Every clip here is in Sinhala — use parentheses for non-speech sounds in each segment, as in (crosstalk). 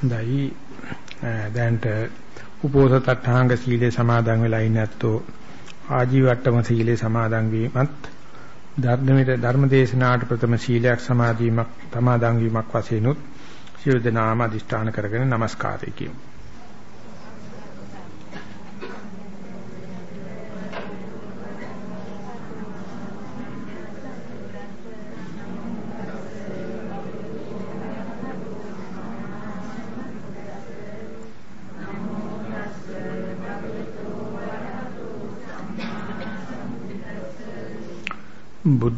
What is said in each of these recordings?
හොඳයි. දැන්ට උපෝසතඨාංග සීලේ සමාදන් වෙලා ඉන්නේ නැත්තෝ. ආජීවට්ටම සීලේ සමාදන් වීමත් ධර්මයේ ධර්මදේශනාට ප්‍රථම සීලයක් සමාදීමක් සමාදන් වීමක් වශයෙන් උත් සියලු දෙනාම අදිෂ්ඨාන කරගෙන নমස්කාරය කියමු.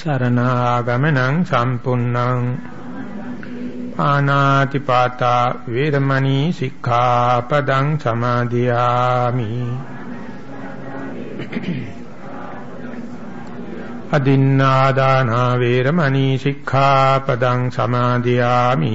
සරණාගමනං සම්පුන්නං ආනාති පාතා වේරමණී සික්ඛාපදං සමාදියාමි අදින්නාදාන වේරමණී සික්ඛාපදං සමාදියාමි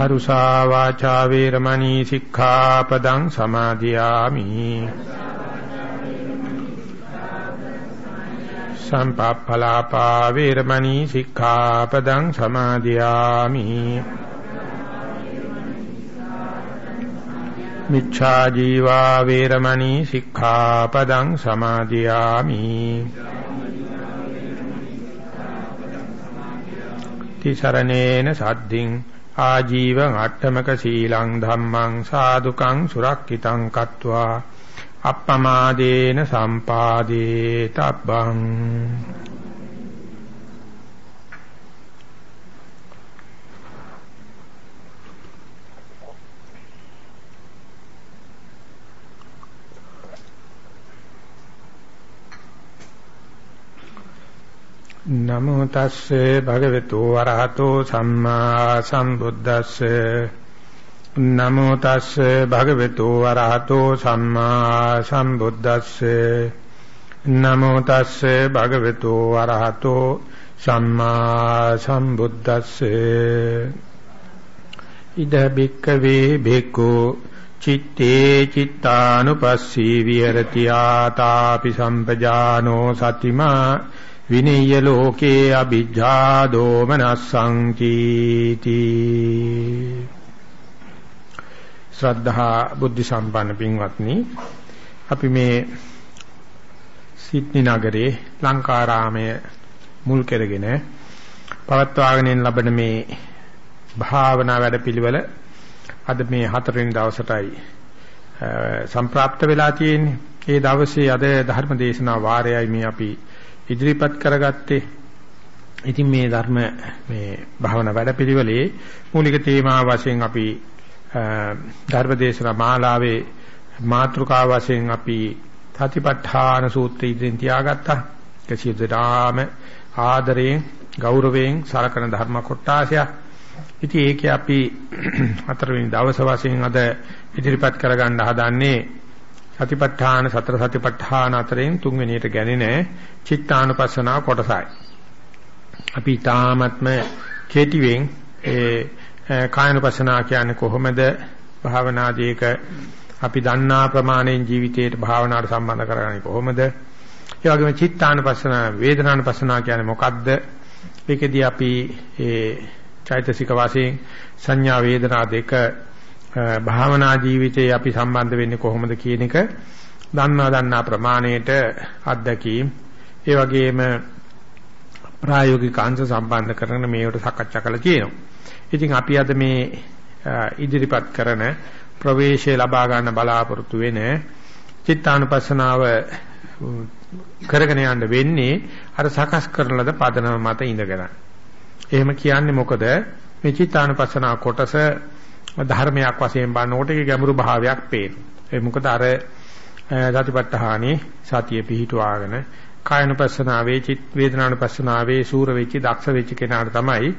පරුසා වාචා වේරමණී සික්ඛාපදං සමාදියාමි. සම්පප්පලාපා වේරමණී සික්ඛාපදං සමාදියාමි. මිච්ඡා ජීවා වේරමණී සික්ඛාපදං සමාදියාමි. තිසරණේන සද්ධින් ආජීවං අට්ඨමක සීලං ධම්මං සාදුකං සුරක්කිතං කତ୍වා. අප්පමාදේන සම්පාදේ තබ්බං. නමෝ තස්සේ භගවතු වරහතෝ සම්මා සම්බුද්දස්සේ. නමෝ තස්සේ භගවතු වරහතෝ සම්මා සම්බුද්දස්සේ. නමෝ තස්සේ භගවතු වරහතෝ සම්මා සම්බුද්දස්සේ. ඉද බික්කවේ බික්ඛු චිත්තේ චිත්තානුපස්සී විහෙරති ආතාපි සම්පජානෝ සතිමා විනීය ලෝකේ අ비ජ්ජා දෝමනස්සං කීති ශ්‍රද්ධා බුද්ධ සම්පන්න පින්වත්නි අපි මේ සිඩ්නි නගරේ ලංකාරාමය මුල් කරගෙන පවත්වාගෙන ලබන මේ භාවනා වැඩපිළිවෙල අද මේ හතරවෙනි දවසටයි සම්ප්‍රාප්ත වෙලා තියෙන්නේ. ඒ දවසේ අද ධර්ම දේශනා වාරයයි මේ අපි ඉදිරිපත් කරගත්තේ. ඉතින් මේ ධර්ම මේ භාවනා වැඩපිළිවෙලේ මූලික තේමා වශයෙන් අපි ධර්මදේශනා මාලාවේ මාතෘකා වශයෙන් අපි සතිපට්ඨාන සූත්‍රය ඉදිරින් තියාගත්තා. කසියදරාම ආදරයෙන් ගෞරවයෙන් සලකන ධර්ම කොටාසය. ඉතින් ඒකේ අපි හතරවෙනි දවස් වශයෙන් අද ඉදිරිපත් කරගන්න හදන්නේ සතිපට්ඨාන සතර සතිපට්ඨාන අතරින් තුන්වෙනියට ගැනෙන චිත්තානුපස්සනාව කොටසයි. අපි තාමත්ම කෙටිවෙන් ඒ කායනුපස්සනා කියන්නේ කොහොමද භාවනාදීක අපි දන්නා ප්‍රමාණයෙන් ජීවිතයට භාවනාවට සම්බන්ධ කරගන්නේ කොහොමද? ඒ වගේම චිත්තානුපස්සන වේදනානුපස්සනා කියන්නේ මොකද්ද? ඒකෙදී අපි ඒ චෛතසික වශයෙන් සංඥා වේදනා දෙක භාවනා ජීවිතයේ අපි සම්බන්ධ වෙන්නේ කොහොමද කියන එක දන්නා දන්නා ප්‍රමාණයට අත්දැකීම් ඒ වගේම ප්‍රායෝගික අංශ සම්බන්ධ කරගෙන මේකට සාකච්ඡා කළා කියනවා. ඉතින් අපි අද මේ ඉදිරිපත් කරන ප්‍රවේශය ලබා ගන්න බලාපොරොත්තු වෙන චිත්තානුපස්සනාව කරගෙන යන්න වෙන්නේ අර සකස් කරන ලද පදනම මත ඉඳගෙන. එහෙම කියන්නේ මොකද මේ චිත්තානුපස්සනා කොටස ධර්මයක් වශයෙන් බලනකොට ඒකේ ගැඹුරු භාවයක් පේනවා. ඒ මොකද අර සතිපට්ඨානේ සතිය පිහිටුවාගෙන කායනුපස්සනාවේ චිත් වේදනානුපස්සනාවේ සූර වෙච්ච දක්ෂ වෙච්ච කෙනාට තමයි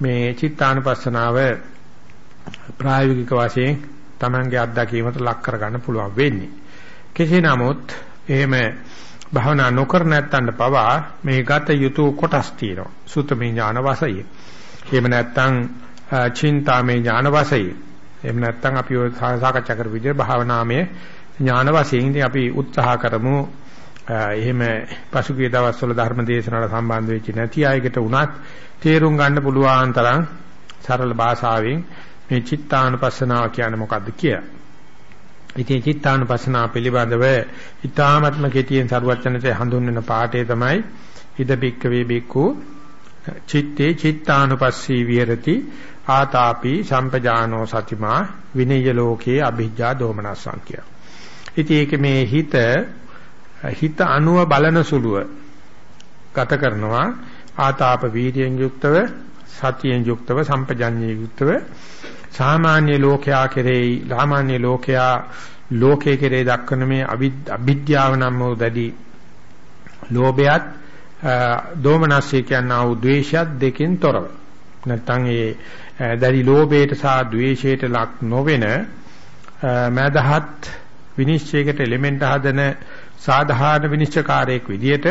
මේ චිත්තානුපස්සනාව ප්‍රායෝගික වශයෙන් Tamange අත්දැකීමට ලක් කරගන්න පුළුවන් වෙන්නේ. කෙසේ නමුත් එහෙම භවනා නොකර නැත්තඳ පවා මේ ගත යුතු කොටස් තියෙනවා. සුතමේ ඥාන වාසය. එහෙම නැත්තම් චින්තාමේ ඥාන වාසය. එහෙම නැත්තම් අපි ඔය සාකච්ඡා කරපු විදිහට භාවනාමය ඥාන වශයෙන් ඉතින් අපි උත්සාහ කරමු එහෙම පසුගිය දවස්වල ධර්ම දේශනාවට සම්බන්ධ වෙච්ච නැති අයකට උනත් තේරුම් ගන්න පුළුවන් තරම් සරල භාෂාවෙන් මේ චිත්තානුපස්සනාව කියන්නේ මොකද්ද කියලා. ඉතින් චිත්තානුපස්සනාව පිළිබඳව ඊ타ත්ම කෙටියෙන් සරුවචනසේ හඳුන්වන පාඩේ තමයි ඉද බික්ක වේ බික්කු චිත්තේ චිත්තානුපස්සී විහෙරති ආතාපි සම්පජානෝ සතිමා විනය ලෝකේ අභිජ්ජා දෝමනස්සං කිය. ඉතින් ඒක මේ හිත හිත අනුව බලන සුළුව ගත කරනවා ආතාප වීර්යයෙන් යුක්තව සතියෙන් යුක්තව සම්පජඤ්ඤයෙන් යුක්තව සාමාන්‍ය ලෝකයා කෙරෙහි සාමාන්‍ය ලෝකයා ලෝකයේ කෙරෙහි දක්වන මේ අවිද්‍යාව නම් වූ දැඩි ලෝභයත් දෝමනස්ය කියනා වූ ද්වේෂයත් දෙකෙන් තොරව නැත්නම් ඒ දැඩි ලෝභයට සහ ද්වේෂයට ලක් නොවන මදහත් විනිශ්චයකට එලිමෙන්ට් හදන සාධාරණ විනිශ්චයකාරයෙක් විදියට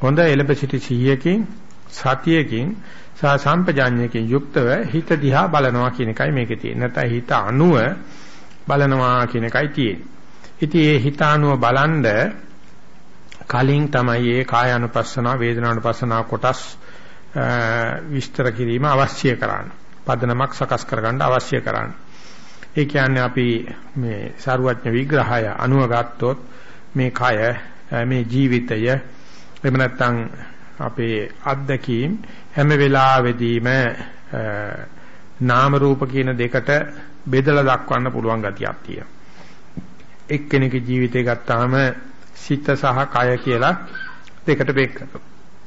හොඳ එලෙබ සිටි සිහියකින් සතියකින් සහ සම්පජාඤ්ඤයකින් යුක්තව හිත දිහා බලනවා කියන එකයි මේකේ තියෙන්නේ. නැත්නම් හිත අනුව බලනවා කියන එකයි තියෙන්නේ. ඉතින් මේ හිත අනුව බලන්ද කලින් තමයි මේ කාය අනුපස්සනා වේදනානුපස්සනා කොටස් විස්තර කිරීම අවශ්‍ය කරන්නේ. පදනමක් සකස් කරගන්න අවශ්‍ය කරන්නේ. ඒ කියන්නේ අපි මේ සාරවත්ඥ විග්‍රහය අනුව ගත්තොත් මේ කය මේ ජීවිතය එහෙම නැත්නම් අපේ අත්දැකීම් හැම වෙලාවෙදීම නාම රූප කියන දෙකට බෙදලා දක්වන්න පුළුවන් ගතියක් තියෙනවා. එක්කෙනෙකුගේ ජීවිතය ගත්තාම සිත සහ කය කියලා දෙකට බෙක් කරනවා.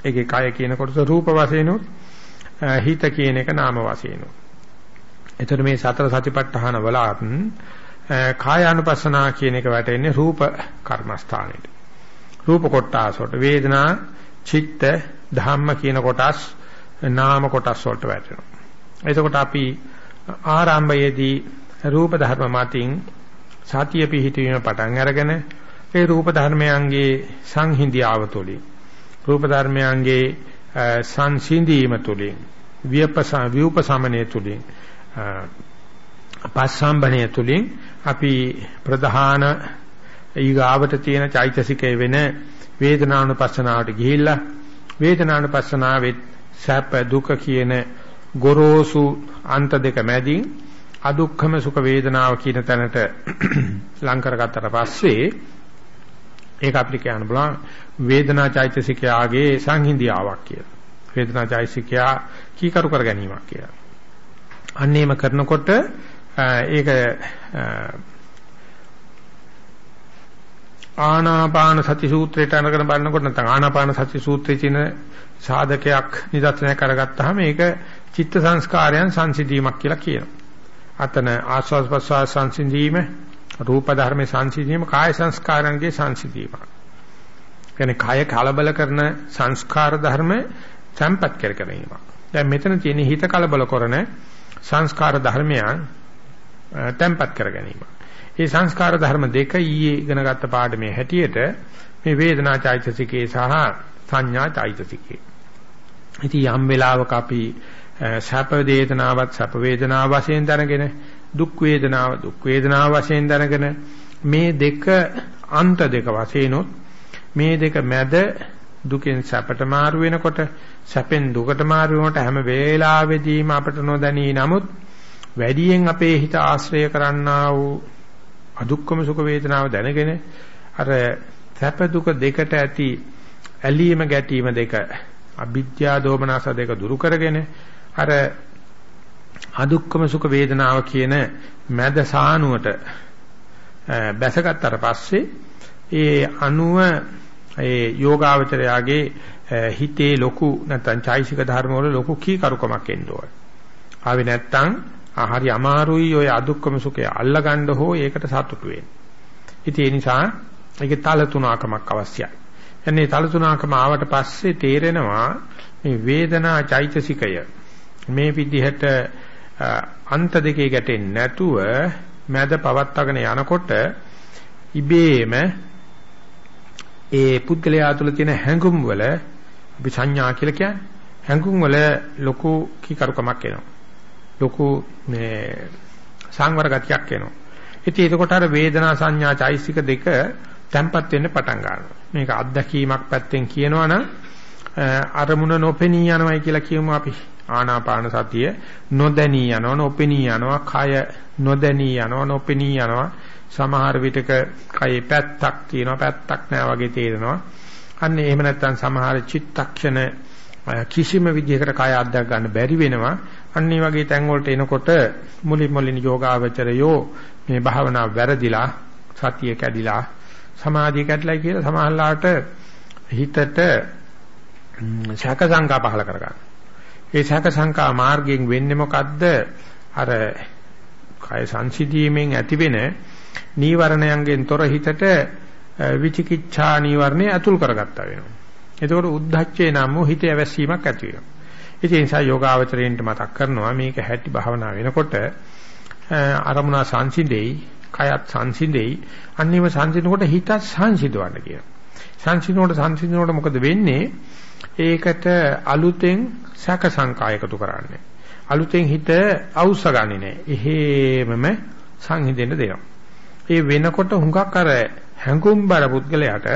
ඒකේ කය කියන කොටස රූප වශයෙන් හිත කියන එක නාම වශයෙන්. එතකොට මේ සතර සතිපට්ඨාන වලත් කායානුපස්සනා කියන එක වැටෙන්නේ රූප කර්මස්ථානෙට. රූප කොටස වලට වේදනා චිත්ත ධම්ම කියන කොටස් නාම කොටස් වලට වැටෙනවා. එතකොට අපි ආරම්භයේදී රූප ධර්ම මතින් සතිය පිහිටවීම පටන් අරගෙන ඒ රූප ධර්මයන්ගේ සංහිඳියාව තුළින් රූප ධර්මයන්ගේ සංසිඳීම තුළින් විපසා විූපසමනය තුළින් පස්සම්බණය තුළින් අපි ප්‍රධාන ඊගාවට තියෙන චෛතසිකය වෙන වේදනානුපස්සනාවට ගිහිල්ලා වේදනානුපස්සනාවෙත් සැප දුක කියන ගොරෝසු අන්ත දෙක මැදින් අදුක්ඛම සුඛ වේදනාව කියන තැනට (clears throat) ලං කරගත්තට පස්සේ ඒක අපිට කියන්න බලන්න වේදනා චෛතසිකයාගේ සංහිඳියාවක් කියලා. වේදනා චෛතසිකයා කීකරු කර ගැනීමක් කියලා. අන්නේම කරනකොට ඒක ආනාපාන සති සූත්‍රයට අරගෙන බලනකොට නැත්නම් ආනාපාන සති සූත්‍රයේ තියෙන සාධකයක් නිදර්ශනය කරගත්තාම මේක චිත්ත සංස්කාරයන් සංසිඳීමක් කියලා කියනවා. අතන ආස්වාස් ප්‍රසවාස සංසිඳීම, රූප ධර්මේ සංසිඳීම, කාය සංස්කාරයන්ගේ සංසිඳීම. කියන්නේ කාය කලබල කරන සංස්කාර ධර්ම සම්පත් කර ගැනීම. දැන් මෙතන තියෙන හිත කලබල කරන සංස්කාර ධර්මයන් තැම්පත් කර ගැනීම. මේ සංස්කාර ධර්ම දෙක ඊයේ ඉගෙන ගත්ත පාඩමේ හැටියට මේ වේදනා චෛතසිකේ සහ සංඥා චෛතසිකේ. ඉතින් යම් වෙලාවක අපි සැප වේදනාවත් සැප වේදනාව වශයෙන් දැනගෙන දුක් වේදනාව දුක් වේදනාව වශයෙන් දැනගෙන මේ දෙක අන්ත දෙක වශයෙන් මේ දෙක මැද දුකෙන් සැපට මාරු වෙනකොට සැපෙන් දුකට මාරු වෙනකොට හැම වෙලාවෙදීම අපට නොදැනී නමුත් වැඩියෙන් අපේ හිත ආශ්‍රය කරන්නා වූ අදුක්කම සුඛ වේදනාව දැනගෙන අර සැප දුක දෙකට ඇති ඇලීම ගැටීම දෙක අවිද්‍යා දෝමනස දෙක දුරු කරගෙන අර අදුක්කම සුඛ වේදනාව කියන මැද සානුවට බැසගත්තට පස්සේ ඒ අනුව ඒ යෝගාවචරයාගේ හිතේ ලොකු නැත්නම් චෛසික ධර්ම වල ලොකු කීකරුකමක් එන්න ඕන. ආවේ නැත්නම් හරි අමාරුයි ඔය අදුක්කම සුඛය අල්ලගන්න හෝ ඒකට සතුටු වෙන්න. ඉතින් ඒ නිසා ඒකේ තල තුනකමක් අවශ්‍යයි. එන්නේ තල තුනකම ආවට පස්සේ තේරෙනවා මේ වේදනා චෛතසිකය මේ විදිහට අන්ත දෙකේ ගැටෙන්නේ නැතුව මැද පවත්වාගෙන යනකොට ඉබේම ඒ පුද්ගලයා තුළ තියෙන හැඟුම් වල අපි සංඥා කියලා කියන්නේ හැඟුම් වල ලොකු කීකරුකමක් එනවා. ලොකු මේ සංවර ගතියක් එනවා. ඉතින් එතකොට අර වේදනා සංඥා චෛසික දෙක තැම්පත් වෙන්න පටන් ගන්නවා. මේක අත්දැකීමක් පැත්තෙන් කියනවනම් අරමුණ නොපෙනී යනවායි කියලා කියමු අපි. ආනාපාන සතිය නොදැනී යනවා නොපෙනී යනවා කය නොදැනී යනවා නොපෙනී යනවා සමහර විටක කයේ පැත්තක් තියෙනවා පැත්තක් නැහැ වගේ තේරෙනවා අන්න එහෙම නැත්නම් සමහර චිත්තක්ෂණ කිසිම විදිහකට කය අද්දක් ගන්න බැරි වෙනවා අන්න ඒ වගේ තැන් වලට එනකොට මුලින් මුලින් යෝගාවචරයෝ මේ භාවනා වැරදිලා සතිය කැඩිලා සමාධිය කැඩිලා කියලා සමහරලාට හිතට ශාක සංකා පහල කරගන්න. ඒ ශාක සංකා මාර්ගයෙන් වෙන්නේ මොකද්ද? අර කය සංසිධීමෙන් ඇතිවෙන නීවරණයන්ගෙන් තොර හිතට විචිකිච්ඡා නීවරණය අතුල් කරගත්තා වෙනවා. එතකොට උද්ධච්චේ නම් හිත ඇවැස්සීමක් ඇති වෙනවා. ඒ නිසා යෝගාවචරයෙන්ට මතක් කරනවා මේක හැටි භාවනා වෙනකොට අරමුණ සංසිඳෙයි, කයත් සංසිඳෙයි. අන්නේම සංසිඳනකොට හිතත් සංසිඳවන්න කියනවා. සංසිඳනකොට සංසිඳනකොට මොකද වෙන්නේ? ඒකට අලුතෙන් සැක සංකා එකතු කරන්නේ. අලුතෙන් හිත අවුස්සගන්නේ නැහැ. එහෙමම සංහිඳෙන්න දෙනවා. ඒ වෙනකොට හුඟක් අර හැඟුම්බර පුද්ගලයාට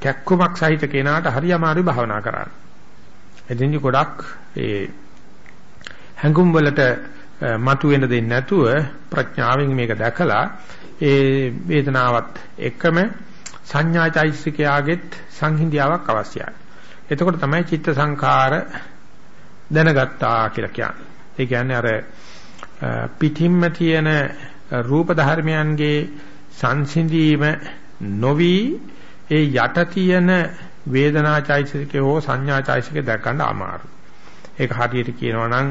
කැක්කුමක් සහිත කෙනාට හරි අමාරු භාවනා කරන්න. එදින්දි ගොඩක් ඒ හැඟුම් වලට මතුවෙන්න දෙන්නේ නැතුව ප්‍රඥාවෙන් මේක දැකලා ඒ වේදනාවත් එකම සංඥාචෛසිකයාගෙත් සංහිඳියාවක් අවශ්‍යයි. එතකොට තමයි චිත්ත සංඛාර දැනගත්තා කියලා කියන්නේ. ඒ කියන්නේ අර පිටින්ම තියෙන රූප ධර්මයන්ගේ සංසිඳීම නොවි ඒ යට තියෙන වේදනා චෛතසිකේ හෝ සංඥා චෛතසිකේ දැක ගන්න අමාරුයි. ඒක හරියට කියනවා නම්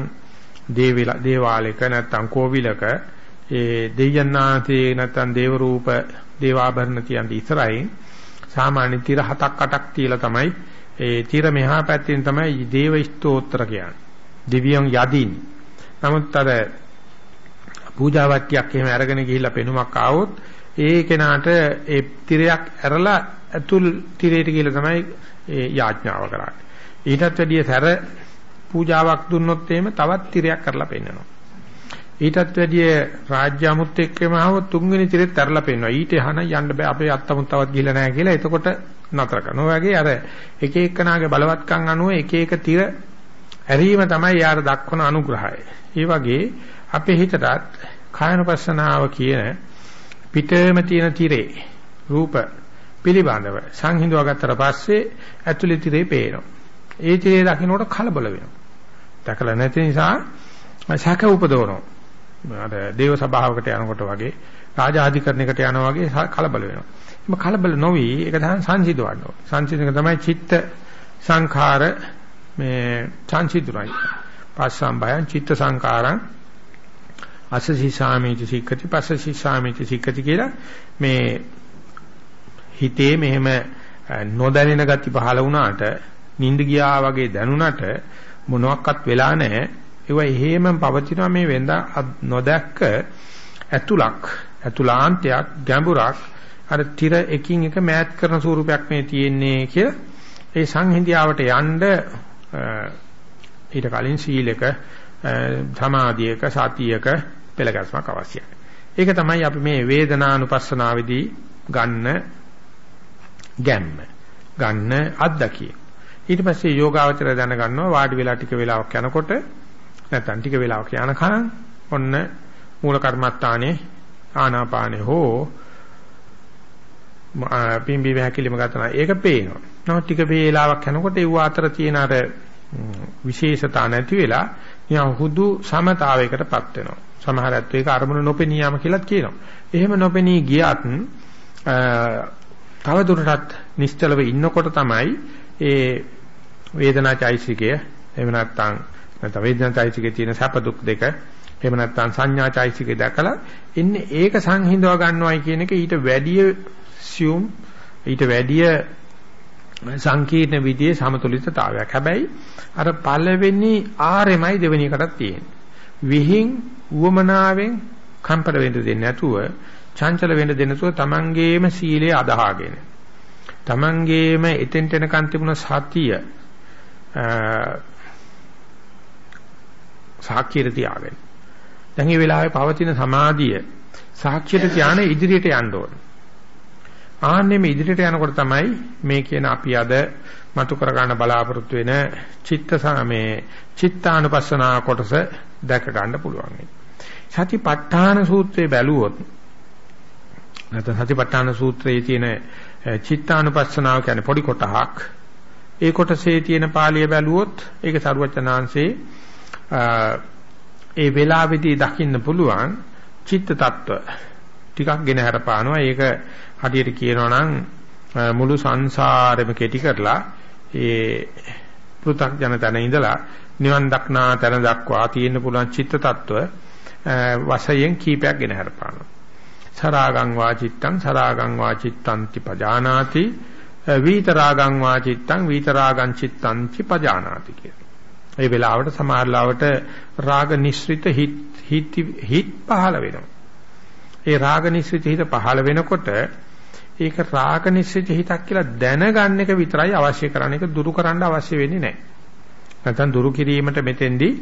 දේවාලයක නැත්නම් කෝවිලක ඒ දෙයයන්ාතේ නැත්නම් දේව රූප දේවාභරණ තියන් ඉස්සරහින් සාමාන්‍ය tira හතක් අටක් තියලා තමයි ඒ tira මෙහා පැත්තෙන් තමයි දේව ස්තෝත්‍ර කියන්නේ. දෙවියන් යදින්. නමුත් අර පූජාවට්ටියක් එහෙම අරගෙන ගිහිල්ලා පෙනුමක් ආවොත් ඒ කෙනාට ඒ තිරයක් ඇරලා අතුල් තිරයට කියලා තමයි ඒ යාඥාව කරන්නේ. ඊටත් වැඩිය සැර පූජාවක් දුන්නොත් එහෙම තවත් තිරයක් කරලා පෙන්නනවා. ඊටත් වැඩිය රාජ්‍ය අමුත් එක්කම ආවොත් තුන්වෙනි තිරෙත් ඇරලා පෙන්නනවා. ඊට එහන යන්න බෑ අපේ අත්තමුත් තවත් ගිහිල්ලා නැහැ කියලා. එතකොට නතර කරනවා. ඔය වගේ අර එක එක්කනාගේ බලවත්කම් අනුව එක එක තිර ඇරීම තමයි යාර දක්වන අනුග්‍රහය. ඒ වගේ අපේ හිතටත් කායනපස්සනාව කියන පිටේම තියෙන tire රූප පිළිබඳව සංහිඳුවා ගත්තට පස්සේ ඇතුලේ tire පේනවා. ඒ tire දකින්නකොට කලබල වෙනවා. දැකලා නැති නිසා සැක උපදවනවා. අර දේව සභාවකට යනකොට වගේ රාජාධිකරණයකට යනවා වගේ කලබල වෙනවා. එම කලබල නොවි ඒක තමයි සංසිඳවන්න ඕන. සංසිඳන තමයි චිත්ත සංඛාර මේ සංසිඳුරයි. පස්සම්බයං චිත්ත සංඛාරං අසසි සාමීති සික්කති පස්සසි සාමීති සික්කති කියලා මේ හිතේ මෙහෙම නොදැනෙන ගති පහළ වුණාට නිින්ද ගියා වගේ දැනුණට මොනවත් වෙලා නැහැ. ඒව එහෙමම පවතිනවා මේ වෙනදා නොදැක්ක ඇතුලක් ඇතුලාන්තයක් ගැඹුරක්. අර tira එකින් එක මෑත් කරන ස්වරූපයක් මේ තියෙන්නේ කියලා ඒ සංහිඳියාවට යන්න ඊට කලින් සීලක සමාධියක සතියක පෙළගැස්මක් අවශ්‍යයි. ඒක තමයි අපි මේ වේදනානුපස්සනාවේදී ගන්න ගැම්ම ගන්න අත්දැකීම. ඊට පස්සේ යෝගාවචරය දැනගන්නවා වාඩි වෙලා ටික වෙලාවක් යනකොට නැත්නම් ටික වෙලාවක් යනකම් ඔන්න මූල කර්මත්තානේ ආනාපානේ හෝ පිම්බි වැකිලිම ගතන ඒක පේනවා. නමුත් ටික වේලාවක් යනකොට ඒ අතර තියෙන අර විශේෂතා නැති වෙලා නිකන් හුදු සමතාවයකටපත් වෙනවා. සමහරත් ඒක අරමුණ නොපෙනියාම කියලාත් කියනවා. එහෙම නොපෙනී ගියත් තව දුරටත් නිශ්චලව ඉන්නකොට තමයි ඒ වේදනාචෛසිකය එහෙම නැත්නම් නැත්නම් වේදනාචෛසිකයේ තියෙන සැප දුක් දෙක එහෙම නැත්නම් සංඥාචෛසිකය දැකලා ඉන්නේ ඒක සංහිඳව ගන්නවයි කියන එක ඊට වැඩිය සියුම් ඊට වැඩිය සංකීර්ණ විදිහේ සමතුලිතතාවයක්. හැබැයි අර පළවෙනි ආරෙමයි දෙවෙනි එකටත් තියෙන්නේ. විහිං උවමනාවෙන් කම්පර වෙන්න දෙන්නේ නැතුව චංචල වෙන්න දෙන්න නැතුව තමන්ගේම සීලය අදහාගෙන තමන්ගේම එතෙන්ට එනකන් තිබුණ සතිය සාක්ෂියට තියාගෙන දැන් මේ වෙලාවේ පවතින සමාධිය සාක්ෂියට තියාන ඉදිරියට යන්න ඕන. ආන්නේ මේ ඉදිරියට යනකොට තමයි මේ කියන අපි අද මතු කර ගන්න බලාපොරොත්තු වෙන චිත්ත මේ චිත්තානුපස්සනා කොටස දැක ගන්න පුළුවන්. සතිපට්ඨාන සූත්‍රයේ බැලුවොත් නැත්නම් සතිපට්ඨාන සූත්‍රයේ තියෙන චිත්තානුපස්සනාව කියන්නේ පොඩි කොටහක්. ඒ කොටසේ තියෙන පාළිය බැලුවොත් ඒක සරුවචනාංශේ ඒ වෙලාවේදී දකින්න පුළුවන් චිත්ත tattwa ටිකක් ගෙන හරපානවා. ඒක හදියට කියනවා නම් මුළු සංසාරෙම කෙටි කරලා ඒ පෘථග්ජන තැන ඉඳලා නිවන් දක්නා තැන දක්වා තියෙන්න පුළුවන් චිත්ත tattwa වශයෙන් කීපයක් ගෙන හරපානවා. සරාගං වාචිත්තං සරාගං වාචිත්තන්ති පජානාති වීතරාගං වාචිත්තං වීතරාගං චිත්තන්ති පජානාති කියන. ඒ වෙලාවට සමහරලාවට රාග නිස්ෘත හිත් හිත් පහළ වෙනවා. ඒ රාග නිස්ෘත හිත පහළ වෙනකොට ඒක රාග නිස්සිත හිතක් කියලා දැනගන්න එක විතරයි අවශ්‍ය කරන එක දුරු කරන්න අවශ්‍ය වෙන්නේ නැහැ. නැත්නම් දුරු කිරීමට මෙතෙන්දී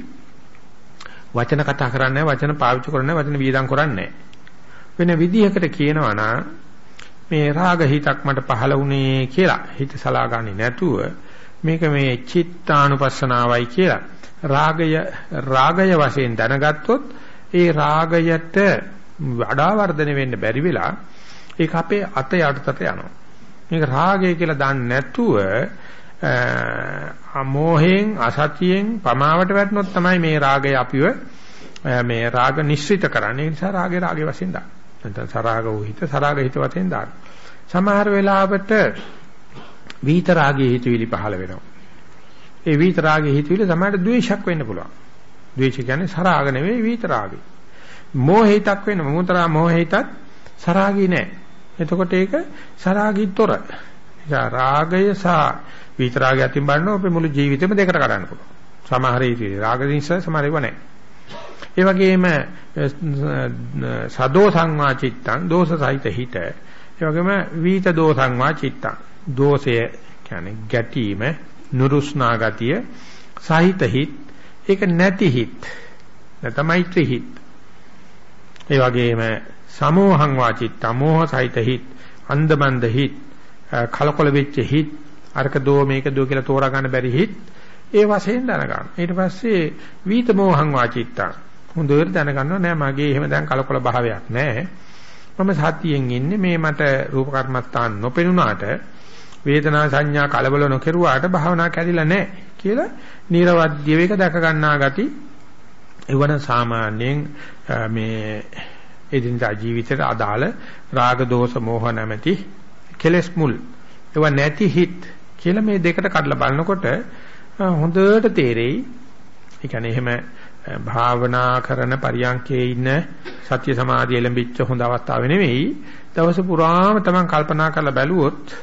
වචන කතා කරන්නේ වචන පාවිච්චි කරන්නේ වචන වියදම් කරන්නේ වෙන විදිහකට කියනවා නම් මේ රාග හිතක් මට පහළ වුණේ කියලා හිත සලාගන්නේ නැතුව මේක මේ චිත්තානුපස්සනාවයි කියලා රාගය රාගය වශයෙන් දැනගත්තොත් ඒ රාගයට වඩා වර්ධනය වෙන්න බැරි වෙලා ඒක අපේ අත යටතට යනවා. මේක රාගය කියලා දන්නේ නැතුව අමෝහෙන් අසතියෙන් පමාවට වැටෙනොත් තමයි මේ රාගය අපිව මේ රාග නිශ්චිත කරන්නේ. ඒ නිසා රාගේ රාගේ වශයෙන් දාන්න. නැත්නම් සරාග වූ හිත සරාග හිත වශයෙන් දාන්න. සමහර වෙලාවට විහිත රාගයේ හිතවිලි පහළ වෙනවා. ඒ විහිත රාගයේ හිතවිලි සමහරට ද්වේෂයක් වෙන්න පුළුවන්. ද්වේෂ කියන්නේ සරාග නෙවෙයි විහිත රාගේ. මෝහිතක් වෙන මොහොතරා මෝහිතත් සරාගී නෑ. එතකොට ඒක සරාගීතොර. රාගය සහ විතරාගය අතින් බලන අපේ මුළු ජීවිතෙම දෙකට කඩන්න පුළුවන්. සමහර ඉතිරි රාග නිසා සමහර ඒවා නැහැ. ඒ වගේම සදෝ සංවා චිත්තං දෝෂ සහිත හිත. ඒ වගේම වීත දෝසංවා චිත්තං. දෝෂය කියන්නේ ගැටීම, නුරුස්නා ගතිය සහිත හිත. ඒක නැති හිත. නැතමයිත්‍රි හිත. ඒ වගේම සමෝහං වාචිත්ත මෝහ සහිත හිත් අන්දමන්ද හිත් කලකොල වෙච්ච හිත් අරක දෝ මේක දෝ කියලා තෝරා ගන්න බැරි හිත් ඒ වශයෙන් දැනගන්න. ඊට පස්සේ වීත මෝහං වාචිත්ත හොඳට දැනගන්නවා නෑ මගේ එහෙම දැන් කලකොල භාවයක් නෑ. මම සතියෙන් ඉන්නේ මේ මට රූප කර්මස්ථාන නොපෙනුනාට වේදනා සංඥා කලබල නොකරුවාට භාවනා කැඩිලා නැහැ කියලා නිර්වද්‍ය වේක දැක ගන්නා ගති එවන සාමාන්‍යයෙන් මේ එදිනදා ජීවිතයට අදාළ රාග දෝෂ මෝහ නැමැති කෙලෙස් මුල්. ඒවා නැති හිත් කියලා මේ දෙකට කඩලා බලනකොට හොඳට තේරෙයි. ඒ කියන්නේ එහෙම භාවනා කරන පරියන්කේ ඉන්න සත්‍ය සමාධිය ලැබිච්ච හොඳ අවස්ථාව නෙවෙයි. දවස පුරාම තමන් කල්පනා කරලා බැලුවොත්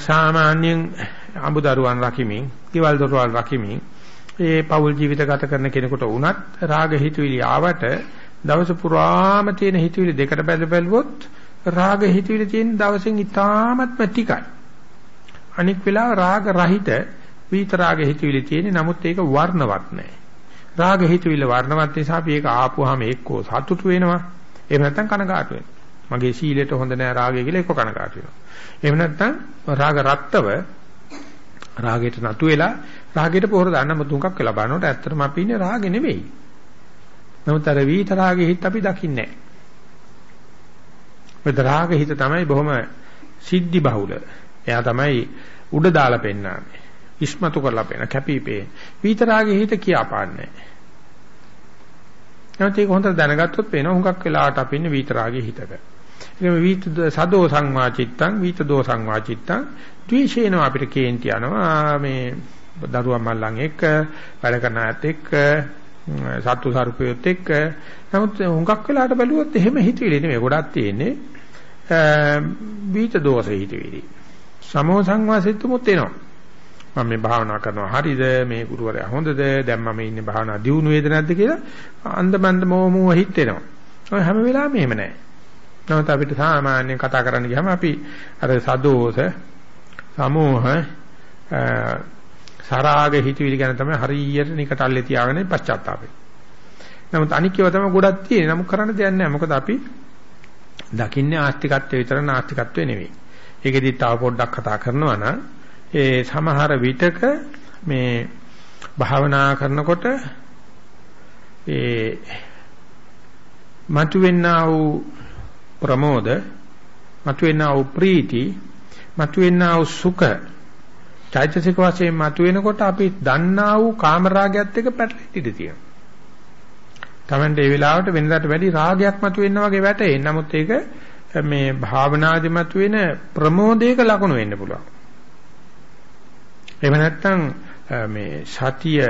සාමාන්‍යයෙන් අඹදරුවන් රකිමින්, ඊවල දරුවන් රකිමින් ඒ පෞල් ජීවිත ගත කරන කෙනෙකුට වුණත් රාග හිතුවිලි ආවට දවස පුරාම තියෙන හිතුවිලි දෙකට බෙද බැලුවොත් රාග හිතුවිලි තියෙන දවසෙන් ඉතාමත්ම ටිකයි. අනික් වෙලාව රාග රහිත විත රාග හිතවිලි තියෙන්නේ නමුත් ඒක වර්ණවත් නැහැ. රාග හිතවිල්ල වර්ණවත් නිසා අපි ඒක ආපුවාම එක්කෝ සතුටු වෙනවා. එහෙම නැත්නම් කනගාටු වෙනවා. මගේ සීලයට හොඳ නැහැ රාගය කියලා එක්ක කනගාටු වෙනවා. එහෙම නැත්නම් රාග රත්තව රාගයට නතු වෙලා රාගයට පොහොර දාන්න මුතුන්කක් වෙලා බලනකොට ඇත්තටම අපි ඉන්නේ රාගෙ නෙවෙයි. නමුත් අර විත රාගෙ හිත අපි දකින්නේ නැහැ. මොකද රාග හිත තමයි බොහොම සිද්ධි බහුල. එයා තමයි උඩ දාලා පෙන්නන්නේ. ඉස්මතු කරලා පෙන්න කැපිපේ. විත රාගෙ හිත කියාපාන්නේ නැහැ. නැත්නම් ඒක හොඳට දැනගත්තොත් පේනවා හුඟක් වෙලාවට අපි ඉන්නේ විත රාගෙ හිතක. ඒකම විත සදෝ සංවාචිත්තං විත දෝ සංවාචිත්තං ද්වේෂේන අපිට කේන්ති යනවා මේ දරුවා මල්ලන් එක්ක වැඩ කරන අයත් එක්ක සත්තු සර්පයොත් එක්ක නමුත් හුඟක් වෙලාට බැලුවොත් එහෙම හිතවිලි නෙමෙයි. ගොඩක් තියෙන්නේ බීත දෝෂ හිතවිලි සමෝ සංවාසිතුමුත් එනවා. මම මේ භාවනා කරනවා හරිද? මේ ගුරුවරයා හොඳද? දැන් මම ඉන්නේ භාවනා දියුණු වේද නැද්ද කියලා අන්දමන්ද මොමුව හිතෙනවා ඔය හැම වෙලාවෙම එහෙම නැහැ නමුත් අපිට සාමාන්‍යයෙන් කතා කරන්න ගියාම අපි අර සදෝෂ සමෝහ සරාග හිතවිලි ගැන තමයි හරියට නිකටල්ලේ තියාගෙන පශ්චාත්තාපේ. නමුත් අනික්කව තමයි ගොඩක් තියෙන්නේ. නමුත් කරන්න දෙයක් නැහැ. මොකද අපි දකින්නේ ආස්තිකත්වයේ විතර නාස්තිකත්වයේ නෙවෙයි. ඒකෙදි තව පොඩ්ඩක් කතා කරනවා නම් ඒ සමහර විටක මේ භාවනා කරනකොට ඒ මතුවෙනා වූ ප්‍රමෝද මතුවෙනා වූ ප්‍රීති මතුවෙනා වූ සුඛ චෛතසික වශයෙන් මතුවෙනකොට අපි දන්නා වූ කාමරාගයත් එක්ක පැටලෙන්න ඉඩ තියෙනවා. Tamante ඒ වෙලාවට වෙනදාට වැඩි රාගයක් මතුවෙනා වගේ වැටේ. නමුත් ඒක මේ භාවනාදි මතුවෙන ප්‍රමෝදයක ලකුණු වෙන්න පුළුවන්. එහෙම නැත්නම් මේ සතිය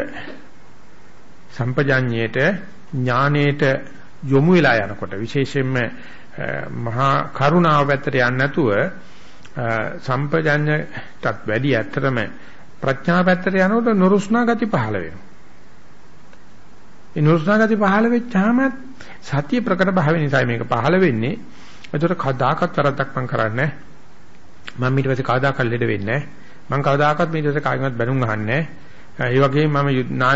සම්පජාඤ්ඤයට ඥානයට යොමු වෙලා යනකොට විශේෂයෙන්ම මහා කරුණාව පැත්තට යන්නේ නැතුව සම්පජඤ්ඤටත් වැඩි ඇත්තටම ප්‍රඥා පැත්තට යනකොට නුරුස්නා ගති පහළ වෙනවා. ඒ නුරුස්නා ගති පහළ වෙච්චාම සතිය ප්‍රකට භාවය නිසා මේක පහළ වෙන්නේ. ඒතර කදාකත් තරද්දක් මම කරන්නේ මම ඊට පස්සේ කවදාකවත් ලෙඩ වෙන්නේ මම කවදාකවත් මේ ඊට පස්සේ කාගෙන්වත් බැනුම් අහන්නේ ඒ වගේම මම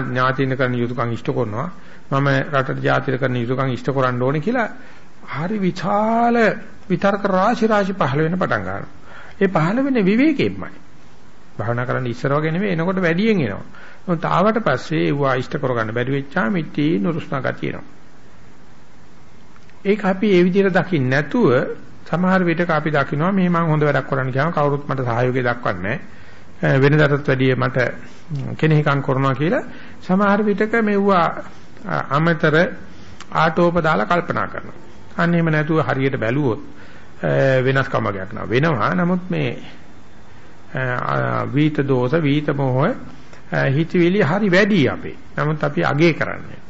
ඥාතින කරන යුතුයකම් ඉෂ්ට කරනවා මම රටට ජාතිර කරන යුතුයකම් ඉෂ්ට කරන්න ඕනේ කියලා හරි විශාල විතර්ක රාශි රාශි පහළ වෙන පටන් ගන්නවා ඒ පහළ වෙන්නේ විවේකයෙන්මයි. භාවනා කරන්න ඉස්සර වගේ නෙවෙයි එනකොට වැඩියෙන් එනවා. මොකද ආවට පස්සේ ඒව ආයිෂ්ට කරගන්න බැරි වෙච්චාම ඉති නුරුස්නා ගතිය එනවා. ඒක අපි ඒ විදිහට දකින්න නැතුව සමහර විටක අපි දකිනවා මේ මම හොඳ වැඩක් කරන්න කියනවා කවුරුත් මට සහයෝගය දක්වන්නේ නැහැ. වෙනදාටත් වැඩිය මට කෙනෙක්ම් කරනවා කියලා සමහර විටක මෙවුවා අමතර ආටෝප දාලා කල්පනා කරනවා. අන්න එහෙම නැතුව හරියට බැලුවොත් වෙනස්කමක් නෑ වෙනවා නමුත් මේ වීත දෝෂ වීත මොහ හිතවිලි හරි වැඩි අපේ. නමුත් අපි අගේ කරන්නේ.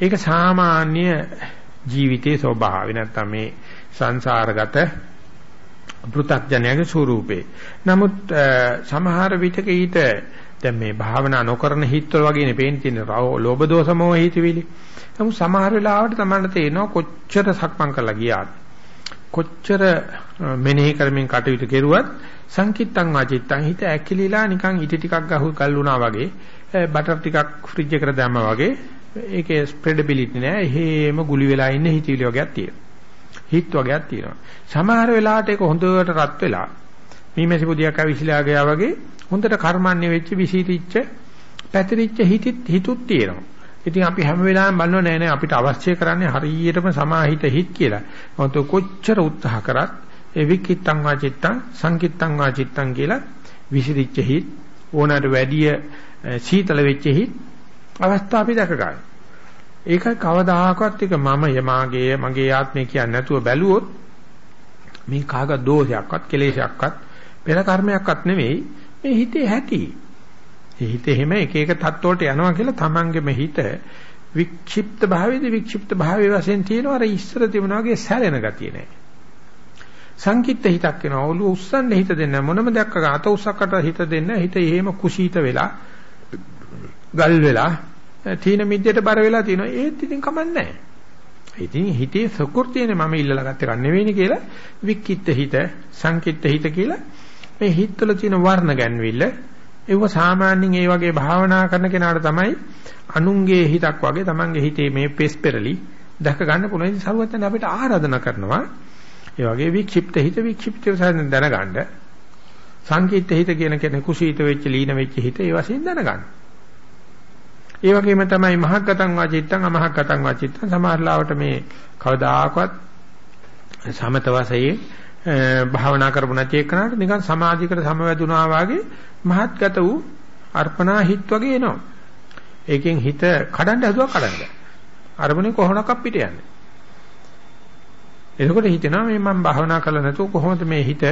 ඒක සාමාන්‍ය ජීවිතයේ ස්වභාවය. නැත්තම් මේ සංසාරගත පෘථග්ජනයාගේ ස්වරූපේ. නමුත් සමහර විටක ඊට දැන් මේ භාවනා නොකරන හිතවල වගේනේ පේන තියෙන ලෝභ දෝෂ මොහ හිතවිලි. නමුත් සමහර වෙලාවට තමයි තේරෙනවා කොච්චර සක්මන් කරලා ගියාත් කොච්චර මෙනෙහි කරමින් කටයුතු කෙරුවත් සංකිට්තං වාචිත්තං. හිත ඇකිලිලා නිකන් ඉටි ටිකක් ගහු කල් වුණා වගේ බටර් ටිකක් ෆ්‍රිජ් එකට දැම්මා වගේ ඒකේ ස්ප්‍රෙඩබිලිටි නෑ. එහෙම ගුලි වෙලා ඉන්න හිතවිලි වගේක් තියෙනවා. හිත වගේක් තියෙනවා. සමහර වෙලාවට ඒක හොඳට රත් වෙලා මීමැසි පොදියක් අවිසිලා ගියා වගේ හොඳට කර්මන්නේ වෙච්ච විසිරිච්ච පැතිරිච්ච හිතිත් හිතුත් තියෙනවා. ඉතින් අපි හැම වෙලාවෙම බලනවා නෑ නෑ අපිට අවශ්‍ය කරන්නේ හරියටම සමාහිත හිත් කියලා. මොකද කොච්චර උත්සාහ කරත් ඒ විකිත්තං වාචිත්තං සංකිත්තං වාචිත්තං කියලා විසිරිච්ච හිත් ඕනට වැඩිය සීතල වෙච්ච හිත් අවස්ථා අපි දැක ගන්න. ඒක කවදාහකවත් එක මම යමාගේ මගේ ආත්මය කියන්නේ නැතුව බැලුවොත් මේ කාග දෝෂයක්වත් කෙලෙසයක්වත් පෙර කර්මයක්වත් නෙවෙයි මේ හිතේ ඇති. ඒ හිත එහෙම එක එක තත්ත්වවලට යනවා කියලා තමන්ගේම හිත වික්ෂිප්ත භාවයේදී වික්ෂිප්ත භාවයේ වශයෙන් තියෙනවා අර ඉස්සර තිබුණා වගේ සැලෙන ගතිය නෑ. සංකිට්ත හිතක් වෙනවා. ඔළුව උස්සන්න හිත දෙන්න මොනම දෙයක් අත උස්සකට හිත දෙන්න හිත එහෙම කුසීත වෙලා ගල් වෙලා තීන මිද්දේට බර වෙලා තියෙනවා. ඒත් ඉතින් කමන්නේ නෑ. ඉතින් හිතේ සකුර්තියනේ මම ඉල්ලලා ගත්ත එක නෙවෙයිනේ කියලා වික්කිට හිත සංකිට්ත හිත කියලා මේ හිතවල තියෙන වර්ණ ගැන්විල්ල ඒව සාමාන්‍යයෙන් ඒ වගේ භාවනා කරන කෙනාට තමයි අනුන්ගේ හිතක් වගේ Tamange හිතේ මේ පෙස් පෙරලි දැක ගන්න පුළුවන්. ඉතින් සරුවත්න අපිට ආරාධනා කරනවා ඒ වගේ වික්ෂිප්ත හිත වික්ෂිප්තව දැනගන්න. සංකීර්ත හිත කියන කෙනෙකු කුසීත වෙච්ච ලීන වෙච්ච හිත ඒ වශයෙන් දැනගන්න. ඒ වගේම තමයි මහග්ගතං වාචිත්තං අමහග්ගතං වාචිත්තං සමහරලාවට මේ කවදාකවත් සමත වශයෙන් භාවනා කරපු නැති එකනට නිකන් සමාධියකට සමවැදුනා වගේ මහත්ගත වූ අර්පණා හිත් වගේ එනවා. ඒකෙන් හිත කඩන්න හදුවා කඩන්න. අරමුණේ කොහොමනක් පිට යන්නේ. එතකොට හිතෙනවා මේ මම භාවනා කළා නැතුව කොහොමද මේ හිත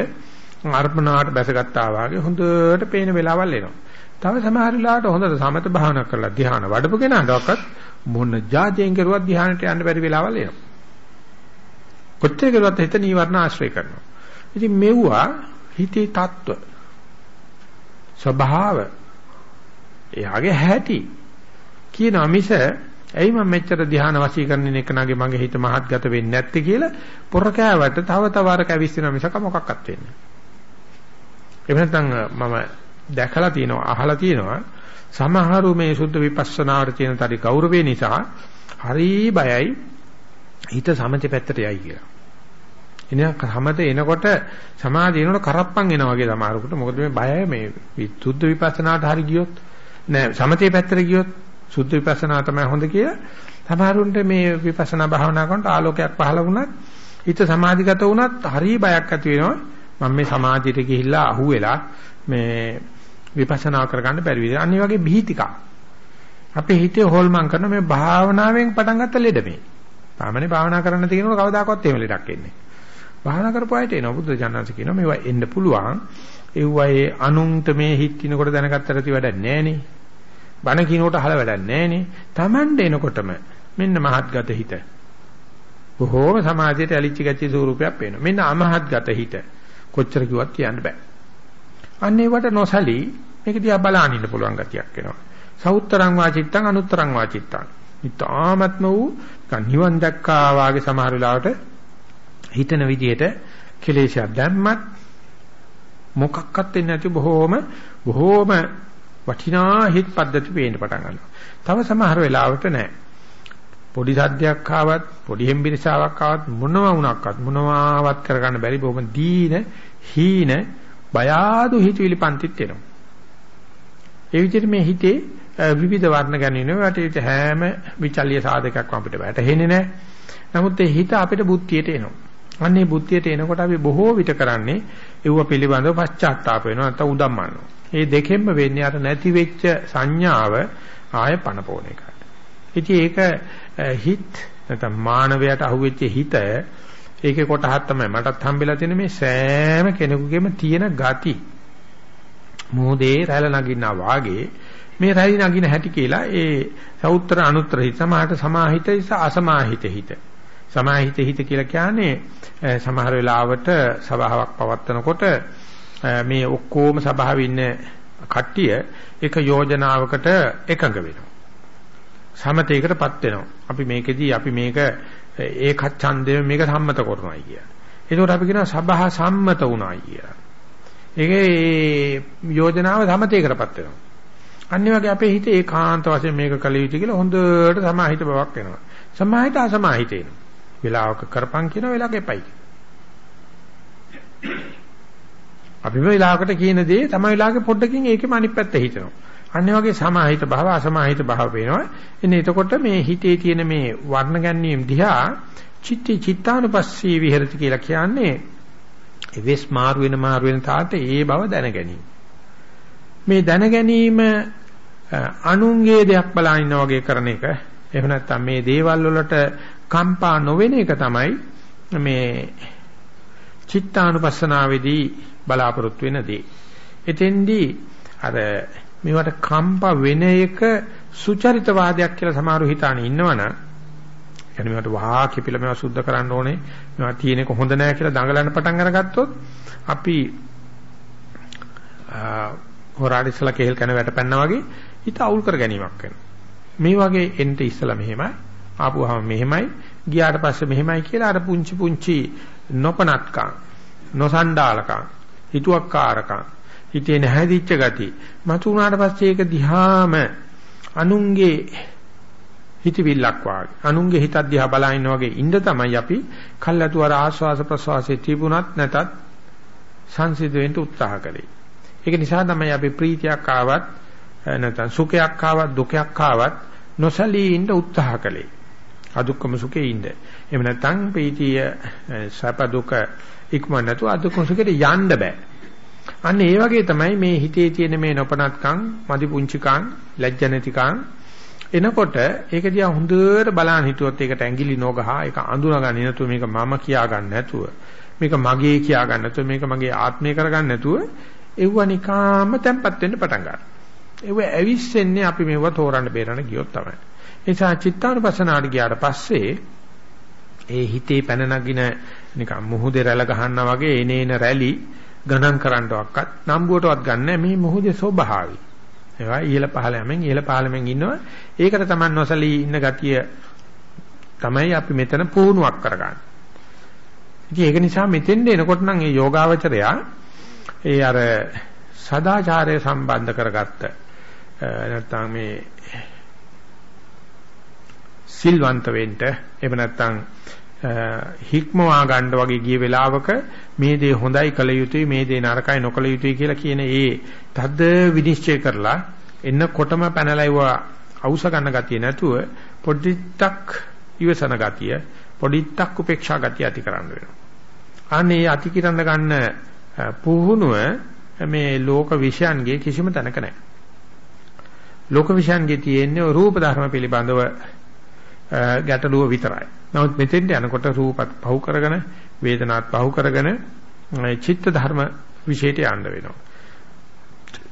අර්පණාවට බැසගත්තා වාගේ හොඳට පේන වෙලාවල් එනවා. තව සමහර වෙලාවට හොඳට සමත භාවනා කරලා ධ්‍යාන වඩපු කෙනාටවත් මොන જાතියෙන් කරුවත් ධ්‍යානට යන්න බැරි වෙලාවල් එනවා. කොච්චර කරුවත් හිත නීවරණ ආශ්‍රය කරනවා. ඉතින් මෙවුවා හිතේ தত্ত্ব ස්වභාව එයාගේ හැටි කියන මිස ඇයි මම මෙච්චර ධ්‍යාන වශීකරණින් එකනාගේ මගේ හිත මහත්ගත වෙන්නේ නැත්තේ කියලා පොර කෑවට තව තව අර කැවිස්සෙන මිසක මොකක්වත් වෙන්නේ නැහැ. එහෙම නැත්නම් මම දැකලා තියෙනවා අහලා තියෙනවා සමහරු මේ සුද්ධ විපස්සනාවට තියෙන තරි ගෞරවය නිසා හරි බයයි හිත සමථ පැත්තට යයි කියලා. එනවා සමත එනකොට සමාධිය එනකොට කරප්පන් එනවා වගේ සමහරකට මොකද මේ බයයි මේ සුද්ධ විපස්සනාට හරි ගියොත් නෑ සමතේ පැත්තට ගියොත් සුද්ධ විපස්සනා තමයි හොඳ කියලා සමහරුන්ට මේ විපස්සනා භාවනා කරනකොට ආලෝකයක් පහළ වුණත් හිත සමාධිගත වුණත් හරි බයක් ඇති වෙනවා මම මේ සමාධියට ගිහිල්ලා අහුවෙලා මේ විපස්සනා කරගන්න බැරි විදිහ. අනිත් වගේ බීතිකා. අපේ හිතේ හොල්මන් කරන මේ භාවනාවෙන් පටන් ගත්ත ලෙඩ මේ. සාමාන්‍ය භාවනා කරන්න තියෙනකොට කවදාකවත් එහෙම ලෙඩක් එන්නේ භාවනා කරපු අයට එනවා බුද්ධ ජානන්ස කියනවා මේවා එන්න පුළුවන්. ඒවයේ අනුන්ට මේ හිත කිනකොට දැනගත්තට ඇති වැඩක් නැහැ බණ කිනකොට අහල වැඩක් නැහැ Tamande එනකොටම මෙන්න මහත්ගත හිත. බොහෝම සමාධියට ඇලිච්ච ගැච්චි ස්වරූපයක් පේනවා. මෙන්න අමහත්ගත හිත. කොච්චර කිව්වත් කියන්න බෑ. අන්න ඒවට නොසලී මේක දිහා බලන්න ඉන්න පුළුවන් ගතියක් එනවා. සවුත්තරං වාචිත්තං අනුත්තරං වාචිත්තං. ඊටාත්ම වූ නිවන් දැක්කා වාගේ සමහර වෙලාවට හිතන විදිහට කෙලෙසයක් දැම්මත් මොකක්වත් වෙන්නේ නැති බොහෝම බොහෝම වටිනා හිත් පද්ධති පේන්න පටන් ගන්නවා. තව සමහර වෙලාවට නෑ. පොඩි සද්දයක් ආවත් පොඩි හෙම්බිරිසාවක් ආවත් මොනවා වුණක්වත් මොනවාවත් කරගන්න බැරි බොහොම දීන හීන බය ආදු හිතවිලි පන්තිත් එනවා. ඒ විදිහට මේ හිතේ විවිධ වර්ණ ගැනීම වටේට හැම විචල්්‍ය සාධකයක්ම අපිට වැටහෙන්නේ නැහැ. නමුත් ඒ හිත අපිට බුද්ධියට එනවා. අන්නේ බුද්ධියට එනකොට අපි බොහෝ විට කරන්නේ ඒව පිළිබඳව පශ්චාත්තාප වෙනවා නැත්නම් උදම්මනවා. මේ දෙකෙන්ම වෙන්නේ අර නැති වෙච්ච සංඥාව ආය පනපෝන එකයි. ඉතින් ඒක හිත නැත්නම් මානවයට අහුවෙච්ච හිත ඒකේ කොටහක් තමයි මටත් හම්බෙලා තියෙන මේ සෑම කෙනෙකුගේම තියෙන gati මොහොතේ රැළ නගින්නා වාගේ මේ රැළි නගින හැටි කියලා ඒ සෞත්‍ර අනුත්‍ර හිත සමාහට සමාහිත ඉස අසමාහිත හිත සමාහිත හිත කියලා කියන්නේ සමහර වෙලාවට සභාවක් පවත්වනකොට මේ ඔක්කොම සභාවේ ඉන්න කට්ටිය එක යෝජනාවකට එකඟ වෙනවා සමතේකටපත් වෙනවා අපි මේකෙදී අපි මේක ඒකත් ඡන්දයෙන් මේක සම්මත කරනවා කිය. ඒකෝට අපි කියනවා සබහා සම්මත වුණා කිය. ඒකේ යෝජනාව සමතේකටපත් වෙනවා. අනිත් වගේ අපේ හිතේ ඒකාන්ත වශයෙන් මේක කළ යුතු කියලා හොඳට සමාහිත බවක් එනවා. සමාහිත අසමාහිත එනවා. වෙලාවක කරපන් කියන වෙලාවක එපයි. අපි මේ වෙලාවකට කියන දේ තමයි වෙලාවක පොඩ්ඩකින් ඒකෙම අනිත් පැත්ත හිතනවා. අන්න වගේ සමාහිත භාව අසමාහිත භාව වෙනවා. එන්නේ එතකොට මේ හිතේ තියෙන මේ වර්ණ ගැනීම දිහා චිත්ති චිත්තානුපස්සී විහෙරති කියලා කියන්නේ එවෙස් මාරු වෙන මාරු වෙන තාට ඒ බව දැන ගැනීම. මේ දැන ගැනීම අනුන්ගේ දෙයක් බලා ඉන්නා වගේ කරන එක එහෙම නැත්නම් මේ දේවල් වලට කම්පා නොවෙන එක තමයි මේ චිත්තානුපස්සනාවේදී බලාපොරොත්තු වෙන දේ. එතෙන්දී අර මේවට කම්පා වෙන එක සුචරිතවාදයක් කියලා සමහරු හිතාන ඉන්නවනම් يعني මේවට වහා කිපිලා මේවා සුද්ධ කරන්න ඕනේ මේවා තියෙන එක හොඳ නෑ කියලා දඟලන්න පටන් අරගත්තොත් අපි හොරාඩිස්ලා කේල් කන වැටපැන්නා වගේ හිත අවුල් කර ගැනීමක් වෙනවා මේ වගේ එන්න ඉස්සලා මෙහෙමයි ආපුවාම මෙහෙමයි ගියාට පස්සේ මෙහෙමයි කියලා අර පුංචි පුංචි නොපනත්කම් නොසණ්ඩාලකම් හිතුවක්කාරකම් හිතේ නැහැදිච්ච ගති මතු වුණාට පස්සේ ඒක දිහාම අනුන්ගේ හිතවිල්ලක් වාගේ අනුන්ගේ හිතක් දිහා බලා ඉන්න වගේ ඉන්න තමයි අපි කල්ලාතු අර ආස්වාස ප්‍රසවාසයේ තිබුණත් නැතත් සංසිඳ වෙන්න උත්සාහ කළේ. ඒක නිසා තමයි අපි ප්‍රීතියක් ආවත් නැත්නම් සුඛයක් ආවත් දුකක් ආවත් නොසලී ඉන්න උත්සාහ කළේ. අදුක්කම සුඛේ ඉන්න. එහෙම නැත්නම් ප්‍රීතිය සැප දුක ඉක්මන නැතුව අදුක්කම සුඛේට යන්න බෑ. අන්න ඒ වගේ තමයි මේ හිතේ තියෙන මේ නොපනත්කම්, මදි පුංචිකම්, ලැජ්ජ නැතිකම් එනකොට ඒක දිහා හොඳට බලන් හිතුවොත් ඒකට ඇඟිලි නොගහ ඒක අඳුනගන්නේ නැතුව මේක මම කියා ගන්න නැතුව මේක මගේ කියා ගන්න නැතුව මේක මගේ ආත්මය කරගන්න නැතුව එව්ව නිකාම තැම්පත් වෙන්න පටන් ගන්නවා. ඒව ඇවිස්සෙන්නේ අපි මේව තෝරන්න බේරන්න ගියොත් තමයි. ඒ නිසා චිත්තානුපස්සනාට ගියාට පස්සේ ඒ හිතේ පැන නගින නිකන් මුහුදේ රැළ ගහන්නා වගේ එනේන රැලි ගණන් කරන්නවක්වත් නම්බුවටවත් ගන්න මේ මුහුදේ ස්වභාවය. ඒවා ඉහළ පහළ යමින් ඉහළ පහළමින් ඉන්නවා. ඒකට තමයි නොසලී ඉන්න ගතිය තමයි අපි මෙතන පුහුණුවක් කරගන්නේ. ඉතින් ඒක නිසා මෙතෙන්ද එනකොට නම් මේ යෝගාවචරයා ඒ අර සදාචාරය සම්බන්ධ කරගත්ත නැත්නම් මේ සිල්වන්ත වෙන්න එහෙම නැත්නම් හික්මවා ගන්න වගේ ගිය වෙලාවක මේ දේ හොඳයි කළ යුතුයි මේ දේ නරකයි නොකළ යුතුයි කියලා කියන ඒ තද්ද විනිශ්චය කරලා එන්නකොටම පැනලයිව අවුස ගන්න ගතිය නැතුව පොඩිත්තක් ඉවසන ගතිය පොඩිත්තක් උපේක්ෂා ගතිය ඇති කරන්න වෙනවා. අනේ අති කිරන්න ගන්න පුහුණුව මේ ලෝක විෂයන්ගේ කිසිම තැනක නැහැ. ලෝක විෂයන්ගේ තියෙන්නේ රූප ධර්ම පිළිබඳව ගැටලුව විතරයි. නමුත් මෙතෙන්ට යනකොට රූපත් පහු කරගෙන වේදනාත් පහු කරගෙන චිත්ත ධර්ම විශේෂයට යන්න වෙනවා.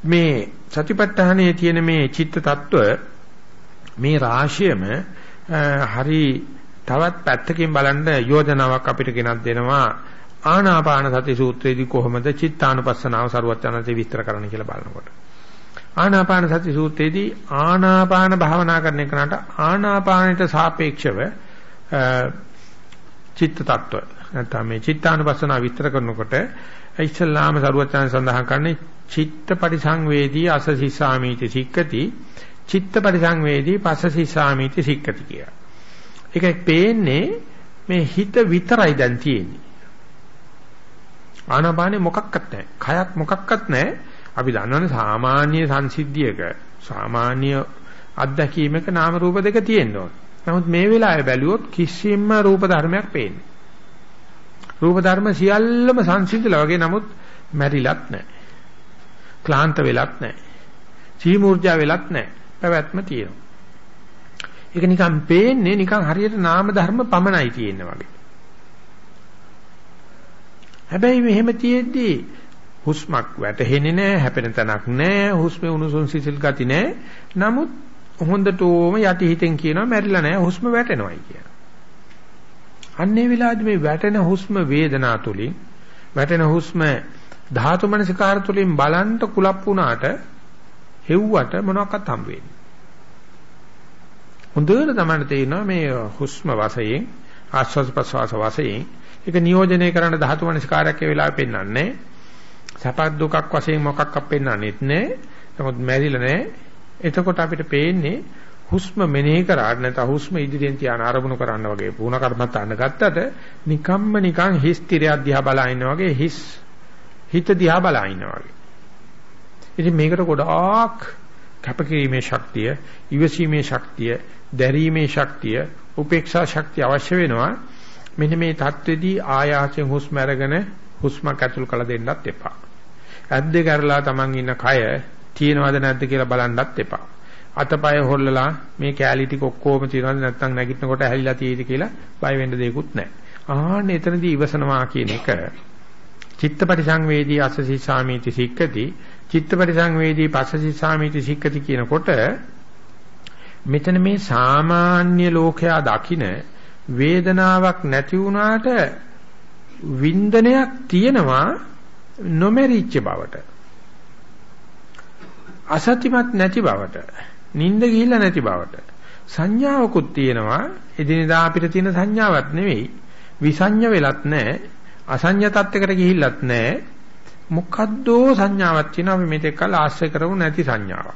මේ සතිපට්ඨානයේ තියෙන මේ චිත්ත tattwa මේ රාශියම හරි තවත් පැත්තකින් බලන්න යෝජනාවක් අපිට ගෙනත් දෙනවා ආනාපාන සති සූත්‍රයේදී කොහොමද චිත්තානුපස්සනාව සරුවත් යනසේ විස්තර කරන්න කියලා බලනකොට ආනාපාන සති සූත්‍රයේදී ආනාපාන භාවනා කරන එකනට ආනාපානයට සාපේක්ෂව චිත්ත tattwa නැත්නම් මේ චිත්තානුපස්සනාව විස්තර කරනකොට ඉස්ලාම සරුවත් යන සඳහන් කරන්නේ චිත්ත පරිසංවේදී අසසිසාමීති සික්කති චිත්ත පරිසංවේදී පසසිසාමීති සික්කති කියලා. ඒකයි පේන්නේ මේ හිත විතරයි දැන් තියෙන්නේ. ආනාපානේ මොකක්වත් නැහැ. කයක් මොකක්වත් නැහැ. අපි දන්නවනේ සාමාන්‍ය සංසිද්ධියක සාමාන්‍ය අත්දැකීමක නාම රූප දෙක තියෙන්න ඕන. නමුත් මේ වෙලාවේ බැලුවොත් කිසිම රූප ධර්මයක් පේන්නේ. රූප ධර්ම සියල්ලම සංසිඳලා වගේ නමුත් මැරිලත් නැහැ. ක්ලාන්ත වෙලත් නැහැ. සීමූර්ජා වෙලත් නැහැ. පැවැත්ම තියෙනවා. ඒක නිකන් පේන්නේ නිකන් හරියට නාම ධර්ම පමණයි තියෙන්නේ වගේ. හැබැයි මෙහෙම තියෙද්දි හුස්මක් වැටහෙන්නේ නැහැ, හැපෙන තැනක් නැහැ, හුස්මේ උණුසුම් සිසිල් ගති නැහැ. නමුත් හොඳටම යටි හිතෙන් කියනවා මැරිලා නැහැ, හුස්ම වැටෙනවායි කියලා. අන්නේ වෙලාවේදී මේ වැටෙන හුස්ම වේදනා තුලින් වැටෙන හුස්ම ධාතු මනසිකාර තුලින් බලන්ට කුලප් වුණාට හෙව්වට මොනවක්වත් හම්බ වෙන්නේ. හොඳට තමයි තේරෙනවා මේ හුස්ම වශයෙන් ආස්වාද ප්‍රසවාස වශයෙන් ඒක නියෝජනය කරන ධාතු මනසිකාරයක් ඒ වෙලාවේ පෙන්වන්නේ සැපක් දුකක් වශයෙන් මොකක්වත් පෙන්වන්නෙත් නෑ නමුත් මැරිලා නෑ එතකොට අපිට පේන්නේ හුස්ම මෙනෙහි කරාට නැත්නම් හුස්ම ඉදිරියෙන් තියාන ආරමුණු කරන්න වගේ පුණ කර්මත් අන්න ගත්තට නිකම්ම නිකන් හිස් තිරයක් දිහා බලා ඉන්න වගේ හිස් හිත දිහා බලා ඉන්න වගේ. ඉතින් මේකට ගොඩාක් කැපකිරීමේ ශක්තිය, ඉවසීමේ ශක්තිය, දැරීමේ ශක්තිය, උපේක්ෂා ශක්තිය අවශ්‍ය වෙනවා. මෙන්න මේ தത്വෙදී ආයාසයෙන් හුස්ම අරගෙන හුස්මක් ඇතුල් කළ දෙන්නත් එපා. ඇද්ද කරලා Taman ඉන්න කය තියෙනවද නැද්ද කියලා බලන්නත් එපා. අතපය හොල්ලලා මේ කැලී ටික ඔක්කොම තියෙනවද නැත්නම් නැගිටිනකොට ඇහිලා තියෙයිද කියලා බය වෙන්න දෙයක්වත් නැහැ. ආහන්න එතනදී ඉවසනවා කියන එක චිත්තපටිසංවේදී අසසී සාමීති සික්කති චිත්තපටිසංවේදී පස්සසී සාමීති සික්කති කියනකොට මෙතන මේ සාමාන්‍ය ලෝකයා දකින වේදනාවක් නැති වුණාට වින්දනයක් තියෙනවා නොමෙරිච්ච බවට. අසත්‍යමත් නැති බවට. නිින්ද ගිහිල්ලා නැති බවට. සංඥාවකුත් තියෙනවා. එදිනෙදා අපිට තියෙන සංඥාවක් නෙවෙයි. විසඤ්ඤ වෙලත් නැහැ. අසඤ්ඤ තත්යකට ගිහිල්ලත් නැහැ. මොකද්දෝ සංඥාවක් තියෙනවා. අපි මෙතෙක් කල ආශ්‍රය කරමු නැති සංඥාවක්.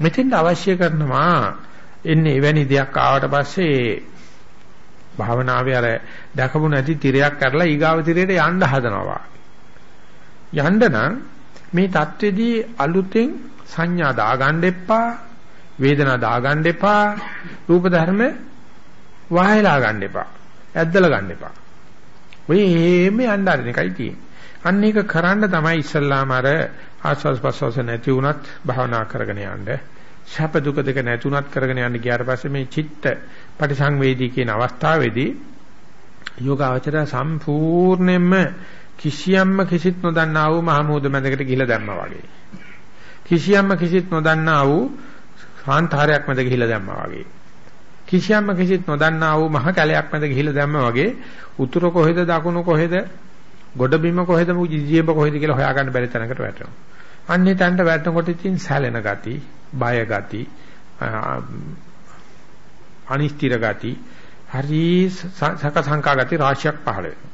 මෙතෙන්ට අවශ්‍ය කරනවා එන්නේ එවැනි දෙයක් ආවට පස්සේ භාවනාවේ අර දකපු නැති තිරයක් කරලා ඊගාව තිරයට යන්න හදනවා. යන්න නම් මේ தත්වෙදී අලුතෙන් සංඥා දාගන්න එපා, වේදනා දාගන්න එපා, රූප ධර්ම වහයලා ගන්න එපා, ඇද්දලා ගන්න එපා. ඔය හැම යන්න හදන එකයි තියෙන්නේ. අන්න ඒක කරන්න තමයි ඉස්සල්ලාම අර ආස්වාස් ප්‍රසවාස නැති වුණත් භාවනා කරගෙන යන්නේ. ශාප දුක දෙක නැතුණත් කරගෙන යන්න ගියාට පස්සේ මේ චිත්ත පටිසංවේදී කියන අවස්ථාවේදී යෝගාවචර සම්පූර්ණයෙන්ම කිසියම්ම කිසිත් නොදන්නා වූ මහමෝද මැදකට ගිහිලා දැම්මා වගේ. කිසියම්ම කිසිත් නොදන්නා වූ කාන්තාරයක් මැද ගිහිලා දැම්මා වගේ. කිසියම්ම කිසිත් නොදන්නා වූ මහ කැලයක් මැද ගිහිලා දැම්මා වගේ උතුර කොහෙද දකුණු කොහෙද ගොඩ බිම කොහෙද ජීජීබ කොහෙද කියලා හොයාගන්න බැරි තැනකට වැටෙනවා. අන්නේ තැනට වැටෙනකොට ඉතින් සැලෙන ගති, බය ගති, අනිස්තිර ගති, හරි සක සංකා ගති රාශියක් පහළ වෙනවා.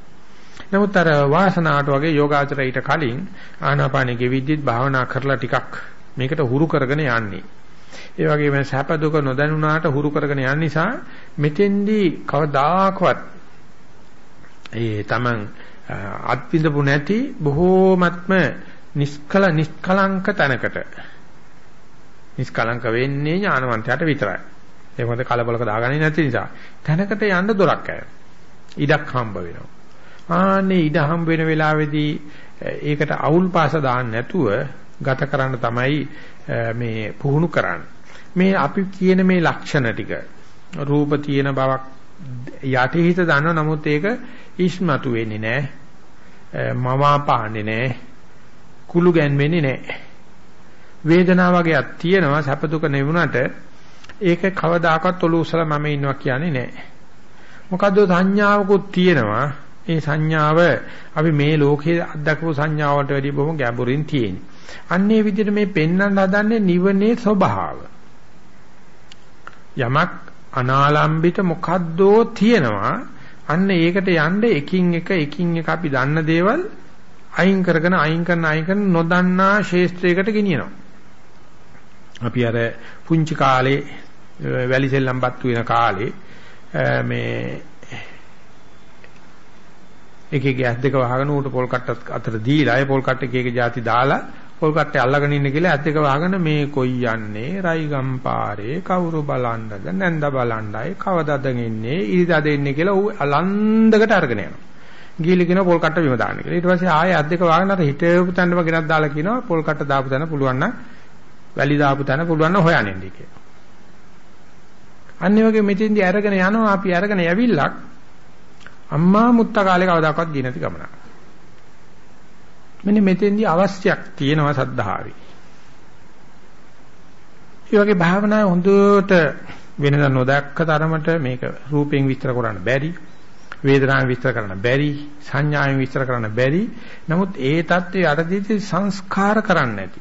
නමුත් අර වාසනාවට වගේ යෝගාචරයට කලින් ආනාපානෙ ගෙවිද්දිත් භාවනා කරලා ටිකක් මේකට හුරු කරගෙන යන්නේ. ඒ වගේම සැප දුක නොදැනුණාට හුරු කරගෙන යන නිසා මෙතෙන්දී කවදාකවත් ඒ Taman අත්විඳපු නැති බොහෝමත්ම නිෂ්කල නිෂ්කලංක තැනකට නිෂ්කලංක වෙන්නේ ඥානවන්තයාට විතරයි. ඒ මොකද කලබලක දාගන්නේ නැති නිසා තැනකට යන්න දොරක් ඇර. ඉඩක් හම්බ වෙනවා. ආන්නේ ඉඩ හම්බ වෙන වෙලාවේදී ඒකට අවුල් පාස දාන්න නැතුව ගත කරන්න තමයි මේ පුහුණු කරන්නේ. මේ අපි කියන මේ ලක්ෂණ ටික රූප තියෙන බවක් යටිහිත දන්නව නමුත් ඒක ඉස්මතු වෙන්නේ නැහැ මවාපාන්නේ නැහැ කුළු ගැන්වෙන්නේ නැහැ. වේදනාව වගේක් තියෙනවා සැප දුක නෙවුනට ඒක කවදාකවත් ඔලු උසලා මම ඉන්නවා කියන්නේ නැහැ. මොකද්ද සංඥාවකුත් තියෙනවා. ඒ සංඥාව අපි මේ ලෝකයේ අත්දකපු සංඥාවට වැඩිය බොහොම ගැඹුරින් තියෙන්නේ. අන්නේ විදිහට මේ පෙන්වන්න හදන්නේ නිවනේ ස්වභාවය යමක් අනාලම්බිත මොකද්දෝ තියෙනවා. අන්න ඒකට යන්න එකින් එක එකින් එක අපි දන්න දේවල්. අයින් කරගෙන අයින් කරන අයින් කරන නොදන්නා ශේස්ත්‍රයකට ගෙනියනවා. අපි අර පුංචි කාලේ වැලි සෙල්ලම්පත් වෙන කාලේ මේ එකේ ගෑස් දෙක වහගෙන ඌට පොල් කට්ටත් අතර දීලා ඒ පොල් කට්ට එක එක જાති දාලා පොල් කට්ටේ අල්ලගෙන ඉන්න කියලා ඇත් එක වහගෙන මේ කොයි යන්නේ? රයිගම් පාරේ කවුරු බලන්නද? නැන්ද බලන්නයි කවදද එන්නේ ඉරිදද එන්නේ කියලා ඌ අලන්දකට අරගෙන යනවා. ගිහිලි කියන පොල් කට්ට බිම දාන්න කියලා. ඊට පස්සේ ආයෙ ඇත් දෙක වහගෙන අර හිටවපු තැනම ගෙනත් දාලා කියනවා පොල් කට්ට දාපු තැන පුළුවන් නම් වැලි දාපු තැන පුළුවන් නම් හොයන්න ඉන්නේ කියලා. අනිත් වගේ මෙතෙන්දී අරගෙන යනවා අපි අරගෙන යවිල්ලක් අම්මා මුත්ත කාලේ කවදාකවත් ගියේ නැති ගමනක්. මෙන්න මෙතෙන්දී අවශ්‍යයක් තියෙනවා සද්ධාවේ. ඒ වගේ භාවනාවේ හොඳට වෙනද නොදැක්ක තරමට මේක රූපයෙන් විස්තර කරන්න බැරි වේදනාවෙන් විස්තර කරන්න බැරි සංඥාවෙන් විස්තර කරන්න බැරි. නමුත් ඒ தත්ත්වයේ අරදීති සංස්කාර කරන්න නැති.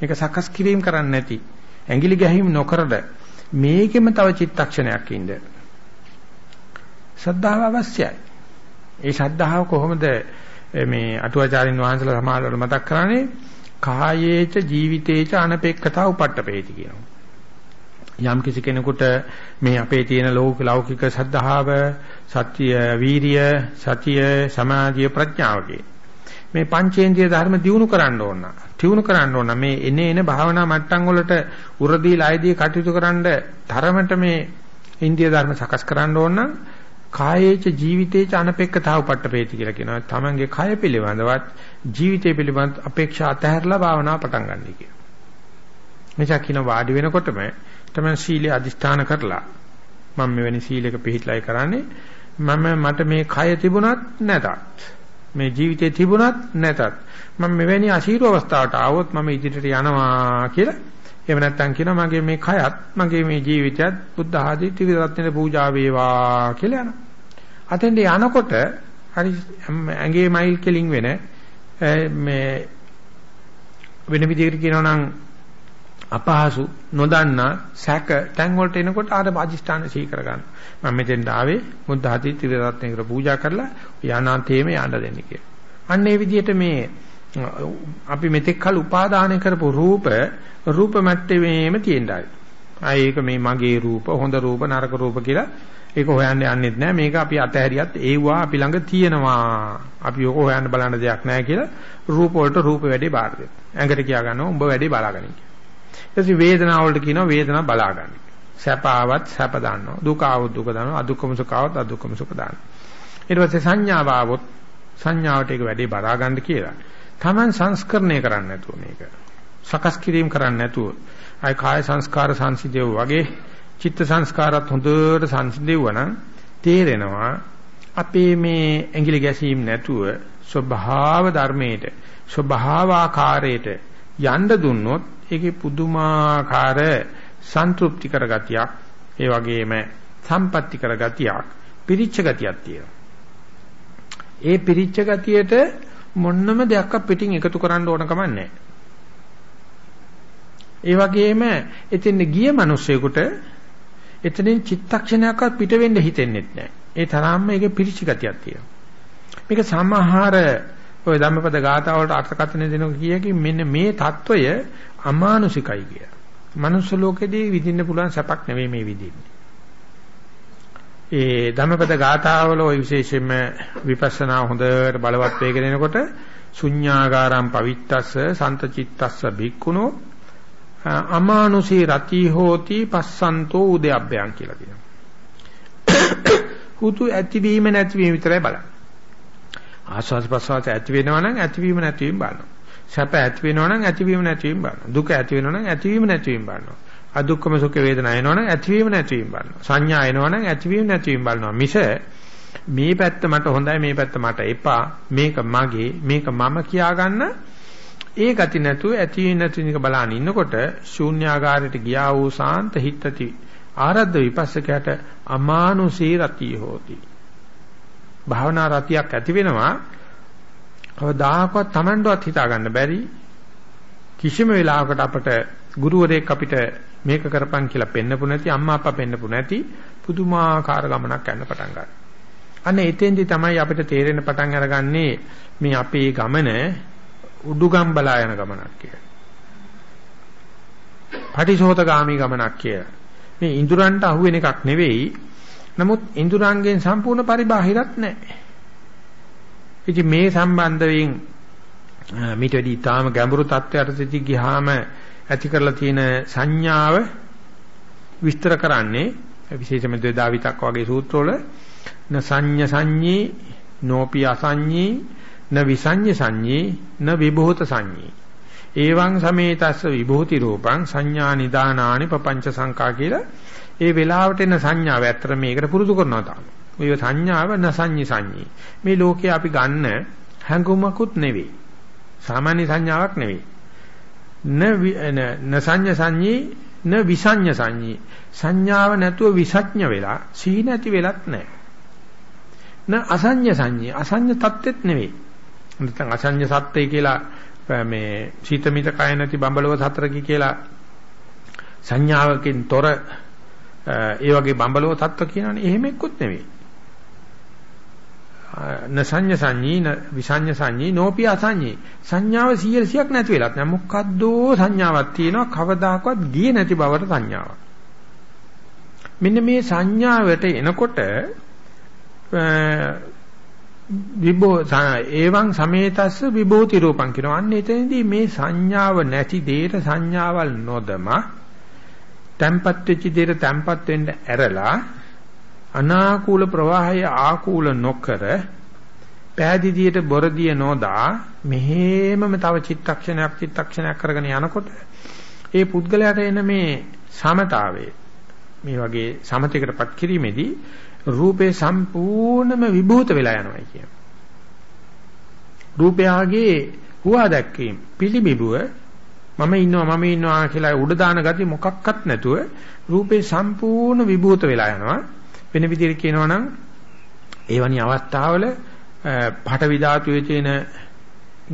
මේක සකස් කිරීම කරන්න නැති. ඇඟිලි ගැහිම් නොකරද මේකෙම තව චිත්තක්ෂණයක් ඉන්න. ශ්‍රද්ධාව අවශ්‍යයි. ඒ ශ්‍රද්ධාව කොහොමද මේ අටුවාචාරින් වහන්සේලා සමාජවල මතක් කරන්නේ? කායේච ජීවිතේච අනපේක්ෂතා උපට්ඨපේති කියනවා. යම් කිසි කෙනෙකුට මේ අපේ තියෙන ලෞකික සද්ධාව, සත්‍ය, වීරිය, සතිය, සමාධිය, ප්‍රඥාවගේ මේ පංචේන්ද්‍රිය ධර්ම දියුණු කරන්න ඕන. දියුණු කරන්න ඕන. මේ එනේ එන භාවනා මට්ටම් වලට උරදී ලයිදී කටයුතු කරන්න තරමට මේ ඉන්දිය ධර්ම සකස් කරන්න ඕන නම් කායේච ජීවිතේච අනපේක්ෂතාව පට්ටපේති කියලා කියනවා. තමන්ගේ කය පිළිබඳවත් ජීවිතය පිළිබඳ අපේක්ෂා අතහැරලා භාවනාව පටන් ගන්නයි කියනවා. මෙචා කියන වාඩි වෙනකොටම තමයි සීලය අදිස්ථාන කරලා. මම මෙවැනි සීලයක පිළිහිట్లයි කරන්නේ. මම මට මේ කය තිබුණත් නැතත්. මේ ජීවිතේ තිබුණත් නැතත්. මම මෙවැනි අශීරු අවස්ථාවට ආවොත් මම ඉදිරියට යනවා කියලා. එහෙම නැත්නම් කියනවා මගේ මේ කයත් මගේ මේ ජීවිතයත් බුද්ධ ආදී ත්‍රිවිධ පූජා වේවා කියලා යනවා. අතෙන්ද යනකොට හරි ඇඟේ මයිල් කෙලින් වෙන මේ වෙන විදිහකට කියනවා නම් අපහසු නොදන්නා සැක තැන් වලට එනකොට ආර අදිෂ්ඨාන සී කර ගන්න. මම මෙතෙන්ට ආවේ බුද්ධ ආදී ත්‍රිවිධ රත්නයකට පූජා කරලා යනාතේම යන්න දෙන්න කියලා. අන්න ඒ විදිහට මේ අපි මෙතෙක් කල උපාදානය කරපු රූප රූප මට්ටමේම තියෙනයි. ආ ඒක මේ මගේ රූප හොඳ රූප නරක රූප කියලා ඒක හොයන්න යන්නෙත් නෑ මේක අපි අතහැරියත් ඒවා අපි ළඟ තියෙනවා. අපි ඕක හොයන්න බලන්න දෙයක් නෑ කියලා රූප වලට රූප වැඩි බාර දෙනවා. ඇඟට කියා ගන්නවා උඹ වැඩි බලාගන්න කියලා. ඊට වේදනාව වලට කියනවා වේදනාව බලාගන්න. සැප ආවත් සැප දාන්නවා. දුක ආවොත් දුක දානවා. අදුක්කම සුඛ ආවොත් අදුක්කම සුඛ දානවා. ඊට පස්සේ සංඥාව ආවොත් සංඥාවට ඒක වැඩි බලා ගන්න කියලා. Taman සංස්කරණය කරන්නේ නැතුව මේක. සකස් කිරීම කරන්නේ නැතුව. අය කාය සංස්කාර සංසිදෙව වගේ චිත්ත සංස්කාරات හොඳට සංසිදෙවුවා නම් තේරෙනවා අපේ මේ ඇඟිලි ගැසීම් නැතුව ස්වභාව ධර්මයට ස්වභාව ආකාරයට යන්න දුන්නොත් ඒකේ පුදුමාකාර සන්තුප්ති කරගතියක් ඒ වගේම සම්පatti කරගතියක් පිරිච්ච ගතියක් තියෙනවා. ඒ පිරිච්ච ගතියට මොන්නම දෙයක් පිටින් එකතු කරන්න ඕන කම නැහැ. ඒ වගේම එතෙන් ගිය මිනිස්සෙකුට එතනින් චිත්තක්ෂණයක්වත් පිට වෙන්න හිතෙන්නේ නැහැ. ඒ තරම්ම ඒකේ පිරිච්ච ගතියක් තියෙනවා. මේක සමහර ওই ධම්මපද ගාථා වලට අර්ථකථන දෙනවා කියකින් මෙන්න මේ తত্ত্বය අමානුෂිකයි කිය. මනුස්ස ලෝකෙදී විඳින්න පුළුවන් සැපක් නෙවෙයි මේ විඳින්නේ. ඒ ධම්මපද ගාථා වල ওই විශේෂයෙන්ම විපස්සනා හොඳට බලවත් වේගෙන එනකොට ශුඤ්ඤාගාරම් පවිත්තස්ස සන්තචිත්තස්ස භික්ඛුනෝ අමානුෂී රති හෝති පස්සන්තෝ උදයබ්බයන් කියලා කියනවා. (coughs) හුතු ඇතිවීම නැතිවීම විතරයි බලන්නේ. ආස්වාද ප්‍රසවාස ඇති වෙනවා නම් ඇතිවීම නැතිවීම බලනවා. සැප ඇති වෙනවා නම් ඇතිවීම නැතිවීම බලනවා. දුක ඇති වෙනවා නම් ඇතිවීම නැතිවීම බලනවා. අදුක්කම සුඛ වේදනා එනවනම් ඇතිවීම නැතිවීම බලනවා. සංඥා එනවනම් ඇතිවීම නැතිවීම බලනවා. මිස මේ පැත්ත මට හොඳයි මේ පැත්ත මට එපා මේක මගේ මේක මම කියා ගන්න ඒ ගති නැතුව ඇති නැති එක බලන ඉන්නකොට ශූන්‍යාකාරයට ගියා වූ සාන්ත හිතති ආරද්ධ විපස්සකයට අමානුෂී රතිය හෝති භාවනා රතියක් ඇති වෙනවා කවදාකවත් Tamanටවත් හිතා ගන්න බැරි කිසිම වෙලාවකට අපට ගුරුවරයෙක් අපිට මේක කරපන් කියලා පෙන්නපු නැති අම්මා අප්පා පෙන්නපු නැති පුදුමාකාර ගමනක් යන්න පටන් ගන්නවා. අන්න එතෙන්දි තමයි අපිට තේරෙන පටන් අරගන්නේ මේ අපේ ගමන උඩුගම් බලා යන ගමනක් කියලා. පටිසෝතගාමි ගමනක් කියලා. මේ ඉඳුරන්ට අහුවෙන එකක් නෙවෙයි. නමුත් ඉඳුරංගෙන් සම්පූර්ණ පරිබාහිරත් නැහැ. ඉතින් මේ සම්බන්ධයෙන් මිට වැඩි ඊටාම ගැඹුරු තත්ත්වයකට ගියාම ඇති කරලා තියෙන සංඥාව විස්තර කරන්නේ විශේෂයෙන්ම ද්වේදාවිතක් වගේ සූත්‍රවල න සංඤ සංඤී නෝපි අසංඤී න විසංඤ සංඤී න විභූත සංඤී ඒවං සමේතස්ස විභූති රූපං සංඥා නිදානානි පపంచ සංකා කියලා ඒ වෙලාවට එන සංඥාව ඇත්තට මේකට පුරුදු කරනවා තමයි. ඔය සංඥාව න සංඤි සංඤී. මේ ලෝකේ අපි ගන්න හැඟුමකුත් නෙවෙයි. සාමාන්‍ය සංඥාවක් නෙවෙයි. න න සංඤ සංඤී න විසඤ්ඤ සංඤී සංඥාව නැතුව විසඥ වෙලා සීන ඇති වෙලත් නැහැ න අසඤ්ඤ සංඤී අසඤ්ඤ தත්ත්වෙත් නෙවෙයි නැත්නම් අසඤ්ඤ සත්ත්වය කියලා මේ සීතමිත කය නැති බඹලව සතරකි කියලා සංඥාවකින් තොර ඒ වගේ බඹලව තත්ත්ව කියනවනේ. එහෙම එක්කුත් නෙවෙයි. නසඤ්ඤ සංඤී න විසඤ්ඤ සංඤී නෝපි අසඤ්ඤී සංඥාව 100ක් නැති වෙලත් නෑ. මොකද්දෝ සංඥාවක් තියෙනවා. කවදාකවත් ගියේ නැති බවට සංඥාවක්. මෙන්න මේ සංඥාවට එනකොට විභෝ ඒවං සමේතස්ස විභූති රූපං කියනවා. අන්න එතනදී මේ සංඥාව නැති දෙයට සංඥාවල් නොදම tempat වෙච්ච දෙයට tempat වෙන්න ඇරලා අනාකූල ප්‍රවාහය ආකූල නොකර පෑදීදියට බොරදිය නොදා මෙහෙමම තව චිත්තක්ෂණයක් චිත්තක්ෂණයක් කරගෙන යනකොට ඒ පුද්ගලයාට එන මේ සමතාවයේ මේ වගේ සමතයකටපත් කිරීමේදී රූපේ සම්පූර්ණම විභූත වෙලා යනවා කියන. රූපයගේ හුවා දැක්වීම පිළිබිබුව මම ඉන්නවා මම ඉන්නවා කියලා උඩ දාන ගතිය මොකක්වත් නැතුව රූපේ සම්පූර්ණ විභූත වෙලා යනවා. වෙන විදිහට කියනවා නම් එවැනි අවස්ථාවල පඨවි ධාතුවේ තියෙන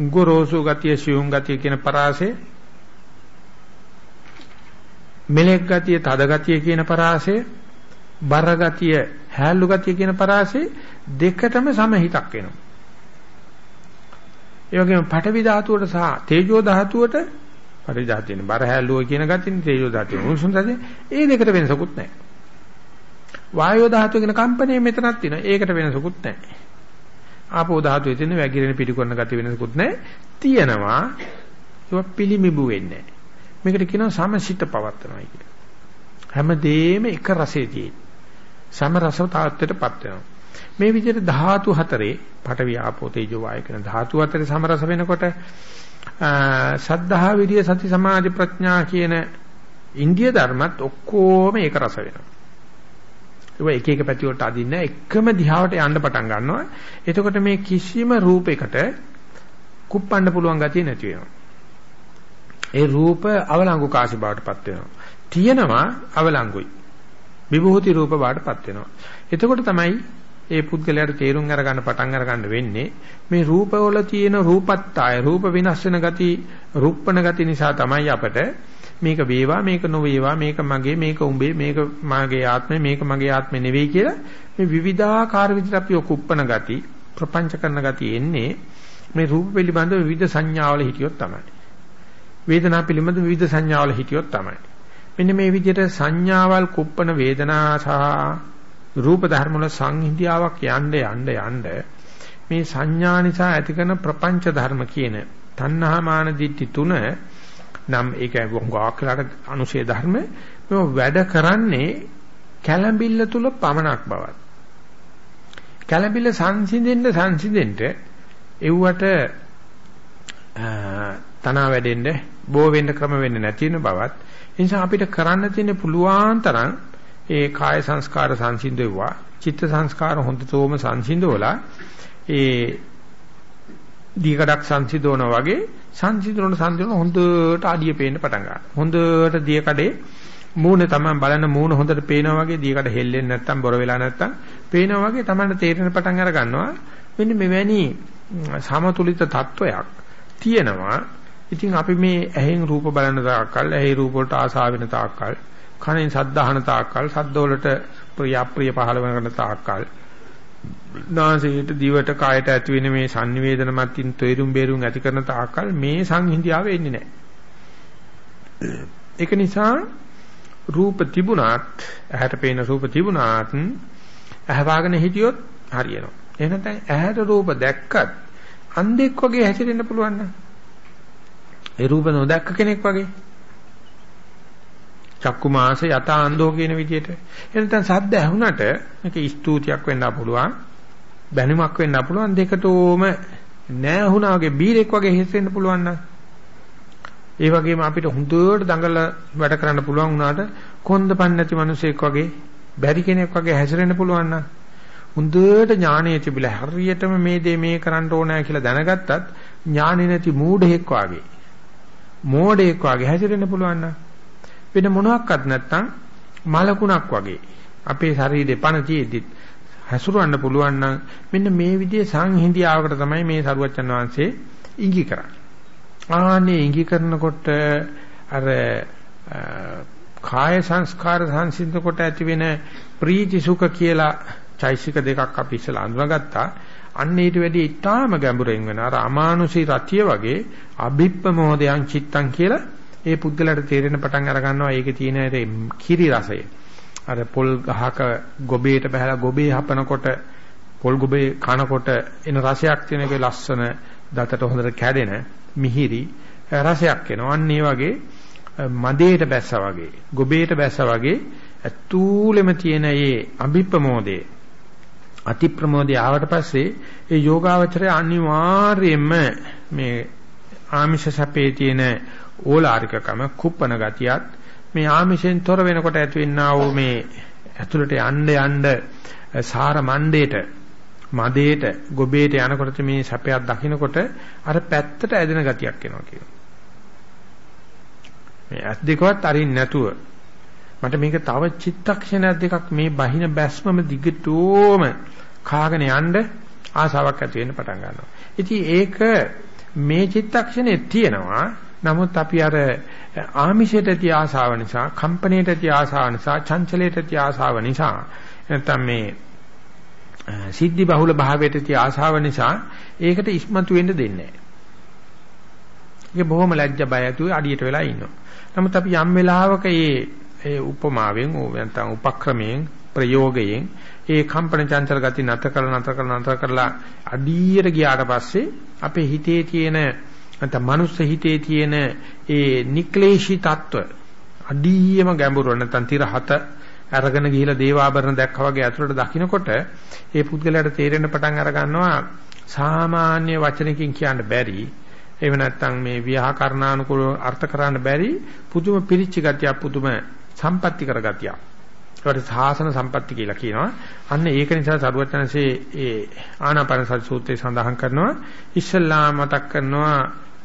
ගොරෝසු ගතිය සියුම් ගතිය කියන පරාසය මෙලෙක් ගතිය තද ගතිය කියන පරාසය බර ගතිය හැල්ලු ගතිය කියන පරාසය දෙකටම සමහිතක් වෙනවා ඒ වගේම පඨවි ධාතුවට සහ තේජෝ ධාතුවට පඨවි ධාතුවේ බර හැල්ලුව කියන ගතියනේ තේජෝ ධාතුවේ උණුසුම් ධාතුවේ ඒ දෙකට වෙනසකුත් නැහැ. වායෝ ධාතුවේ කියන කම්පණය මෙතනක් තියෙනවා. ඒකට වෙනසකුත් නැහැ. ආපෝ ධාතුවේ තියෙන වැగిරෙන පිටිකොන්න ගතිය වෙනසකුත් නැහැ. තියෙනවා. ඒක පිළිමිබු වෙන්නේ නැහැ. මේකට කියනවා සමසිත පවත්නවා කියලා. හැමදේම එක රසයේ තියෙන. සම රස තාත්වයටපත් වෙනවා. මේ විදිහට ධාතු හතරේ පඨවි ආපෝ තේජෝ වායු කියන ධාතු හතරේ සමරස වෙනකොට සද්ධා විරිය සති සමාධි ප්‍රඥා කියන ඉන්දිය ධර්මත් ඔක්කොම ඒක රස වෙනවා. ඒක එක එක පැති වලට අදින්න එකම දිහාවට යන්න පටන් ගන්නවා. එතකොට මේ කිසිම රූපයකට කුප්පන්න පුළුවන් ගතිය නැති වෙනවා. ඒ රූප අවලංගු කාසි බවටපත් වෙනවා. තියෙනවා අවලංගුයි. විභූති රූප බවටපත් වෙනවා. එතකොට තමයි ඒ පුද්ගලයාට තේරුම් අරගන්න පටන් අරගන්න වෙන්නේ මේ රූපවල තියෙන රූපත්තාය රූප විනාශ වෙන ගති රුප්පණ ගති නිසා තමයි අපට මේක වේවා මේක නොවේවා මේක මගේ මේක උඹේ මේක මාගේ ආත්මය මේක මගේ ආත්මය නෙවෙයි කියලා මේ විවිධාකාර විදිහට අපි කුප්පණ ගති ප්‍රපංච කරන ගති එන්නේ මේ රූප පිළිබඳ විවිධ සංඥාවල හිටියොත් තමයි. වේදනා පිළිබඳ විවිධ සංඥාවල හිටියොත් තමයි. මෙන්න මේ විදිහට සංඥාවල් කුප්පණ වේදනා සහ රූප ධර්ම වල සංහිඳියාවක් යන්න යන්න යන්න මේ සංඥා නිසා ඇති කරන ප්‍රපංච ධර්ම කියන තණ්හා මාන දිට්ඨි තුන නම් ඒක ගොක්ලාට අනුශේ ධර්ම. මේ වැඩ කරන්නේ කැළඹිල්ල තුල පමණක් බවත්. කැළඹිල්ල සංසිඳෙන්න සංසිඳෙන්න එව්වට තනවා වැඩෙන්න බෝ වෙන්න ක්‍රම වෙන්නේ නැති වෙන බවත්. ඒ නිසා අපිට කරන්න තියෙන පුළුවන් තරම් ඒ කාය සංස්කාර සංසිඳුවා චිත්ත සංස්කාර හොඳටම සංසිඳවලා ඒ දීකඩක් සංසිඳවන වගේ සංසිඳවන සංසිඳවන හොඳට අඩිය පේන්න පටන් ගන්නවා. හොඳට දීකඩේ මූණ තමයි බලන මූණ හොඳට පේනවා වගේ දීකඩ හෙල්ලෙන්නේ නැත්තම් බොර වෙලා නැත්තම් පේනවා වගේ තමයි තේරෙන පටන් අර ගන්නවා. මෙන්න මෙවැනි සමතුලිත තත්වයක් තියෙනවා. ඉතින් අපි මේ ඇහෙන් රූප බලන තාක්කල් ඇහි රූප වලට ආසා වෙන තාක්කල් කනෙන් සද්දාහන තාක්කල් සද්දවලට ප්‍රිය අප්‍රිය පහළ වෙන තාක්කල් නාසයට දිවට කායට ඇති වෙන මේ sannivedana මතින් තොইරුම් බේරුම් ඇති කරන තාක්කල් මේ සංහිඳියාව එන්නේ නැහැ. ඒක නිසා රූප තිබුණත් ඇහැට පේන රූප තිබුණත් ඇහැ වාගෙන හිටියොත් හරියනවා. එහෙම නැත්නම් ඇහැට රූප දැක්කත් අන්ධෙක් වගේ හැසිරෙන්න පුළුවන් නේද? ඒ රූප නොදැක්ක කෙනෙක් වගේ චක්කු මාස යත ආන්දෝ කියන විදිහට. එනතන සද්ද ඇහුණට මේක ස්තුතියක් වෙන්න පුළුවන්. බැනුමක් වෙන්න පුළුවන් දෙකටම නෑ වුණා වගේ බීරෙක් වගේ හිස්සෙන්න පුළුවන් නම්. ඒ වගේම අපිට හුදුවට දඟල වැඩ කරන්න පුළුවන් වුණාට කොන්දපන් නැති මිනිසෙක් වගේ බැරි කෙනෙක් වගේ හැසිරෙන්න පුළුවන් නම් හුදුවට ඥානය තිබිලා හරියටම මේ දේ මේ කරන්න ඕනෑ කියලා දැනගත්තත් ඥානෙ නැති මූඩෙක් වගේ මෝඩෙක් වගේ හැසිරෙන්න පුළුවන් නම් වෙන මොනවත් නැත්තම් මලකුණක් වගේ අපේ ශරීරේ පණ තියෙද්දි හැසුරවන්න පුළුවන් නම් මෙන්න මේ විදිහේ සංහිඳියාවකට තමයි මේ සරුවච්චන් වහන්සේ ඉඟි කරන්නේ. ආනේ ඉඟි කරනකොට අර කාය සංස්කාර සංසිඳ කොට ඇති වෙන ප්‍රීති සුඛ කියලා චෛසික දෙකක් අපි ඉස්සලා අඳුනගත්තා. අන්න ඊට වැඩි ඊටාම ගැඹුරින් වෙන අර අමානුෂී රතිය වගේ අභිප්පමෝදයන් චිත්තං කියලා ඒ පුද්ගලයාට තේරෙන පටන් අර ගන්නවා ඒකේ තියෙන කිරි රසය. අර පොල් ගහක ගොබේට බහලා ගොබේ හපනකොට පොල් ගොබේ කනකොට එන රසයක් තියෙන එකේ ලස්සන දතට හොඳට කැඩෙන මිහිරි රසයක් එනවා. අන්න ඒ වගේ මදේට බැස්සා වගේ ගොබේට බැස්සා වගේ ඇතුළෙම තියෙන මේ අභිප්‍රමෝදේ අති ප්‍රමෝදය ආවට පස්සේ ඒ යෝගාවචරය අනිවාර්යයෙන්ම මේ ආමිෂ සැපේ තියෙන ඕලාරිකකම කුප්පන ගතියත් මේ ආමිෂෙන් තොර වෙනකොට ඇතිවෙනා වූ මේ ඇතුළට යන්න යන්න සාර මණ්ඩේට මදේට ගොබේට යනකොට මේ සැපයක් දකින්නකොට අර පැත්තට ඇදෙන ගතියක් එනවා කියනවා. මේ ඇස් දෙකවත් අරින්න නැතුව මට මේක තව චිත්තක්ෂණයක් දෙකක් මේ බහින බැස්මම දිගටම කාගෙන යන්න ආසාවක් ඇති වෙන්න පටන් ගන්නවා. ඉතින් ඒක මේ චිත්තක්ෂණේ තියෙනවා නමුත් අපි අර ආමිෂයට ඇති ආසාව නිසා, කම්පණයට ඇති ආසාව නිසා, චංචලයට ඇති ආසාව නිසා නැත්නම් මේ සිද්ධි බහුල භාවයට ඇති ආසාව නිසා ඒකට ඉස්මතු වෙන්න දෙන්නේ ඒක බොහොම ලැජ්ජ බය ඇතුව අඩියට වෙලා ඉන්නවා. නමුත් අපි යම් වෙලාවක මේ ඒ උපමාවෙන් නැත්නම් උපක්‍රමයෙන් ප්‍රයෝගයෙන් ඒ කම්පන චංචල ගති නැත කරලා නැත කරලා නැත කරලා අඩියට ගියාට පස්සේ අපේ හිතේ තියෙන නැත්නම් මනුස්ස හිතේ තියෙන ඒ නික්ලේශී తত্ত্ব අඩියම ගැඹුරු නැත්නම් තිර හත අරගෙන ගිහිලා දේවාභරණ දැක්කා වගේ අතුරට දකින්නකොට ඒ පුද්ගලයාට තේරෙන පටන් අර ගන්නවා සාමාන්‍ය වචනකින් කියන්න බැරි එහෙම නැත්නම් මේ ව්‍යාකරණානුකූල අර්ථ කරන්න බැරි පුදුම පිරිච්ච ගතිය පුදුම සම්පatti කර ගතිය. ඒකට සාසන සම්පatti කියලා කියනවා. අන්න ඒක නිසා සරුවචනසේ ඒ ආනාපාන සති සූත්‍රයේ සඳහන් කරනවා ඉස්සල්ලා මතක් කරනවා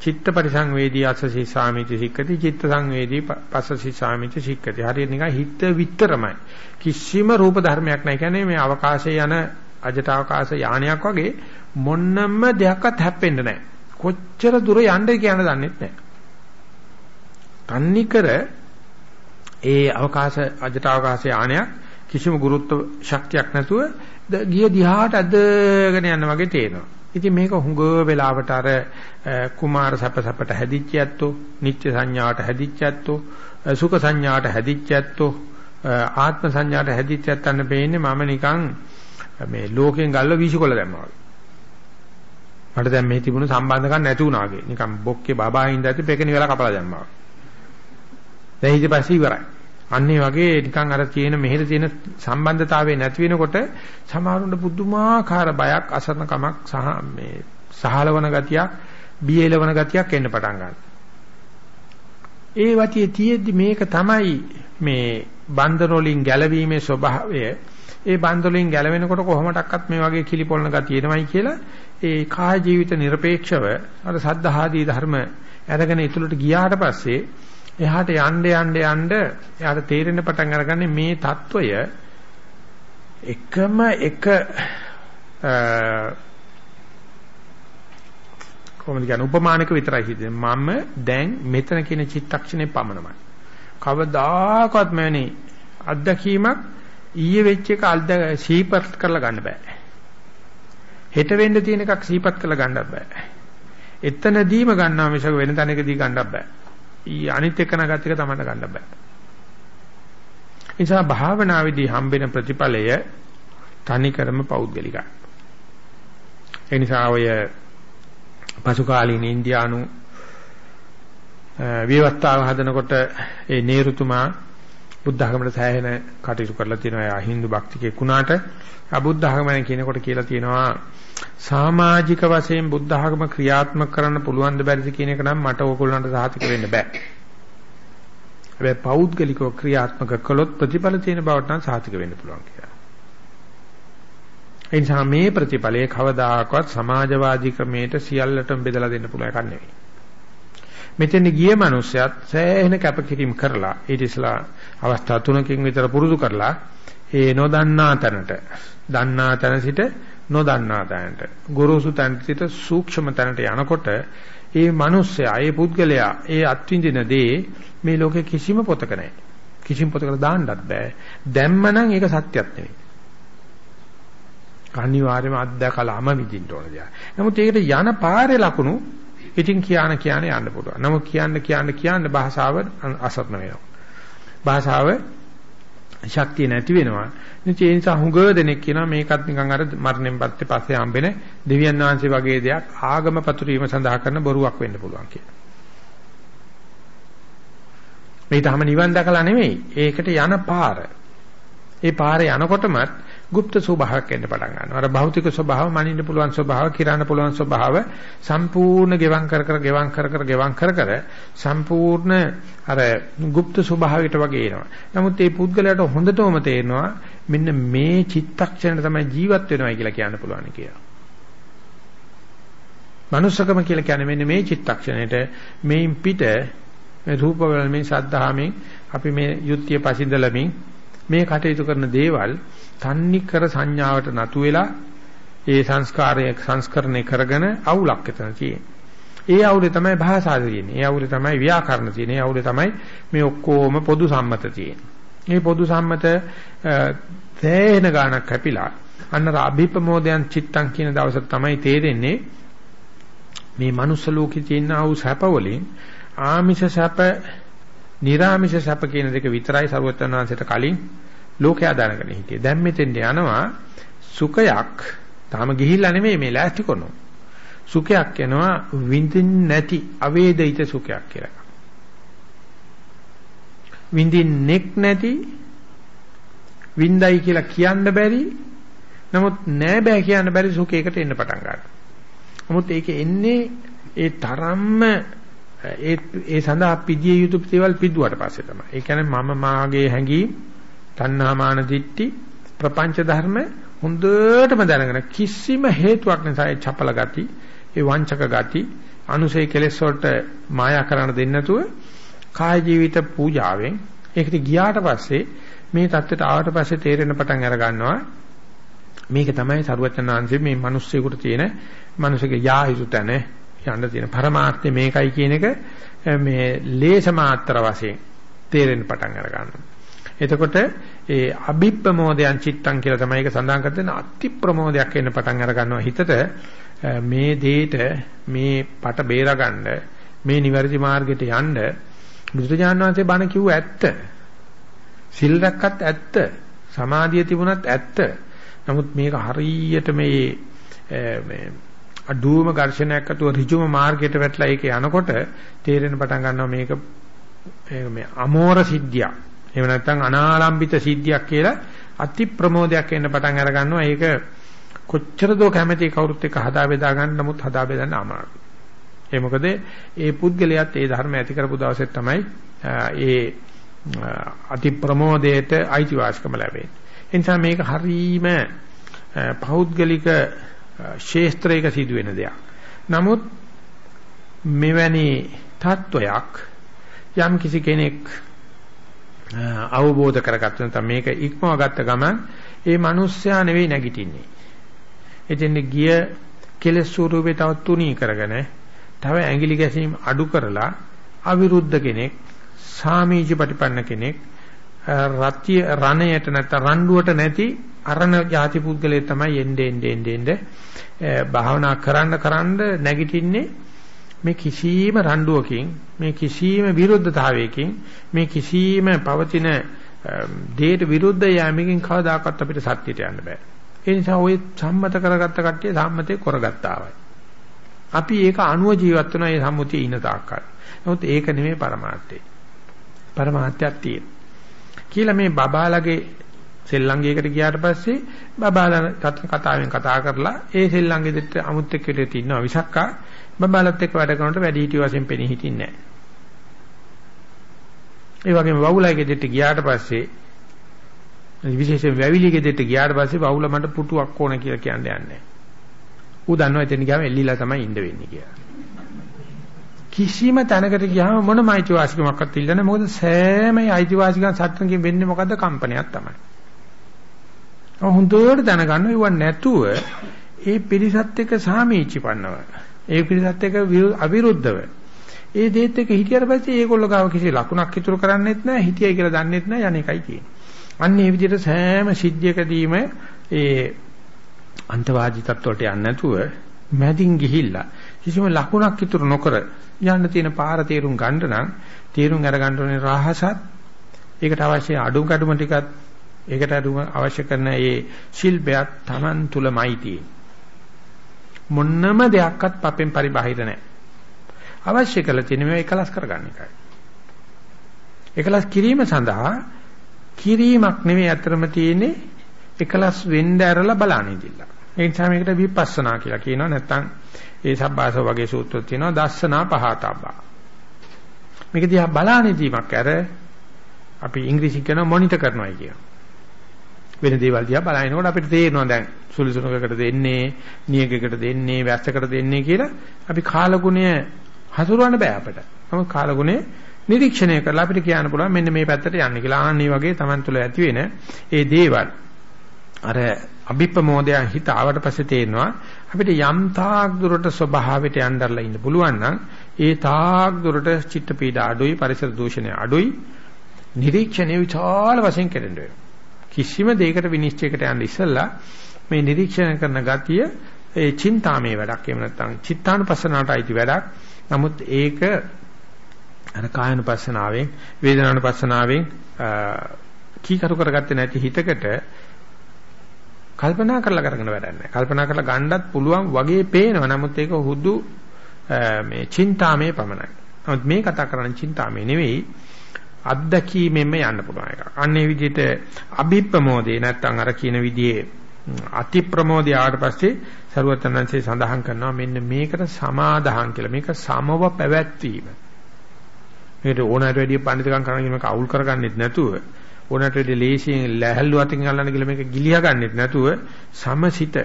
චිත්ත පරිසංවේදී අසසී සාමිති සික්කති චිත්ත සංවේදී පස්සසී සාමිති සික්කති. හරියට නිකන් හිත විතරමයි. කිසිම රූප ධර්මයක් නැහැ. කියන්නේ මේ අවකාශයේ යන අජට අවකාශ යානයක් වගේ මොන්නම දෙයක්වත් හැප්පෙන්න නැහැ. කොච්චර දුර යන්න කියන දන්නේ නැහැ. තන්නිකර ඒ අවකාශ අජට අවකාශ යානයක් කිසිම ගුරුත්ව ශක්තියක් නැතුව ගිය දිහාට ඇදගෙන යන වගේ තේනවා. ඉතින් මේක හුඟ වෙලාවට අර කුමාර සැප සැපට හැදිච්ච ඇත්තෝ, නිත්‍ය සංඥාවට හැදිච්ච ඇත්තෝ, සුඛ සංඥාවට හැදිච්ච ඇත්තෝ, ආත්ම සංඥාවට හැදිච්ච ඇත්තන්න පේන්නේ මම නිකන් මේ ලෝකෙන් ගල්ව වීසිකොල දැම්මා වගේ. මට දැන් මේ තිබුණු සම්බන්ධකම් නැති වුණා වගේ. නිකන් බොක්කේ බබා හින්දා ඇති පෙකෙනි වෙලා කපලා දැම්මා. දැන් ඊට පස්සේ ඉවරයි. අන්නේ වගේ නිකන් අර තියෙන මෙහෙර තියෙන සම්බන්ධතාවය නැති වෙනකොට සමහරුන්ට පුදුමාකාර බයක් අසරණකමක් සහ මේ සහලවන ගතියක් බියලවන ගතියක් එන්න පටන් ගන්නවා. ඒ වතියේ තියෙද්දි මේක තමයි මේ බන්ධන වලින් ගැලවීමේ ස්වභාවය. ඒ බන්ධන වලින් ගැලවෙනකොට කොහොමඩක්වත් මේ වගේ කිලිපොළන ගතියෙමයි කියලා ඒ කාය ජීවිත নিরপেক্ষව අර සද්ධාහාදී ධර්ම අරගෙන ඉතුලට ගියාට පස්සේ එහාට යන්න යන්න යන්න එයාට තේරෙන පටන් අරගන්නේ මේ తত্ত্বය එකම එක කොහොමද කියන්නේ උපමානක විතරයි හිතෙන්නේ මම දැන් මෙතන කියන චිත්තක්ෂණේ පමණමයි. කවදාකවත් මෑනේ අත්දැකීමක් ඊයේ වෙච්ච එක අල්ද සීපත් කරලා ගන්න බෑ. හෙට වෙන්න තියෙන එකක් සීපත් කරලා ගන්න බෑ. එතනදීම ගන්නවා මිසක වෙන තැනකදී ගන්නත් බෑ. අනිත් එකන ගත එක තමයි ගන්න බෑ. නිසා භාවනාවේදී හම්බෙන ප්‍රතිඵලය තනිකරම පෞද්ගලිකයි. ඒ නිසා ඔය පසු කාලීන ඉන්දියානු විවස්ථාව හදනකොට ඒ නේරුතුමා බුද්ධ ධර්මයට සෑහෙන කටයුතු කරලා තියෙනවා. එයා Hindu භක්තිකෙක් වුණාට අබුද්ධ ධර්මයන් කියනකොට කියලා තියෙනවා සමාජික වශයෙන් බුද්ධ ධර්ම ක්‍රියාත්මක කරන්න පුළුවන් ද බැරිද කියන එක නම් මට ඕගොල්ලන්ට සාහිතික වෙන්න බෑ. හැබැයි පෞද්ගලිකව ක්‍රියාත්මක කළොත් ප්‍රතිඵල තියෙන බවට නම් සාහිතික වෙන්න පුළුවන් කියලා. ඒ නිසා මේ ප්‍රතිඵලයේ කවදාකවත් සමාජවාදී ක්‍රමයට සියල්ලටම බෙදලා දෙන්න පුළුවන් එකක් නෙවෙයි. මෙතෙන් ගිය මිනිස්සයත් සෑහෙන කැපකිරීම කරලා ඊට ඉස්සලා අවස්ථා තුනකින් විතර පුරුදු කරලා ඒ නොදන්නා තැනට දන්නා තැන සිට නොදන්නා තැනට ගුරුසු තැන සිට සූක්ෂම තැනට යනකොට ඒ මිනිස්සයා ඒ පුද්ගලයා ඒ අත්විඳින දේ මේ ලෝකේ කිසිම පොතක නැහැ. කිසිම පොතකට දාන්නත් බෑ. දැම්මනම් ඒක සත්‍යයක් නෙවෙයි. අනිවාර්යයෙන්ම අත්දකලාම විඳින්න ඕන දෙයක්. නමුත් ඒකට යන පාරේ ලකුණු ඉතින් කියාන කියාන යන්න පුළුවන්. නමුත් කියන්න කියන්න කියන්න භාෂාව අසත්න වෙනවා. භාෂාව ශක්තිය නැති වෙනවා. ඉතින් ඒ නිසා හුඟ දෙනෙක් කියනවා මේකත් නිකන් අර මරණයෙන් පස්සේ පස්සේ හම්බෙන දෙවියන් වහන්සේ වගේ දෙයක් ආගම පතුරීම සඳහා කරන බොරුවක් වෙන්න පුළුවන් කියලා. මේ තම නිවන් දැකලා නෙමෙයි. ඒකට යන පාර. ඒ පාරේ යනකොටමත් গুপ্ত ස්වභාවයක් එන්න පටන් ගන්නවා. අර භෞතික ස්වභාව, මනින්න පුළුවන් ස්වභාව, කිරන්න පුළුවන් ස්වභාව සම්පූර්ණ ගෙවම් කර කර ගෙවම් කර කර ගෙවම් කර කර සම්පූර්ණ අර গুপ্ত ස්වභාවයට වගේ එනවා. නමුත් මේ පුද්ගලයාට හොඳටම තේරෙනවා මෙන්න මේ චිත්තක්ෂණය තමයි ජීවත් වෙනවයි කියලා කියන්න පුළුවන් කියලා. මනුස්සකම කියලා කියන්නේ මෙන්න මේ චිත්තක්ෂණයට මේන් පිට මේ රූප වලින් ශද්ධාමෙන් අපි මේ යුක්තිය පසින්දලමින් මේ කටයුතු කරන දේවල් තන්නි කර සංඥාවට නතු වෙලා ඒ සංස්කාරය සංස්කරණය කරගෙන අවුලක් එතන තියෙන්නේ. ඒ අවුලේ තමයි භාෂාව තියෙන්නේ. ඒ අවුලේ තමයි ව්‍යාකරණ තියෙන්නේ. ඒ අවුලේ තමයි මේ ඔක්කොම පොදු සම්මත තියෙන්නේ. මේ පොදු සම්මත තේන ගානක් කැපිලා අන්න අභිප්‍රමෝදයන් චිත්තං කියන දවසට තමයි තේරෙන්නේ මේ මනුස්ස ලෝකේ තියෙන ආ වූ සැප වලින් ආමිෂ සැප, නිර්ආමිෂ සැප කියන දෙක විතරයි සරුවචනාංශයට කලින් ලෝකයා දැනගෙන හිටියේ. දැන් මෙතෙන්ට යනවා සුඛයක් තාම ගිහිල්ලා නෙමෙයි මේ ලෑස්ති කරනවා. සුඛයක් එනවා විඳින් නැති අවේදිත සුඛයක් කියලා. විඳින්නෙක් නැති විඳයි කියලා කියන්න බැරි නමුත් නෑ බෑ කියන්න බැරි සුඛයකට එන්න පටන් ගන්නවා. නමුත් ඒක එන්නේ ඒ තරම්ම ඒ ඒ සඳහා පිදිය යුතු දේවල් පිදුවට පස්සේ තමයි. ඒ කියන්නේ මම මාගේ හැඟීම් තණ්හාමාන දිට්ටි ප්‍රපංච ධර්ම හොඳටම දැනගෙන කිසිම හේතුවක් නිසා ඒ චපල ගති, ඒ වංචක ගති, අනුසය කෙලෙස් වලට මායා කරන්න දෙන්නේ නැතුව කාය ජීවිත පූජාවෙන් ඒකට ගියාට පස්සේ මේ தත්ත්වයට ආවට පස්සේ තේරෙන පටන් අර ගන්නවා මේක තමයි සරුවචනාංශයේ මේ මිනිස්සුෙකුට තියෙන මිනිසෙගේ යාහිසු තැන යන්න තියෙන පරමාර්ථය මේකයි කියන එක මේ ලේස මාත්‍ර වශයෙන් තේරෙන්න පටන් අර ගන්නවා. එතකොට ඒ අභිප්‍රමෝදයන් චිත්තං කියලා තමයි ඒක සඳහන් කරගෙන අති ප්‍රමෝදයක් එන්න පටන් අර ගන්නවා හිතට මේ දෙයට මේ පට බේරගන්න මේ නිවැරදි මාර්ගයට යන්න බුදුරජාණන් වහන්සේ බණ කිව්ව ඇත්ත. සිල් රැක්කත් ඇත්ත. සමාධිය තිබුණත් ඇත්ත. නමුත් මේක හරියට මේ මේ අඩුවම ඝර්ෂණයක් අතුව ඍජුම මාර්ගයට වැටලා ඒක යනකොට තේරෙන පටන් ගන්නවා මේක මේ අමෝර සිද්ධියක්. එහෙම නැත්නම් අනාලම්බිත සිද්ධියක් කියලා අති ප්‍රමෝදයක් එන්න පටන් අර ගන්නවා. ඒක කොච්චර දෝ කැමැති කවුරුත් එක්ක හදා බෙදා ගන්න නමුත් හදා බෙදන්න අමාරුයි. ඒ මොකද ඒ පුද්ගලයාත් ඒ ධර්ම ඇති කරපු දවසේ තමයි ඒ අති ප්‍රමෝදයට අයිතිවාසිකම ලැබෙන්නේ. ඒ නිසා මේක හරීම පෞද්ගලික ශේස්ත්‍රයක සිදුවෙන දෙයක්. නමුත් මෙවැනි තත්වයක් යම් කිසි කෙනෙක් අවබෝධ කරගත්ත නැත්නම් මේක ඉක්මව ගත්ත ගමන් ඒ මිනිස්සයා නෙවෙයි නැගිටින්නේ. එතෙන් ගිය කෙලෙස් ස්වරූපේ තව තුනී කරගෙන තව ඇඟිලි ගැසීම් අඩු කරලා අවිරුද්ධ කෙනෙක් සාමීච ප්‍රතිපන්න කෙනෙක් රත්‍ය රණයට නැත්නම් රණ්ඩුවට නැති අරණ ಜಾති පුද්ගලයේ තමයි එන්නේ එන්නේ එන්නේ භාවනා කරන්න කරන්න නැගිටින්නේ මේ කිසියම් රණ්ඩුවකින් මේ කිසියම් විරුද්ධතාවයකින් මේ කිසියම් පවතින දේට විරුද්ධ යෑමකින් කවදාකවත් අපිට සත්‍යයට යන්න බෑ. ඒ නිසා ওই සම්මත කරගත්ත කට්ටිය සම්මතේ කරගත්තාවයි. අපි ඒක අනුව ජීවත් වෙනවා මේ සම්මුතියේ ඉන තාක්කල්. නමුත් ඒක නෙමෙයි પરමාර්ථය. પરමාර්ථයක් තියෙන. කියලා මේ බබාලගේ සෙල්ලංගයකට ගියාට පස්සේ බබාලා කතාවෙන් කතා කරලා ඒ සෙල්ලංගෙදිට අමුත්‍යක් විදිහට ඉන්නවා විසක්කා බබාලත් එක්ක වැඩ කරනකොට වැඩි හිටිය වශයෙන් පෙනී හිටින්නේ නැහැ. ඒ වගේම වවුලයිගේ දෙට ගියාට පස්සේ විශේෂයෙන් වැවිලිගේ දෙට ගියාට පස්සේ වවුල මට පුටුවක් ඕන කියලා කියන්නේ නැහැ. ඌ දන්නවා එතන ගියාම එල්ලිලා තමයි ඉන්න වෙන්නේ කියලා. කිසිම තැනකට ගියාම මොනම අයිතිවාසිකමක්වත් ඉල්ලන්නේ මොකද සෑම අයිතිවාසිකම් සත්‍යකින් වෙන්නේ මොකද්ද කම්පනයක් තමයි. හොඳට දැනගන්න ඉව නැතුව ඒ පිරිසත් එක්ක සාමීචිපන්නව. ඒ පිරිසත් එක්ක අවිරුද්ධව. ඒ දෙයත් එක්ක හිටියට පස්සේ ඒගොල්ලෝ ගාව කිසි ලකුණක් ඉතුරු කරන්නේත් නැහැ හිටියයි කියලා දන්නෙත් නැහැ යන්නේකයි කියන්නේ. අන්න ඒ විදිහට සෑම සිද්ධියකදීම ඒ අන්තවාදී තත්ත්වයට යන්නේ නැතුව මැදින් ගිහිල්ලා කිසිම ලකුණක් ඉතුරු නොකර යන්න තියෙන පාර තේරුම් ගන්න නම් තේරුම් අර ගන්න ඕනේ රහසත් ඒකට අවශ්‍ය අඩු කඩුම ටිකත් ඒකට අඩුම අවශ්‍ය කරන ඒ ශිල්පයක් Taman තුලමයි තියෙන්නේ මොන්නම දෙයක්වත් පපෙන් පරිබාහිර නැහැ අවශ්‍ය කරලා තියෙන මේවා එකලස් කරගන්න එකයි එකලස් කිරීම සඳහා කිරීමක් නෙවෙයි අතරම තියෙන්නේ එකලස් වෙන්න ඇරලා බලන්න ඉඳිලා ඒ නිසා මේකට විපස්සනා කියලා කියනවා නැත්නම් ඒ සබ්බාස වගේ සූත්‍රයක් තියෙනවා දස්සනා පහතබ්බා. මේක දිහා බලානිදීමක් අර අපි ඉංග්‍රීසි කියන මොනිටර් කරනවායි කියන. වෙන දේවල් දිහා බලනකොට අපිට තේරෙනවා දැන් සුළුසුණුකකට දෙන්නේ, නියකකට දෙන්නේ, වැස්සකට දෙන්නේ කියලා අපි කාලගුණය හසුරවන්න බෑ අපිට. නමුත් කාලගුණය නිරීක්ෂණය කරලා අපිට කියන්න පුළුවන් මෙන්න මේ පැත්තට යන්න කියලා. ආන්නේ වගේ Taman තුල ඇති වෙන ඒ දේවල් අර අභිප්‍රමෝදයන් හිත ආවට පස්සේ තේරෙනවා අපිට යම් තාක් දුරට ස්වභාවයට යnderලා ඉන්න පුළුවන් නම් ඒ තාක් දුරට චිත්ත පීඩා අඩුයි පරිසර දූෂණය අඩුයි නිරීක්ෂණය විචාල වශයෙන් කෙරෙන්න වෙනවා කිසිම දෙයකට විනිශ්චයකට යන්න ඉස්සෙල්ලා මේ නිරීක්ෂණය කරන ගතිය ඒ චින්තාමේ වැඩක් එහෙම නැත්නම් චිත්තානුපස්සනාවට අයිති වැඩක්. නමුත් ඒක අර කායනුපස්සනාවෙන් වේදනානුපස්සනාවෙන් කීකරු කරගත්තේ නැති හිතකට කල්පනා කරලා කරගෙන වැඩක් නැහැ. කල්පනා කරලා ගන්නත් පුළුවන් වගේ පේනවා. නමුත් ඒක හුදු මේ චින්තාමේ පමණයි. නමුත් මේ කතා කරන්නේ චින්තාමේ නෙවෙයි අත්දැකීමෙන්ම යන්න පුළුවන් එකක්. අන්නේ විදිහට අභිප්‍රමෝදේ නැත්තම් අර කියන විදිහේ අති ප්‍රමෝදය ආවට පස්සේ සරුවතනන්සේ සඳහන් කරනවා මෙන්න මේකට සමාදාහන් කියලා. මේක සමව පැවැත්වීම. මේකට ඕනෑට වැඩිය පඬිතුකම් කරන්න මේක අවුල් කරගන්නෙත් නැතුව ඕනෑට වැඩිය ලේසියෙන් ලැහැල්ලු අතින් අල්ලන්න කියලා මේක ගිලියා ගන්නෙත් නැතුව සමසිත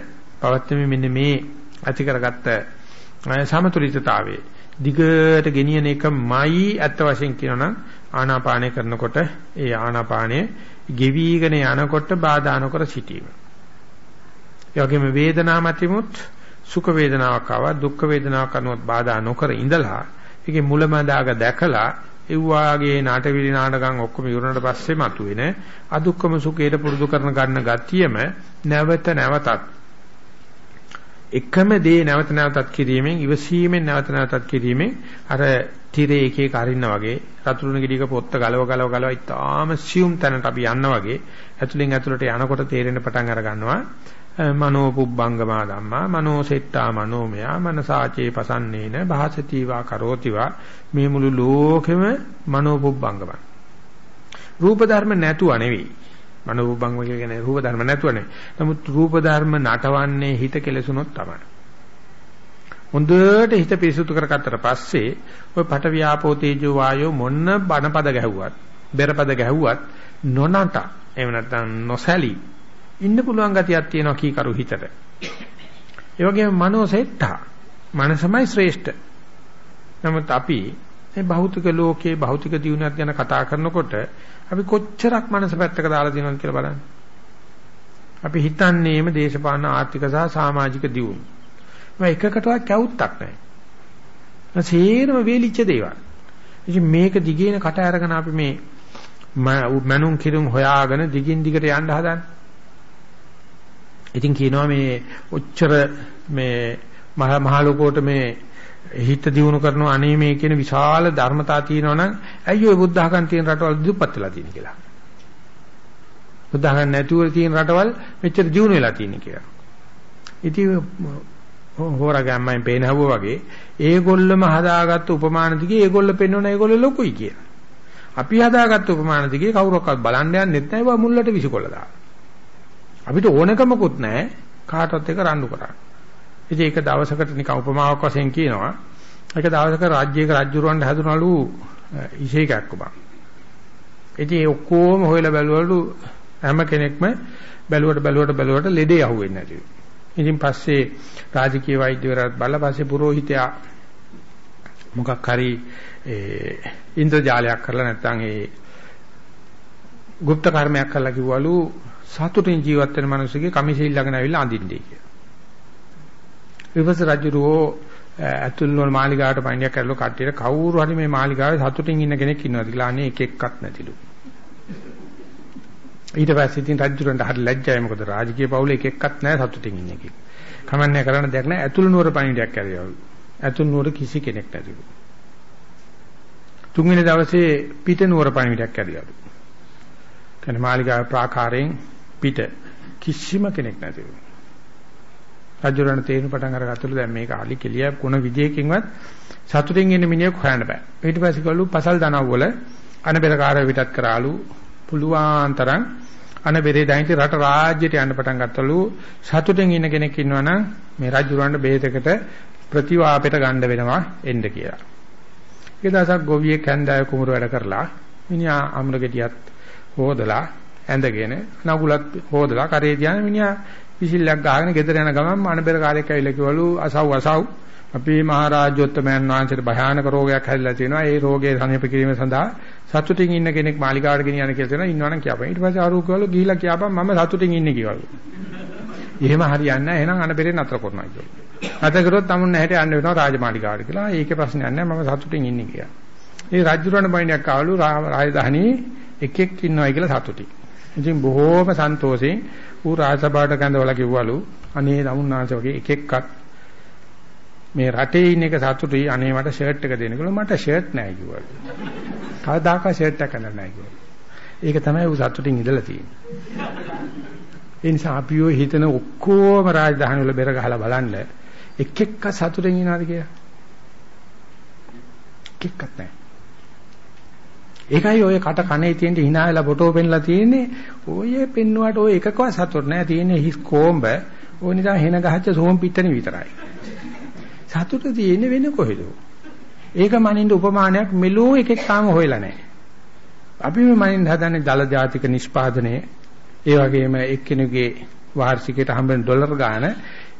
පවත්වමින් මෙන්න මේ ඇති කරගත්ත සමතුලිතතාවයේ දිගට ගෙනියන එකමයි ඇත්ත වශයෙන් කියනනම් ආනාපානය කරනකොට ඒ ආනාපානය ගෙවිගෙන යනකොට බාධා නොකර සිටීම. ඒ වගේම වේදනා මතිමුත් සුඛ වේදනාවක් ආවා දුක්ඛ වේදනාවක් අනුවත් බාධා නොකර ඉඳලා ඒකේ මුලමදාග දැකලා ඒ වාගේ නාටවිලි නාටකම් ඔක්කොම ඉවරනට පස්සේ මතුවෙන අදුක්කම සුඛයට පුරුදු කරන ගන්න ගතියම නැවත නැවතත් එකම දේ නැවත නැවතත් කිරීමෙන් ඉවසීමෙන් නැවත නැවතත් කිරීමෙන් අර tire එක එක අරින්න වගේ රතුරුණ ගෙඩියක පොත්ත ගලව ගලව ගලව ඉතාම සියුම් තැනට අපි යන්න වගේ ඇතුලෙන් ඇතුලට යනකොට තේරෙන පටන් අර ගන්නවා. මනෝ පුබ්බංගමා ධම්මා මනෝ සෙට්ටා මනෝමය මනසාචේ පසන්නේන භාසතිවා කරෝතිවා මේ මුළු ලෝකෙම මනෝ පුබ්බංගම රූප ධර්ම නැතුව නෙවෙයි. මනෝභංග කියන්නේ රූප ධර්ම නැතුවනේ. නමුත් රූප ධර්ම නටවන්නේ හිත කෙලසුනොත් තමයි. හොඳට හිත පිරිසුදු කරගත්තට පස්සේ ඔය පට ව්‍යාපෝ තේජෝ වායෝ මොන්න බණපද ගැහුවත්, බෙරපද ගැහුවත් නොනට එහෙම නැත්නම් නොසැලී ඉන්න පුළුවන් ගතියක් තියෙනවා කීකරු හිතට. ඒ වගේම මනෝසෙට්ටා මනසමයි ශ්‍රේෂ්ඨ. නමුත් අපි මේ භෞතික ලෝකයේ භෞතික දියුණුවක් ගැන කතා කරනකොට අපි කොච්චරක් මනස පැත්තක දාලා තියෙනවද කියලා බලන්න. අපි හිතන්නේම දේශපාලන ආර්ථික සහ සමාජික දියුණුව. මේ එකකටවත් කැවුත්තක් නැහැ. සේරම වේලිච්ච දේවල්. ඉතින් මේක දිගේන කට අරගෙන අපි මේ මනුන් කිරුම් හොයාගෙන දිගින් දිගට යන්න හදන්නේ. ඉතින් කියනවා මේ ඔච්චර මේ මහ ලෝකෝට මේ හිත දියුණු කරනවා අනේ මේ කියන විශාල ධර්මතා තියෙනවනම් ඇයි ඔය බුද්ධ ධර්ම තියෙන රටවල් දුප්පත් වෙලා තියෙන්නේ කියලා. බුද්ධ ධර්ම නැතුව තියෙන රටවල් මෙච්චර දියුණු වෙලා තියෙන්නේ කියලා. ඉතින් හොරගම්මෙන් පේනහුව වගේ ඒගොල්ලම හදාගත්ත උපමාන දිගේ ඒගොල්ල පෙන්වන ඒගොල්ල ලොකුයි කියලා. අපි හදාගත්ත උපමාන දිගේ කවුරක්වත් බලන්න යන්නෙත් නැහැ ඒවා මුල්ලට විසිකොල්ල දාන. අපිට ඕනකමකුත් නැහැ කාටවත් එක රණ්ඩු කරන්න. ඉතින් ඒක දවසකට නිකන් උපමාවක් වශයෙන් කියනවා. ඒක දවසක රාජ්‍යයක රජුරවන්ට හැදුනලු ඉෂේකක් උබන්. ඉතින් ඒ ඔක්කොම හොයලා බැලුවලු හැම කෙනෙක්ම බැලුවට බැලුවට බැලුවට ලෙඩේ අහුවෙන්නේ නැතිව. ඉතින් පස්සේ රාජකීය වෛද්‍යවරයාත් බලලා පස්සේ පූජිතයා මොකක් හරි ඒ ඉන්ද්‍රජාලයක් කරලා නැත්නම් ඒ গুপ্ত කර්මයක් කරලා කිව්වලු සතුටින් ජීවත් වෙන මිනිස්සුගේ කමිසෙ ඉල්ලගෙන ඇවිල්ලා අඳින්නේ කියලා. විපස්ස රජුරෝ ඇතුල් වල මාලිගාවට පණියක් කරලා කට්ටියට කවුරු හරි මේ මාලිගාවේ සතුටින් ඉන්න කෙනෙක් ඉන්නවද කියලා අනේ එක එක්කත් නැතිලු. ඊට පස්සේ ඉතින් රජුරන්ට හරි ලැජ්ජායි මොකද රාජකීය පවුල එක එක්කත් නැහැ සතුටින් ඉන්නේ කියලා. කමන්නේ කරන්න දෙයක් නැහැ ඇතුල් නුවර පණියක් කරියවලු. ඇතුල් නුවර කිසි කෙනෙක් නැතිලු. තුන්වෙනි දවසේ පිට නුවර පණිවිඩයක් කරියවලු. කියන්නේ මාලිගාවේ ප්‍රාකාරයෙන් පිට කිසිම කෙනෙක් නැතිලු. රජුරණ තේරුම් පටන් අරගත්තලු දැන් මේක අලි කෙලිය කොන විදියකින්වත් සතුටින් ඉන්න මිනිහෙක් හොයන්න බෑ. ඊට පස්සේ කළු පසල් දනව් වල අනබෙරකාරය විතත් කරාලු පුළුවන් තරම් අනබෙරේ දැයින්ට රට රාජ්‍යයට යන්න පටන් ගත්තලු සතුටින් ඉන්න කෙනෙක් ඉන්නවනම් මේ රජුරවන්ට බේතකට ප්‍රතිවාපයට ගන්න වෙනවා එන්න කියලා. ඒ දවසක් ගොවියෙක් හැන්දෑව කුමරු වැඩ කරලා මිනිහා අමුරගෙඩියත් හොදලා ඇඳගෙන නගුලත් හොදලා කරේ තියාන මිනිහා විසිල්ලක් ගහගෙන ගෙදර යන ගමන් මනබෙර කාර්යයක් ඇවිල්ලා කිව්වලු අසව් අසව් අපේ මහරජෝත්තමයන් වහන්සේට භයානක රෝගයක් හැදිලා තියෙනවා. ඒ රෝගේ සනීප කිරීම සඳහා සතුටින් ඉන්න කෙනෙක් මාලිගාවට ගෙනියන්න කියලා තියෙනවා. ඉන්නවනම් කියපන්. ඊට පස්සේ ආරෝ කිව්වලු ගිහිලා කියපන් මම සතුටින් ඉන්නේ කිව්වලු. එහෙම හරියන්නේ නැහැ. එහෙනම් අනබෙරේ නතර කරනවා කියලා. නතර කරොත් තමුන් නැහැට යන්න වෙනවා රාජමාලිගාවට කියලා. ඒකේ ප්‍රශ්නයක් නැහැ. මම සතුටින් ඉන්නේ කියලා. ඒ රජුරණ බයිණයක් ආවලු රාජධානී එකෙක් ඉන්නවයි කියලා සතුටින්. ඉතින් බොහෝම සන්තෝෂෙන් ඌ රාජසභාවට කැඳවලා කිව්වලු අනේ නමුන්නාංශ වගේ එක එක්කත් මේ රටේ ඉන්න එක සතුටුයි අනේ මට ෂර්ට් එක දෙන්න කියලා මට ෂර්ට් නැහැ කිව්වලු. කවදාකවත් ෂර්ට් එකක් ගන්න නැහැ කිව්වලු. ඒක තමයි ඌ සතුටින් ඉඳලා තියෙන්නේ. ඒ නිසා අපි ඔය හිතන ඔක්කොම රාජධානි වල බෙර ගහලා බලන්න එක් එක්ක සතුටින් ඉනවද කියලා. එක් එක්කත් නැහැ. ඒකයි ඔය කට කනේ තියෙන hina වෙලා ෆොටෝ පෙන්ලා තියෙන්නේ. ඔය පෙන්නුවට ඔය එකකවත් සතුට නැහැ තියෙන්නේ හිස් කොම්බ ඔය නිසා හෙන ගහච්ච සෝම් පිටණි විතරයි. සතුට තියෙන්නේ වෙන කොහෙද? ඒක මනින්න උපමානයක් මෙලෝ එකෙක් තාම හොයලා නැහැ අපි මේ මනින්න හදන්නේ දල ජාතික නිෂ්පාදනය. ඒ වගේම එක්කෙනෙකුගේ වාර්ෂිකයට හම්බෙන ඩොලර් ගාන.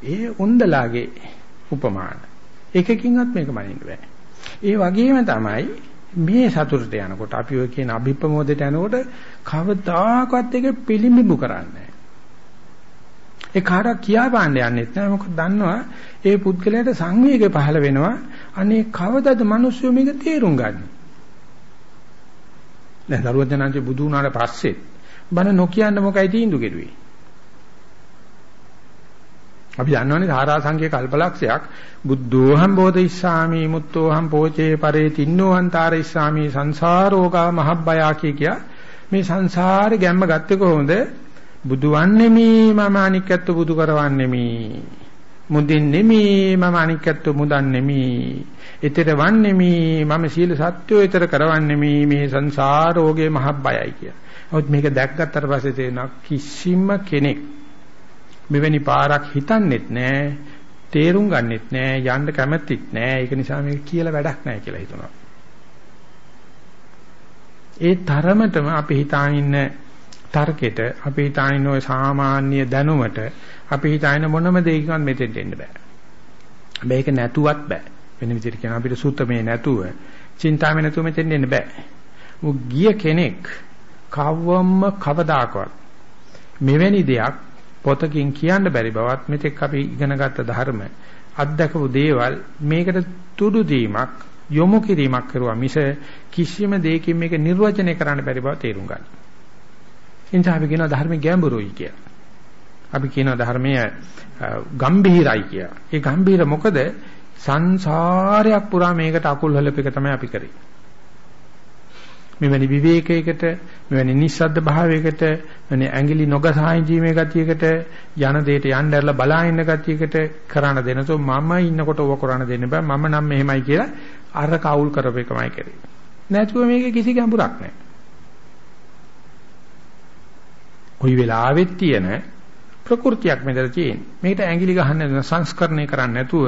ඒ උන්දලාගේ උපමාන. එකකින්වත් මේක මනින්න බෑ. ඒ වගේම තමයි මේ සතුටට යනකොට අපි ඔය කියන අභිප්‍රමෝදයට යනකොට කවදාකවත් ඒක පිළිඹු කරන්නේ ඒ කාටවත් කියා පාන්න යන්නෙත් නෑ මොකද දන්නවා ඒ පුද්ගලයාට සංවේගය පහළ වෙනවා. අනේ කවදද මිනිස්සු මේක තේරුම් ගන්න? දැන් දරුවචනන්සේ බුදු වුණාට පස්සේ බන නොකියන්න මොකයි තීන්දුව කෙරුවේ? අපි දන්නවනේ ධාරා සංඛ්‍ය කල්පලක්ෂයක්. බුද්ධෝහම් බෝධිස්සාමි මුත්තෝහම් පෝචේ පරේ තින්නෝහං තාරිස්සාමි සංසාරෝගා මහබ්බයා කිය මේ සංසාරේ ගැම්ම ගත්තේ කොහොමද? බුදු වන්නේමි මම අනික්කත්ව බුදු කරවන්නේමි මුදින්නෙමි මම අනික්කත්ව මුදන්නෙමි ඊතර වන්නේමි මම සීල සත්‍යෝ ඊතර කරවන්නේමි මේ සංසාරෝගේ මහබ්බයයි කිය. ඔත් මේක දැක්ගත්තට පස්සේ තේනවා කිසිම කෙනෙක් මෙවැනි පාරක් හිතන්නෙත් නෑ තේරුම් ගන්නෙත් නෑ යන්න කැමැතිත් නෑ. ඒක නිසා මේක කියලා වැඩක් නෑ කියලා හිතනවා. ඒ තරමටම අපි හිතාන ඉන්න තර්කෙට අපි හිතාන ඉන්න ওই සාමාන්‍ය දැනුමට අපි හිතාන මොනම දෙයකින්වත් මෙතෙන් දෙන්න බෑ. මේක නැතුවත් බෑ. වෙන විදිහට කියන අපිට සූත්‍රමේ නැතුව චින්තාමේ නැතුව මෙතෙන් දෙන්න බෑ. මො ගිය කෙනෙක් කවවම කවදාකවත් මෙවැනි දෙයක් පොතකින් කියන්න බැරි බවත් මෙතෙක් අපි ඉගෙනගත්ත ධර්ම අත්දකපු දේවල් මේකට තුඩු දීමක් යොමු කිරීමක් කරුවා මිස කිසිම දෙයකින් මේක නිර්වචනය කරන්න බැරි බව තේරුම් ගන්න. එනිසා අපි කියනවා ධර්මයේ ගැඹුරුයි කියලා. අපි කියනවා ධර්මයේ ගම්භීරයි කියලා. ඒ ගම්භීර මොකද සංසාරයක් පුරා මේකට අකුල් හලප එක තමයි අපි කරේ. මෙවැනි විවේකයකට මෙවැනි නිස්සද්ද භාවයකට මෙවැනි ඇඟිලි නොගසායින් ජීමේ ගතියකට යන දෙයට යන්න ඇරලා බලා ඉන්න ගතියකට කරණ දෙනසෝ මම ඉන්නකොට ඕක කරණ දෙන්න බෑ. මම නම් මෙහෙමයි කියලා අර කවුල් කරපේකමයි කරේ. නැතුව මේකේ කිසි ගැඹුරක් නැහැ කොයි වෙලාවෙත් තියෙන ප්‍රകൃතියක් මෙතන තියෙන මේකට ඇඟිලි ගහන්න සංස්කරණය කරන්නේ නැතුව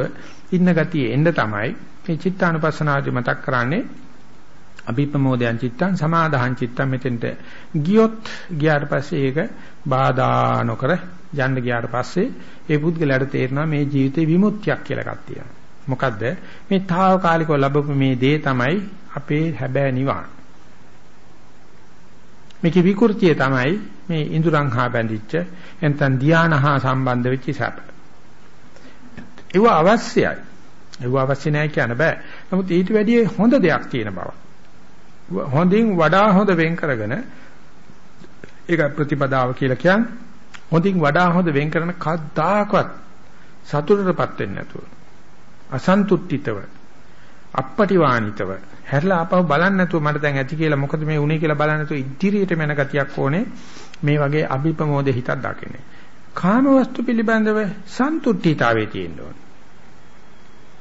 ඉන්න ගතිය එන්න තමයි මේ චිත්තානුපස්සනාදී මතක් කරන්නේ අභිප්‍රමෝදයන් චිත්තං සමාදාහං චිත්තං මෙතෙන්ට ගියොත් ගියාට පස්සේ ඒක බාධා නොකර යන්න ගියාට පස්සේ ඒ පුද්ගලයාට තේරෙනවා මේ ජීවිතේ විමුක්තියක් කියලා එකක් තියෙනවා. මොකද්ද? මේ తాවකාලිකව ලැබපු මේ දේ තමයි අපේ හැබෑ නිවන. මේකේ විකෘතිය තමයි මේ ඉඳුරන් හා බැඳිච්ච එතන ධානය හා සම්බන්ධ වෙච්ච සැප. ඒව අවශ්‍යයි. ඒව අවශ්‍ය නැහැ කියන්න බෑ. නමුත් ඊට වැඩිය හොඳ දෙයක් තියෙන බව. හොඳින් වඩා හොඳ වෙන් කරගෙන ඒක ප්‍රතිපදාව කියලා කියන්නේ හොඳින් වඩා හොඳ වෙන් කරන කද්දාකවත් සතුටටපත් වෙන්නේ නැතුව අසන්තුට්ඨිතව අපපටිවාණිතව හැරලා ආපහු බලන්න නැතුව මට දැන් ඇති කියලා මොකද මේ උනේ කියලා බලන්න නැතුව ඉදිරියට යන ගතියක් ඕනේ. මේ වගේ අභිප්‍රමෝදේ හිතක් දකින්නේ. කාම වස්තු පිළිබඳව සන්තුට්ඨිතාවේ තියෙන්න ඕනේ.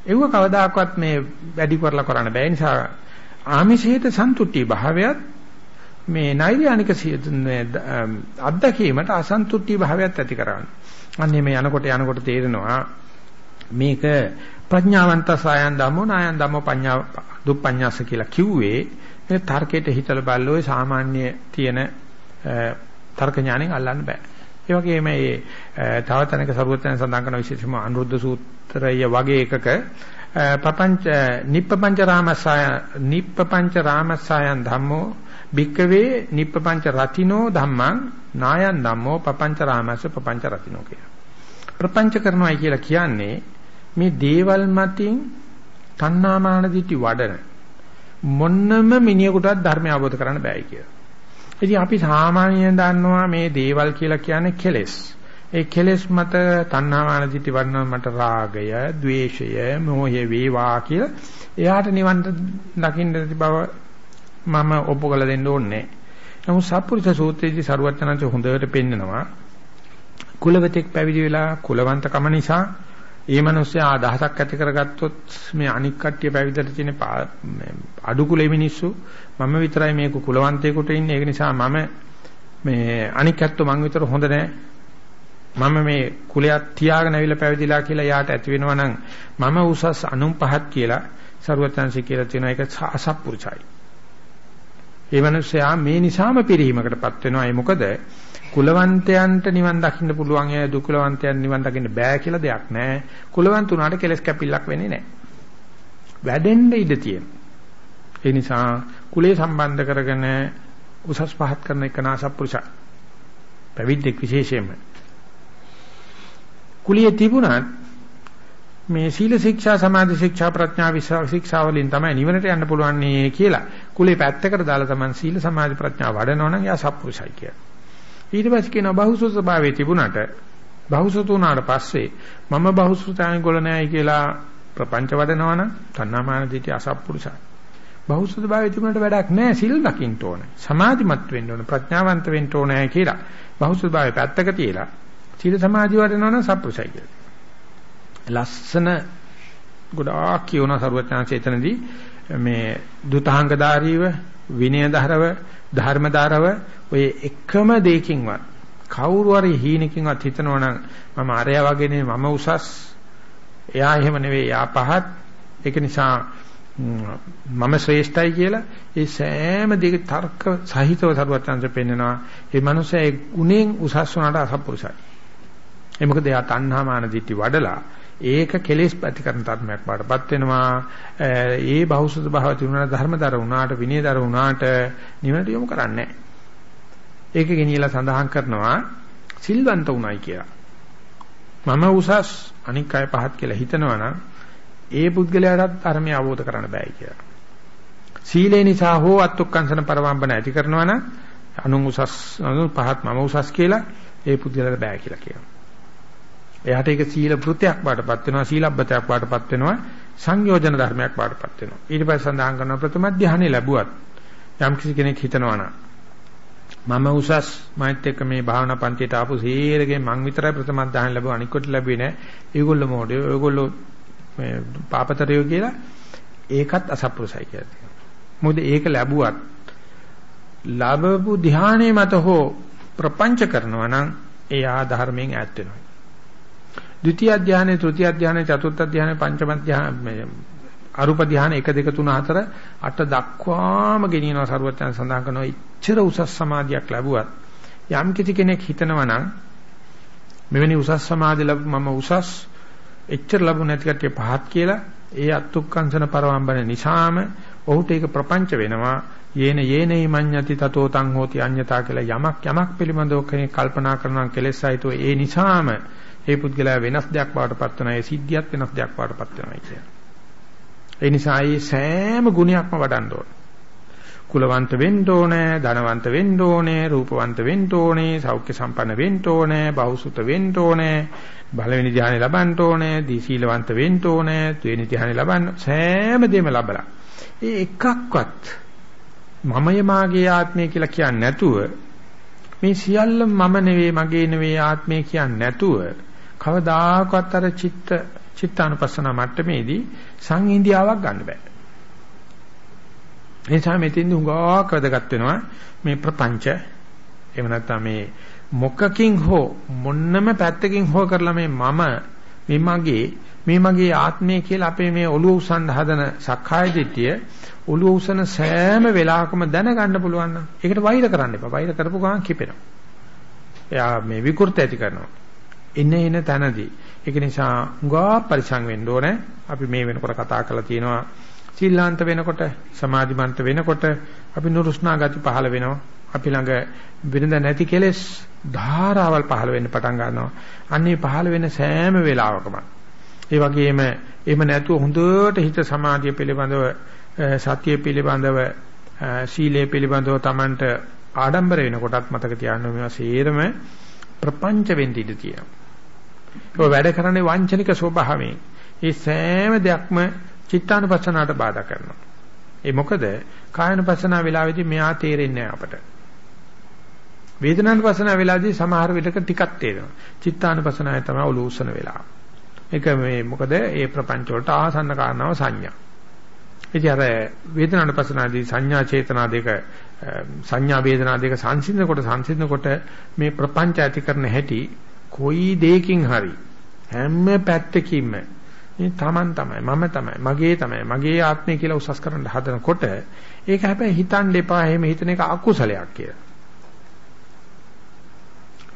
ඒව කවදාකවත් මේ වැඩි කරලා කරන්න බෑ. නිසා ආමිෂයට සන්තුට්ටි භාවයත් මේ නෛර්යානික අත්දැකීමට අසන්තුට්ටි භාවයත් ඇති කරගන්න. අන්නේ මේ යනකොට යනකොට තේරෙනවා මේක ප්‍රඥාවන්ත සායන් ධම්මෝ නායන් ධම්මෝ පඤ්ඤා දුප්පඤ්ඤාස කියලා කිව්වේ මේ තර්කයට හිතලා බලලෝයි සාමාන්‍ය තියෙන තර්ක ඥාණයෙන් අල්ලන්න බෑ. ඒ වගේම මේ තව තැනක සරුවචන සඳහන් කරන විශේෂම අනුරුද්ධ සූත්‍රය වගේ එකක පపంచ නිප්පපංච රාමස්සාය නිප්පපංච රාමස්සායන් ධම්මෝ භික්කවේ නිප්පපංච රතිනෝ ධම්මං නායන් ධම්මෝ පపంచ රාමස්ස පపంచ රතිනෝ කියලා. ප්‍රපංච කරනවා කියලා කියන්නේ මේ දේවල් මතින් තණ්හාමාන දිටි වඩන මොන්නම මිනිහෙකුටවත් ධර්මය අවබෝධ කරන්න බෑයි කියලා. ඉතින් අපි සාමාන්‍යයෙන් දන්නවා මේ දේවල් කියලා කියන්නේ කෙලෙස්. ඒ කෙලෙස් මත තණ්හාමාන දිටි වර්ණ මට රාගය, ద్వේෂය, මෝහය වේවා කියලා එයාට නිවන් දකින්න බව මම ඔප්පු කළ දෙන්න ඕනේ. නමුත් සත්පුරුෂ සූත්‍රයේදී සරුවචනන්ත හොඳට පෙන්නනවා කුලවතෙක් පැවිදි වෙලා කුලවන්තකම නිසා ඒ මිනිස්සයා අදහසක් ඇති කරගත්තොත් මේ අනික් කට්ටිය පැවිදලා තියෙන අඩු කුලේ මිනිස්සු මම විතරයි මේක කුලවන්තයෙකුට ඉන්නේ ඒක නිසා මම මේ අනික් ඇත්තෝ මං විතර හොඳ නැහැ මම මේ කුලයක් තියාගෙන ඇවිල්ලා පැවිදිලා කියලා යාට ඇති වෙනවා නම් මම උසස් අනුන් පහත් කියලා සරුවත්ංශي කියලා තියෙනවා ඒක අසත්පුරුෂයි. ඒ මිනිස්සයා මේ නිසාම පිරීමකටපත් වෙනවා ඒ මොකද කුලවන්තයන්ට නිවන් දකින්න පුළුවන් අය දුකුලවන්තයන් නිවන් දකින්න බෑ කියලා දෙයක් නැහැ. කුලවන්ත උනාට කෙලස් කැපිල්ලක් වෙන්නේ නැහැ. වැඩෙන්න ඉඩ තියෙනවා. ඒ නිසා කුලේ සම්බන්ධ කරගෙන උසස් පහත් කරන එක නාසප්පුරුෂ පැවිද්දෙක් විශේෂයෙන්ම කුලිය තිබුණත් මේ සීල ශික්ෂා සමාධි ශික්ෂා ප්‍රඥා ශික්ෂා වලින් තමයි නිවනට යන්න පුළුවන් කියලා කුලේ පැත්තකට දාලා තමයි සීල සමාධි ප්‍රඥා වඩනවා නම් එයා සත්පුරුෂයි කියලා. ඊට පස්සේ කියනවා බහුසුත ස්වභාවයේ තිබුණාට බහුසුත උනාට පස්සේ මම බහුසුතාන් ගොල නෑයි කියලා ප්‍රපංච වඩනවා නම් තණ්හාමාන දිටි අසත්පුරුෂයි. බහුසුත භාවයේ තිබුණාට වැඩක් නෑ සිල් දකින්න ඕන. සමාධිමත් වෙන්න ඕන. ප්‍රඥාවන්ත වෙන්න ඕනෑ කියලා. බහුසුත භාවයේ පැත්තක තියලා සීල සමාධි වඩනවා නම් සත්පුරුෂයි කියලා. ලස්සන ගොඩාක් කියවන සරුවචාන්සේතනදී මේ දුතාංගධාරීව විනයධරව ධර්මධාරව ඔය එකම දෙයකින්වත් කවුරු හරි හීනකින්වත් හිතනවනම් මම අරයා වගේනේ මම උසස්. එයා එහෙම නෙවෙයි එයා පහත්. ඒක නිසා මම ශ්‍රේෂ්ඨයි කියලා ඒ සෑම දෙයක තර්ක සහිතව සරුවචාන්ස පෙන්නනවා. ඒ මනුස්සයා ඒ ගුණෙන් උසස් වුණාට අසත්පුරුෂයි ඒ මොකද එයා තණ්හා මාන දිටි වඩලා ඒක කෙලෙස් පැති කරන ධර්මයක් වඩපත් වෙනවා ඒ බහුසුත භාව තිබුණා ධර්මදර වුණාට විනයදර වුණාට නිවනට යොමු කරන්නේ නැහැ ඒක ගෙනියලා සඳහන් කරනවා සිල්වන්ත උනායි කියලා. මම උසස් අනික් අය පහත් කියලා හිතනවනම් ඒ පුද්ගලයාටත් ධර්මය අවබෝධ කරන්න බෑ කියලා. සීලේ නිසා හෝ අත්ුක්කංශන පරවම්බන ඇති කරනවනම් අනුන් උසස් අනුන් පහත් මම උසස් කියලා ඒ පුද්ගලයාට බෑ කියලා කියනවා. එයාට ඒක සීල වෘතයක් වඩපත් වෙනවා සීලබ්බතයක් වඩපත් වෙනවා සංයෝජන ධර්මයක් වඩපත් වෙනවා. ඊට පස්සේ සඳහන් කරනවා ප්‍රථම ධානය ලැබුවත් යම් කිසි කෙනෙක් හිතනවා නම් මම උසස් මයිත් එක්ක මේ භාවනා පන්තියට ආපු සීරගේ මං විතරයි ප්‍රථම අධ්‍යාන ලැබුවා අනිකට ලැබුවේ නෑ. ඒගොල්ලෝ මොඩේ ඒගොල්ලෝ මේ පාපතරයෝ කියලා ඒකත් අසප්පුරුසයි කියලා. මොකද ඒක ලැබුවත් ලැබපු ධානයේ මත හෝ ප්‍රපංච කරනවා නම් ඒ ආධර්මයෙන් ඈත් වෙනවා. ද්විතිය ධානයේ තෘතිය ධානයේ චතුර්ථ ධානයේ පංචම ධානයේ අරූප ධානය 1 2 3 4 8 දක්වාම ගෙනියනවා සරුවත්යන් සඳහන් කරනවා. ඉච්ඡර උසස් සමාධියක් ලැබුවත් යම් කිසි කෙනෙක් හිතනවා නම් මෙවැනි උසස් සමාධිය ලැබු මම උසස් එච්චර ලැබු නැති කට්ටිය පහත් කියලා ඒ අත්ුක්කංශන පරවම්බන නිසාම ඔහුට ඒක ප්‍රපංච වෙනවා. යේන යේනයි මඤ්ඤති තතෝ තං හෝති අඤ්ඤතා කියලා යමක් යමක් පිළිබඳව කෙනෙක් කල්පනා කරනවා කෙලෙස් සහිතව ඒ නිසාම ඒ පුද්ගලයා වෙනස් දෙයක් බවටපත් වෙනවා ඒ සිද්ධියත් වෙනස් දෙයක් බවටපත් වෙනවා කියන්නේ ඒ නිසා මේ සෑම ගුණයක්ම වඩන්න ඕන. කුලවන්ත වෙන්න ඕනේ, ධනවන්ත වෙන්න ඕනේ, රූපවන්ත වෙන්න ඕනේ, සෞඛ්‍ය සම්පන්න වෙන්න ඕනේ, බහුසුත වෙන්න ඕනේ, බලවෙනි ධ්‍යානෙ ලබන්න ඕනේ, දීශීලවන්ත වෙන්න ඕනේ, ත්‍වෙනි ධ්‍යානෙ ලබන්න සෑම දෙම ලබලා. ඒ එකක්වත් මමය මාගේ ආත්මය කියලා කියන්නේ නැතුව මේ සියල්ල මම නෙවෙයි මගේ නෙවෙයි ආත්මය කියන්නේ නැතුව කවදාකවත් අර චිත්ත චිත්තානුපස්සන මට්ටමේදී සංහිඳියාවක් ගන්න බෑ. ඒ නිසා මෙතෙන්දි හුඟක් වැදගත් වෙනවා මේ ප්‍රපංච එහෙම නැත්නම් මේ මොකකින් හෝ මොන්නම පැත්තකින් හෝ කරලා මේ මම මේ මගේ මේ මගේ ආත්මය කියලා අපේ මේ ඔළුව උසන්න හදන සක්කාය දිට්ඨිය ඔළුව උසන සෑම වෙලාවකම දැනගන්න පුළුවන් නම් ඒකට වෛර කරන්න එපා. වෛර කරපු ගමන් කිපෙනවා. එයා මේ විකෘත ඇති කරනවා. එන එන තැනදී ඒක නිසා උගා පරිසං වෙන්න ඕනේ. අපි මේ වෙනකොට කතා කරලා තියෙනවා සීලාන්ත වෙනකොට සමාධිමන්ත වෙනකොට අපි නුරුස්නා ගති පහළ වෙනවා. අපි ළඟ වෙනද නැති කෙලෙස් ධාරාවල් පහළ වෙන්න පටන් ගන්නවා. අන්නේ පහළ වෙන සෑම වෙලාවකම ඒ වගේම එහෙම නැතුව හොඳට හිත සමාධිය පිළිබඳව සතිය පිළිබඳව සීලය පිළිබඳව Tamanට ආඩම්බර වෙනකොටත් මතක තියාගන්න මේවා සේරම ප්‍රපංච වෙන්න ඉඩ තියෙනවා. ඒ වැඩ කරන්නේ වංචනික ස්වභාවයෙන්. ඒ සෑම දෙයක්ම චිත්තානුපස්සනාවට බාධා කරනවා. ඒ මොකද කායනුපස්සනා වෙලාවේදී මෙයා තේරෙන්නේ නැහැ අපට. වේදනානුපස්සනා වෙලාවේදී සමහර විටක ටිකක් තේරෙනවා. චිත්තානුපස්සනාවේ තමයි ඔලූසන වෙලාව. ඒක මේ මොකද ඒ ප්‍රපංච වලට ආසන්න කාරණාව සංඥා. ඉතින් අර වේදනානුපස්සනාදී සංඥා චේතනා දෙක සංඥා වේදනා දෙක සංසිඳනකොට සංසිඳනකොට මේ ප්‍රපංච ඇති කරන හැටි කොයි දෙයකින් හරි හැම පැත්තකින්ම මේ Taman තමයි මම තමයි මගේ තමයි මගේ ආත්මය කියලා උසස් කරන්න හදනකොට ඒක හැබැයි හිතන්න එපා එහෙම හිතන එක අකුසලයක් කියලා.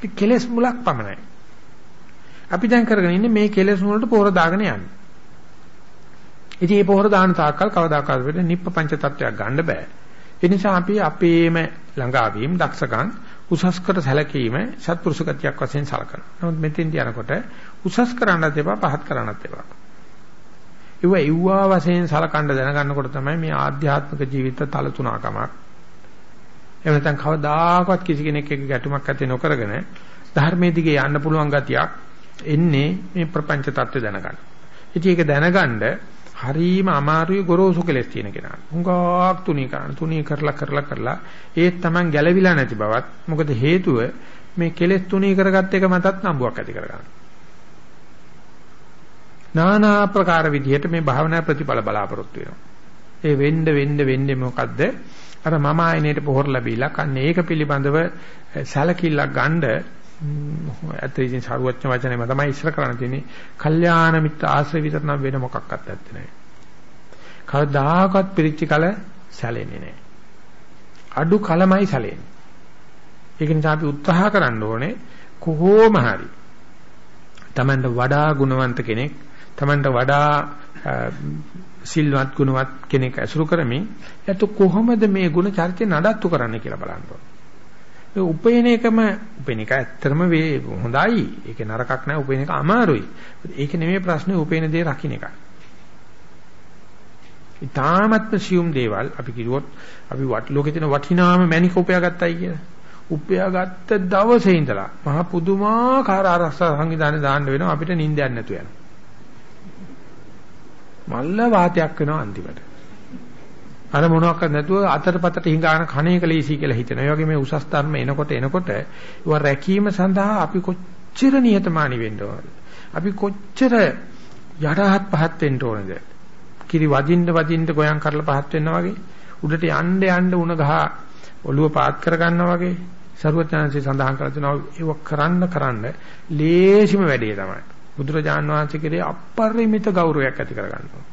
ඒ කෙලෙස් මුලක් පමණයි. අපි දැන් කරගෙන ඉන්නේ මේ කෙලෙස් වලට පොහොර දාගෙන යන්නේ. ඉතින් මේ පොහොර දාන තාක්කල් කවදාකවත් වෙන්නේ නිප්පංච තත්වයක් ගන්න බෑ. ඒ නිසා අපි අපේම ළඟාවීම් දක්ෂකම් උසස් කර සැලකීම සත්පුරුෂ ගතියක් වශයෙන් සලකනවා. නමුත් මෙතෙන්දී යනකොට උසස් කරන්නත් එපා පහත් කරන්නත් එපා. ඒව එව්වා වශයෙන් සලකන්න දැනගන්නකොට තමයි මේ ආධ්‍යාත්මික ජීවිත තල තුනකමක්. එහෙම නැත්නම් කවදාකවත් කිසි කෙනෙක් එක්ක ගැටුමක් ඇති නොකරගෙන ධර්මයේ දිගේ යන්න පුළුවන් ගතියක් එන්නේ මේ ප්‍රපංච தත්ත්වය දැනගන්න. ඉතින් ඒක දැනගන්න හරීම අමාරුයි ගොරෝසු කෙලස් තියෙන කෙනා. හුඟක් තුනී කරන තුනී කරලා කරලා කරලා ඒත් Taman ගැළවිලා නැති බවත් මොකද හේතුව මේ කෙලස් තුනී කරගත්ත එක මතත් නම්බුවක් ඇති කරගන්න. নানা ආකාර විදිහට මේ භාවනා ප්‍රතිඵල බලාපොරොත්තු වෙනවා. ඒ වෙන්න වෙන්න වෙන්නේ මොකද්ද? අර මම ආයනයට පොහොර ලැබීලා කන්නේ ඒක පිළිබඳව සැලකිල්ලක් ගන්න ඇත්තට ඉතින් සරුවච්ච වචනේම තමයි ඉස්සර කරන්න තියෙන්නේ. කල්යාණ මිත්‍ර ආශ්‍රය විතර නම් වෙන මොකක්වත් නැත්තේ නෑ. කවදාකවත් පිරිච්ච කල සැලෙන්නේ නෑ. අඩු කලමයි සැලෙන්නේ. ඒක නිසා අපි උත්සාහ කරන්න ඕනේ කොහොම හරි තමන්ට වඩා ගුණවන්ත කෙනෙක් තමන්ට වඩා සිල්වත් ගුණවත් කෙනෙක් ඇසුරු කරමින් එතකොට කොහොමද මේ ගුණ චරිතය නඩත්තු කරන්න කියලා බලන්න ඕනේ. ඒ උපයන එකම උපයන එක ඇත්තටම වේ හොඳයි. ඒකේ නරකක් නැහැ උපයන එක අමාරුයි. ඒක නෙමෙයි ප්‍රශ්නේ උපයන දේ රකින්න එකයි. ඊ타මත්ම සියුම් දේවල් අපි කිව්වොත් අපි වට ලෝකේ තියෙන වටිනාම මැනික උපයාගත්තයි කියලා. උපයාගත්ත දවසේ ඉඳලා මහ පුදුමාකාර ආරක්ෂා සංවිධානය දාන්න වෙනවා අපිට නිින්දයක් නැතු යනවා. මල්ල වාතයක් වෙනවා අන්තිමට. අර මොනවාක්වත් නැතුව අතරපතට හිඟාන කණේක ලීසි කියලා හිතනවා. ඒ වගේ මේ උසස් ධර්ම එනකොට එනකොට ඒවා රැකීම සඳහා අපි කොච්චර නිහතමානී වෙන්න ඕනද? අපි කොච්චර යටහත් පහත් වෙන්න ඕනද? කිරි වදින්න වදින්න ගොයන් කරලා පහත් වෙනවා වගේ උඩට යන්න යන්න උණ ගහ ඔළුව පාත් කර ගන්නවා වගේ ਸਰවඥාන්සේ සඳහන් කරලා තියෙනවා ඒක කරන්න කරන්න ලේසිම වැඩේ තමයි. බුදුරජාන් වහන්සේ කෙරේ අපරිමිත ගෞරවයක් ඇති කර ගන්නවා.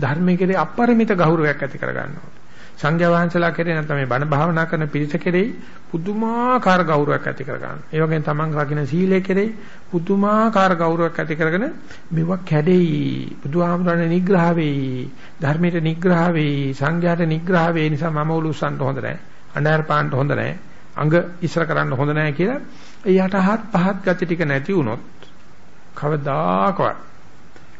ධර්මයේ කෙරේ අපරිමිත ගෞරවයක් ඇති කර ගන්නවා. සංඝයා වහන්සේලා කෙරේ නැත්නම් මේ බණ භාවනා කරන පිරිස කෙරේ පුදුමාකාර ගෞරවයක් ඇති කර ගන්නවා. ඒ වගේම තමන් රකින්න සීලය කෙරේ පුදුමාකාර ගෞරවයක් ඇති කරගෙන මේවා කැඩෙයි. බුදුහාමුදුරනේ නිග්‍රහ වෙයි. ධර්මයට නිග්‍රහ වෙයි. සංඝයාට නිග්‍රහ වෙයි. නිසා මම උලුස්සන්න හොඳ නැහැ. අnder පාන්න හොඳ නැහැ. අඟ ඉස්සර කරන්න හොඳ නැහැ කියලා ඒ යටහත් පහත් ගති ටික නැති වුණොත් කවදාකවත්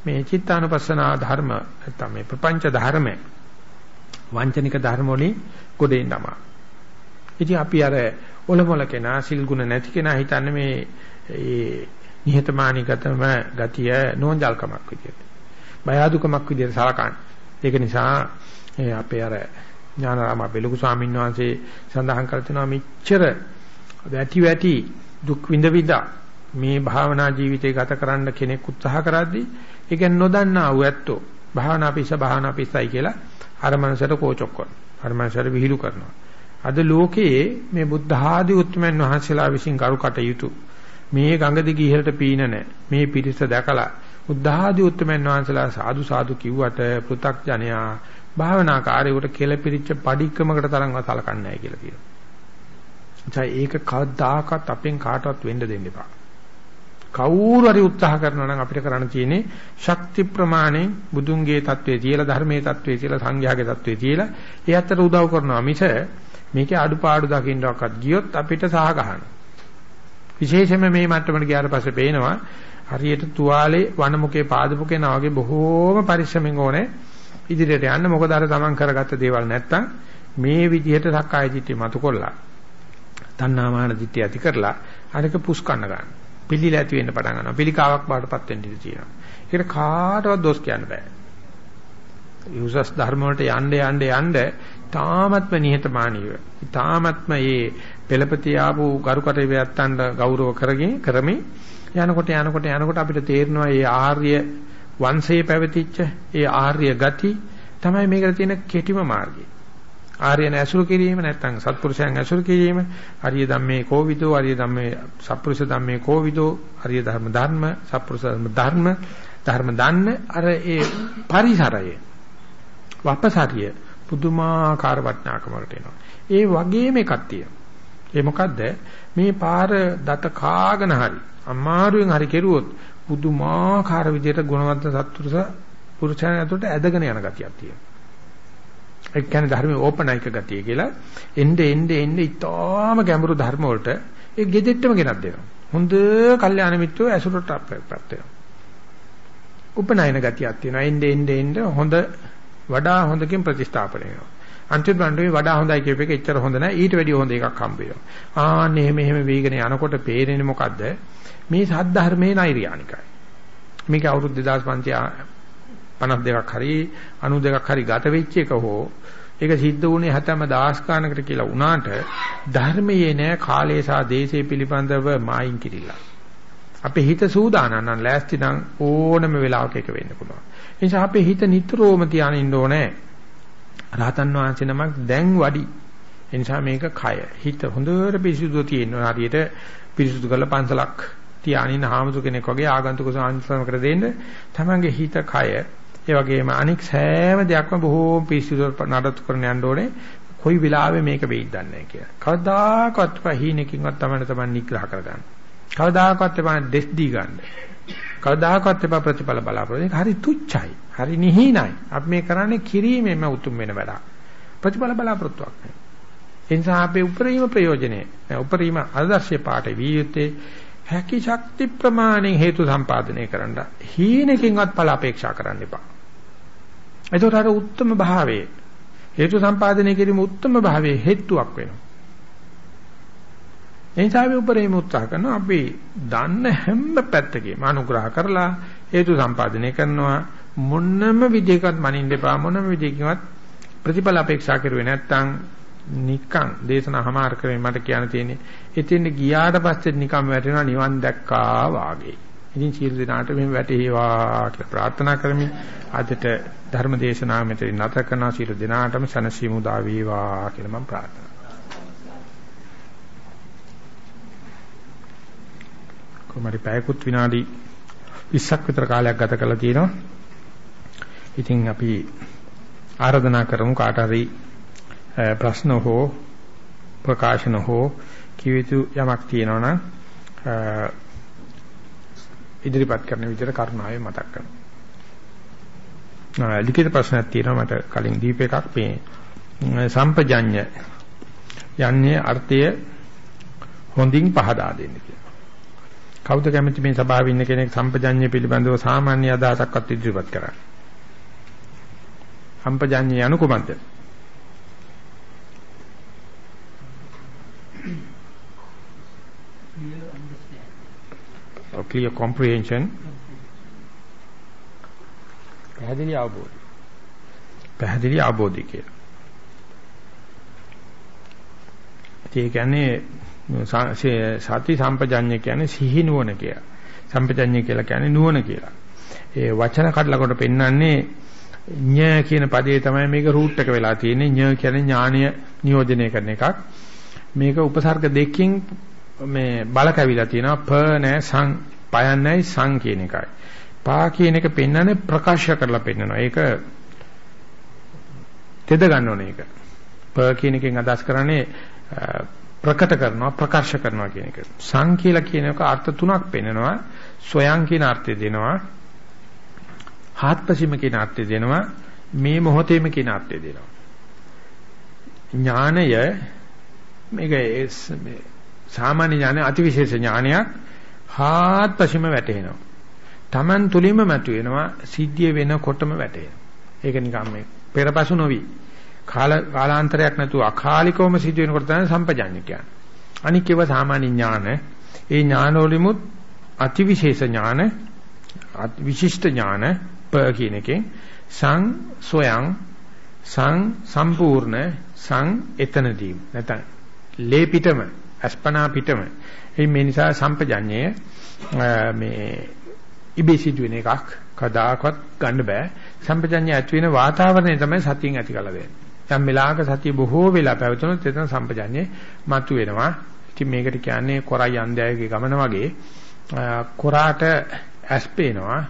මේ චිත්තානුපස්සනා ධර්ම නැත්නම් මේ ප්‍රපංච ධර්ම වංචනික ධර්ම වලින් ගොඩේන් තමයි. ඉතින් අපි අර ඔලොමල කෙනා සිල් ගුණ නැති කෙනා හිතන්නේ මේ ඒ නිහතමානීකතම ගතිය නෝන්ජල්කමක් විදියට. බය අදුකමක් විදියට සලකන්නේ. ඒක නිසා අපේ අර ඥානාරාම බෙලුකු ස්වාමීන් වහන්සේ සඳහන් කර තිනවා මෙච්චර වැටි වැටි දුක් විඳ විඳ මේ භාවනා ජීවිතය ගත කරන්න කෙනෙක් උත්සාහ කරද්දී ඒ කියන්නේ නොදන්නා වූ ඇත්තෝ භාවනා පිස්ස භාවනා පිස්සයි කියලා අර මනසට කෝචොක් කරනවා. අර මනසට විහිළු කරනවා. අද ලෝකයේ මේ බුද්ධ ආදී උත්මයන් වහන්සේලා විසින් කරු කටයුතු මේ ගඟ දිගේ ඉහළට පීනන මේ පිරිස දැකලා බුද්ධ ආදී උත්මයන් වහන්සේලා සාදු සාදු කිව්වට පෘ탁ජනයා භාවනා කාර්යයට කෙලපිරිච්ච padikkamakata තරම්වත් සලකන්නේ නැහැ කියලා කියනවා. ඒක කවදාකවත් අපෙන් කාටවත් වෙන්න දෙන්න එපා. කවුරු හරි උත්සාහ කරනවා නම් අපිට කරන්න තියෙන්නේ ශක්ති ප්‍රමාණය බුදුන්ගේ தત્ත්වයේ තියලා ධර්මයේ தત્ත්වයේ තියලා සංඝයාගේ தત્ත්වයේ තියලා ඒ අතර උදව් කරනවා මිස මේකේ අඩුපාඩු දකින්නවත් ගියොත් අපිට සහ ගන්න. විශේෂයෙන්ම මේ මට්ටමට ගියාට පස්සේ පේනවා හරියට තුවාලේ වනමුකේ පාදපු කෙනා වගේ බොහෝම පරිස්සමෙන් ඕනේ ඉදිරියට යන්න මොකද අර තමන් කරගත්ත දේවල් නැත්තම් මේ විදිහට සක්කාය දිට්ඨිය මතු කරලා තණ්හාමාන දිට්ඨිය ඇති කරලා අරක පුස්කන්න ගන්න. පිළිලා ඇති වෙන්න පටන් ගන්නවා. පිළිකාවක් බාටපත් වෙන්න ඉඩ තියෙනවා. ඒකට කාටවත් දොස් කියන්න බෑ. යුසස් ධර්ම වලට යන්න යන්න යන්න තාමත්ම නිහතමානීව තාමත්ම මේ පෙළපති ආපු ගරුකට ව්‍යත්තන්ට ගෞරව කරගෙන කරමින් යනකොට යනකොට යනකොට අපිට තේරෙනවා මේ ආර්ය වංශයේ පැවතිච්ච ඒ ආර්ය ගති තමයි මේකට තියෙන කෙටිම මාර්ගය. ආර්යන ඇසුරු කිරීම නැත්නම් සත්පුරුෂයන් ඇසුරු කිරීම ආර්ය ධම්මේ කෝවිදෝ ආර්ය ධම්මේ සත්පුරුෂ ධම්මේ කෝවිදෝ ආර්ය ධර්ම ධර්ම සත්පුරුෂ ධර්ම ධර්ම ධර්ම දන්න අර ඒ පරිසරය වපසරිය පුදුමාකාර වටිනාකමකට එනවා. ඒ වගේම එකක් තියෙනවා. ඒ මොකද්ද? මේ පාර දත කාගෙන හරි අමාරුවෙන් හරි කෙරුවොත් පුදුමාකාර විදිහට ගුණවන්ත සත්පුරුෂ පුරුෂයන් ඇතුළට ඇදගෙන යන ගතියක් තියෙනවා. ඒ කියන්නේ ධර්මයේ ඕපනයික ගතිය කියලා එnde එnde එnde ඊටාම ගැඹුරු ධර්ම වලට ඒ gedettම ගෙනත් දෙනවා. හොඳ කල්යාණ මිත්‍රෝ ඇසුරට අප්‍රප්ත වෙනවා. උපනයන ගතියක් තියෙනවා. එnde එnde එnde හොඳ වඩා හොඳකින් ප්‍රතිස්ථාපනය වෙනවා. අන්තිම බණ්ඩේ වඩා හොඳයි කියප එක එච්චර හොඳ නැහැ. ඊට වැඩිය හොඳ එකක් හම්බ වෙනවා. ආන්න එහෙම එහෙම වේගන යනකොට පේරෙන්නේ මොකද්ද? මේ සද්ධර්මයේ නෛර්යානිකයි. මේක අවුරුදු 2552ක් හරි 92ක් හරි ගත වෙච්ච එක හෝ ඒක සිද්ධ වුණේ හැතැම්ම දහස් ගානකට කියලා වුණාට ධර්මයේ නෑ කාලය සහ දේශය පිළිබඳව මායින් කිරිලා. අපේ හිත සූදානම් නම් ලෑස්ති නම් ඕනම වෙලාවක එක වෙන්න පුළුවන්. ඒ නිසා අපේ හිත නිතරම තියාගෙන ඉන්න ඕනේ. රහතන් වහන්සේ නමක් දැන් වඩි. ඒ නිසා මේක කය. හිත හොඳට පිරිසුදු තියෙනවා. හරියට පිරිසුදු කරලා පන්සලක් තියානින්න හාමුදුර කෙනෙක් වගේ ආගන්තුක සාන්තිසම කර දෙන්න. තමන්ගේ හිත කය ඒ වගේම අනික් සෑම දෙයක්ම බොහෝම පිරිසුදු නඩත්තු කරන යන්න ඕනේ. කොයි වෙලාවෙ මේක වෙයිද දන්නේ කියලා. කවදාකවත් පහීනකින්වත් තමයි තමන් නිග්‍රහ කරගන්න. කවදාකවත් එපා දෙස් දී ගන්න. කවදාකවත් එපා ප්‍රතිඵල බලාපොරොත්තු. හරි තුච්චයි. හරි නිහිනයි. අපි මේ කරන්නේ කිරීමෙන්ම උතුම් වෙන වැඩක්. ප්‍රතිඵල බලාපොරොත්තුවක් නෑ. ඒ නිසා අපේ උපරිම ප්‍රයෝජනේ උපරිම ආදර්ශය පාට විය යුත්තේ හැකි ශක්ති ප්‍රමාණයෙන් හේතු සම්පාදනය කරන්න. හීනකින්වත් ඵල අපේක්ෂා කරන්න එපා. එතකොට අර උත්තරම භාවයේ හේතු සම්පාදනය කිරීම උත්තරම භාවයේ හේතුවක් වෙනවා. එනිසා අපි උපරිම උත්සාහ කරනවා අපි දන්න හැම පැත්තකම අනුග්‍රහ කරලා හේතු සම්පාදනය කරනවා මොනම විදිහකට මනින්න එපා මොනම විදිහකින්වත් ප්‍රතිඵල අපේක්ෂා කරුවේ නැත්නම් නිකන් දේශනා හමාර කරමින් මට කියන්න තියෙන්නේ එතෙන් ගියාට පස්සේ නිකන් වැටෙනවා නිවන් දැක්කා වාගේ. ඉතින් සියලු දෙනාට මෙහෙම වැටේවා කියලා ප්‍රාර්ථනා කරමින් අදට ධර්ම දේශනාව මෙතන නැත කරන සියලු දෙනාටම සනසීමු දා වේවා කියලා මම ප්‍රාර්ථනා කොහමරි පැයකුත් විනාඩි 20ක් විතර කාලයක් ගත කරලා තියෙනවා. ඉතින් අපි ආරාධනා කරමු කාට හරි ප්‍රශ්න හෝ ප්‍රකාශන හෝ කිවිතු යමක් තියෙනවා නම් ඉදිරිපත් කරන විදිහට කරුණාවෙන් මතක් කරනවා. ලිඛිත ප්‍රශ්නයක් තියෙනවා මට කලින් දීප එකක් මේ සම්පජඤ්ඤ යන්නේ අර්ථය හොඳින් පහදා දෙන්න කියලා. කවුද කැමති මේ සභාවේ ඉන්න කෙනෙක් සම්පජඤ්ඤය පිළිබඳව සාමාන්‍ය අදහසක්වත් ඉදිරිපත් කරන්න. සම්පජඤ්ඤය anu කුමක්ද? Or clear comprehension පැහැදිලි අවබෝධය පැහැදිලි අවබෝධය කියලා. ඒ කියන්නේ සති සම්පජඤ්ඤය කියන්නේ සිහි නුවණ කියලා. සම්පජඤ්ඤය කියලා කියන්නේ නුවණ කියලා. ඒ වචන කඩලා කොට පෙන්වන්නේ ඤ කියන පදේ තමයි මේක රූට් එක වෙලා තියෙන්නේ. ඤ කියන්නේ ඥානීය නියෝජනය කරන එකක්. මේක උපසර්ග දෙකකින් මේ බල කැවිලා තියෙනවා. ප නැ සං පයන් නැයි සං කියන එකයි. පා කියන එක පෙන්වන්නේ ප්‍රකාශ කරලා පෙන්වනවා. ඒක තෙද ගන්න ඕනේ ඒක. ප කියන එකෙන් අදහස් කරන්නේ ප්‍රකට කරනවා ප්‍රකාශ කරනවා කියන එක. සං කියලා කියන එක අර්ථ තුනක් පෙන්නනවා. සොයන් කියන අර්ථය දෙනවා. හාත්පසීම කියන අර්ථය දෙනවා. මේ මොහොතේම කියන අර්ථය දෙනවා. ඥානය මේක සාමාන්‍ය ඥානය අතිවිශේෂ ඥානයක් හාත්පසීම වැටෙනවා. Taman තුලින්ම මතුවෙනවා සිද්ධිය වෙනකොටම වැටෙනවා. ඒක නිකම් මේ පෙරපසු නොවි කාල කාලාන්තරයක් නැතුව අකාලිකවම සිදු වෙනකොට තමයි සම්පජාඤ්ඤ කියන්නේ. අනික් ඒවා සාමාන්‍ය ඥාන. ඒ ඥානවලිමුත් අතිවිශේෂ ඥාන, විශිෂ්ට ඥාන ප කියන එකෙන් සං සොයං සං සම්පූර්ණ සං එතනදී නැත්නම් ලේ පිටම අස්පනා පිටම. මේ නිසා සම්පජඤ්ඤය මේ ඉබේ සිදුවෙන එකක් කදාකවත් ගන්න බෑ. සම්පජඤ්ඤය ඇති වෙන වාතාවරණය තමයි සතියෙන් ඇති කළ දෙන්නේ. යම් වෙලාවක සතිය බොහෝ වෙලා පැවතුනොත් එතන සම්පජඤ්ඤය මතු වෙනවා. ඉතින් මේකට කියන්නේ කොරයි අන්ධයගේ ගමන වගේ කොරාට ඇස් පේනවා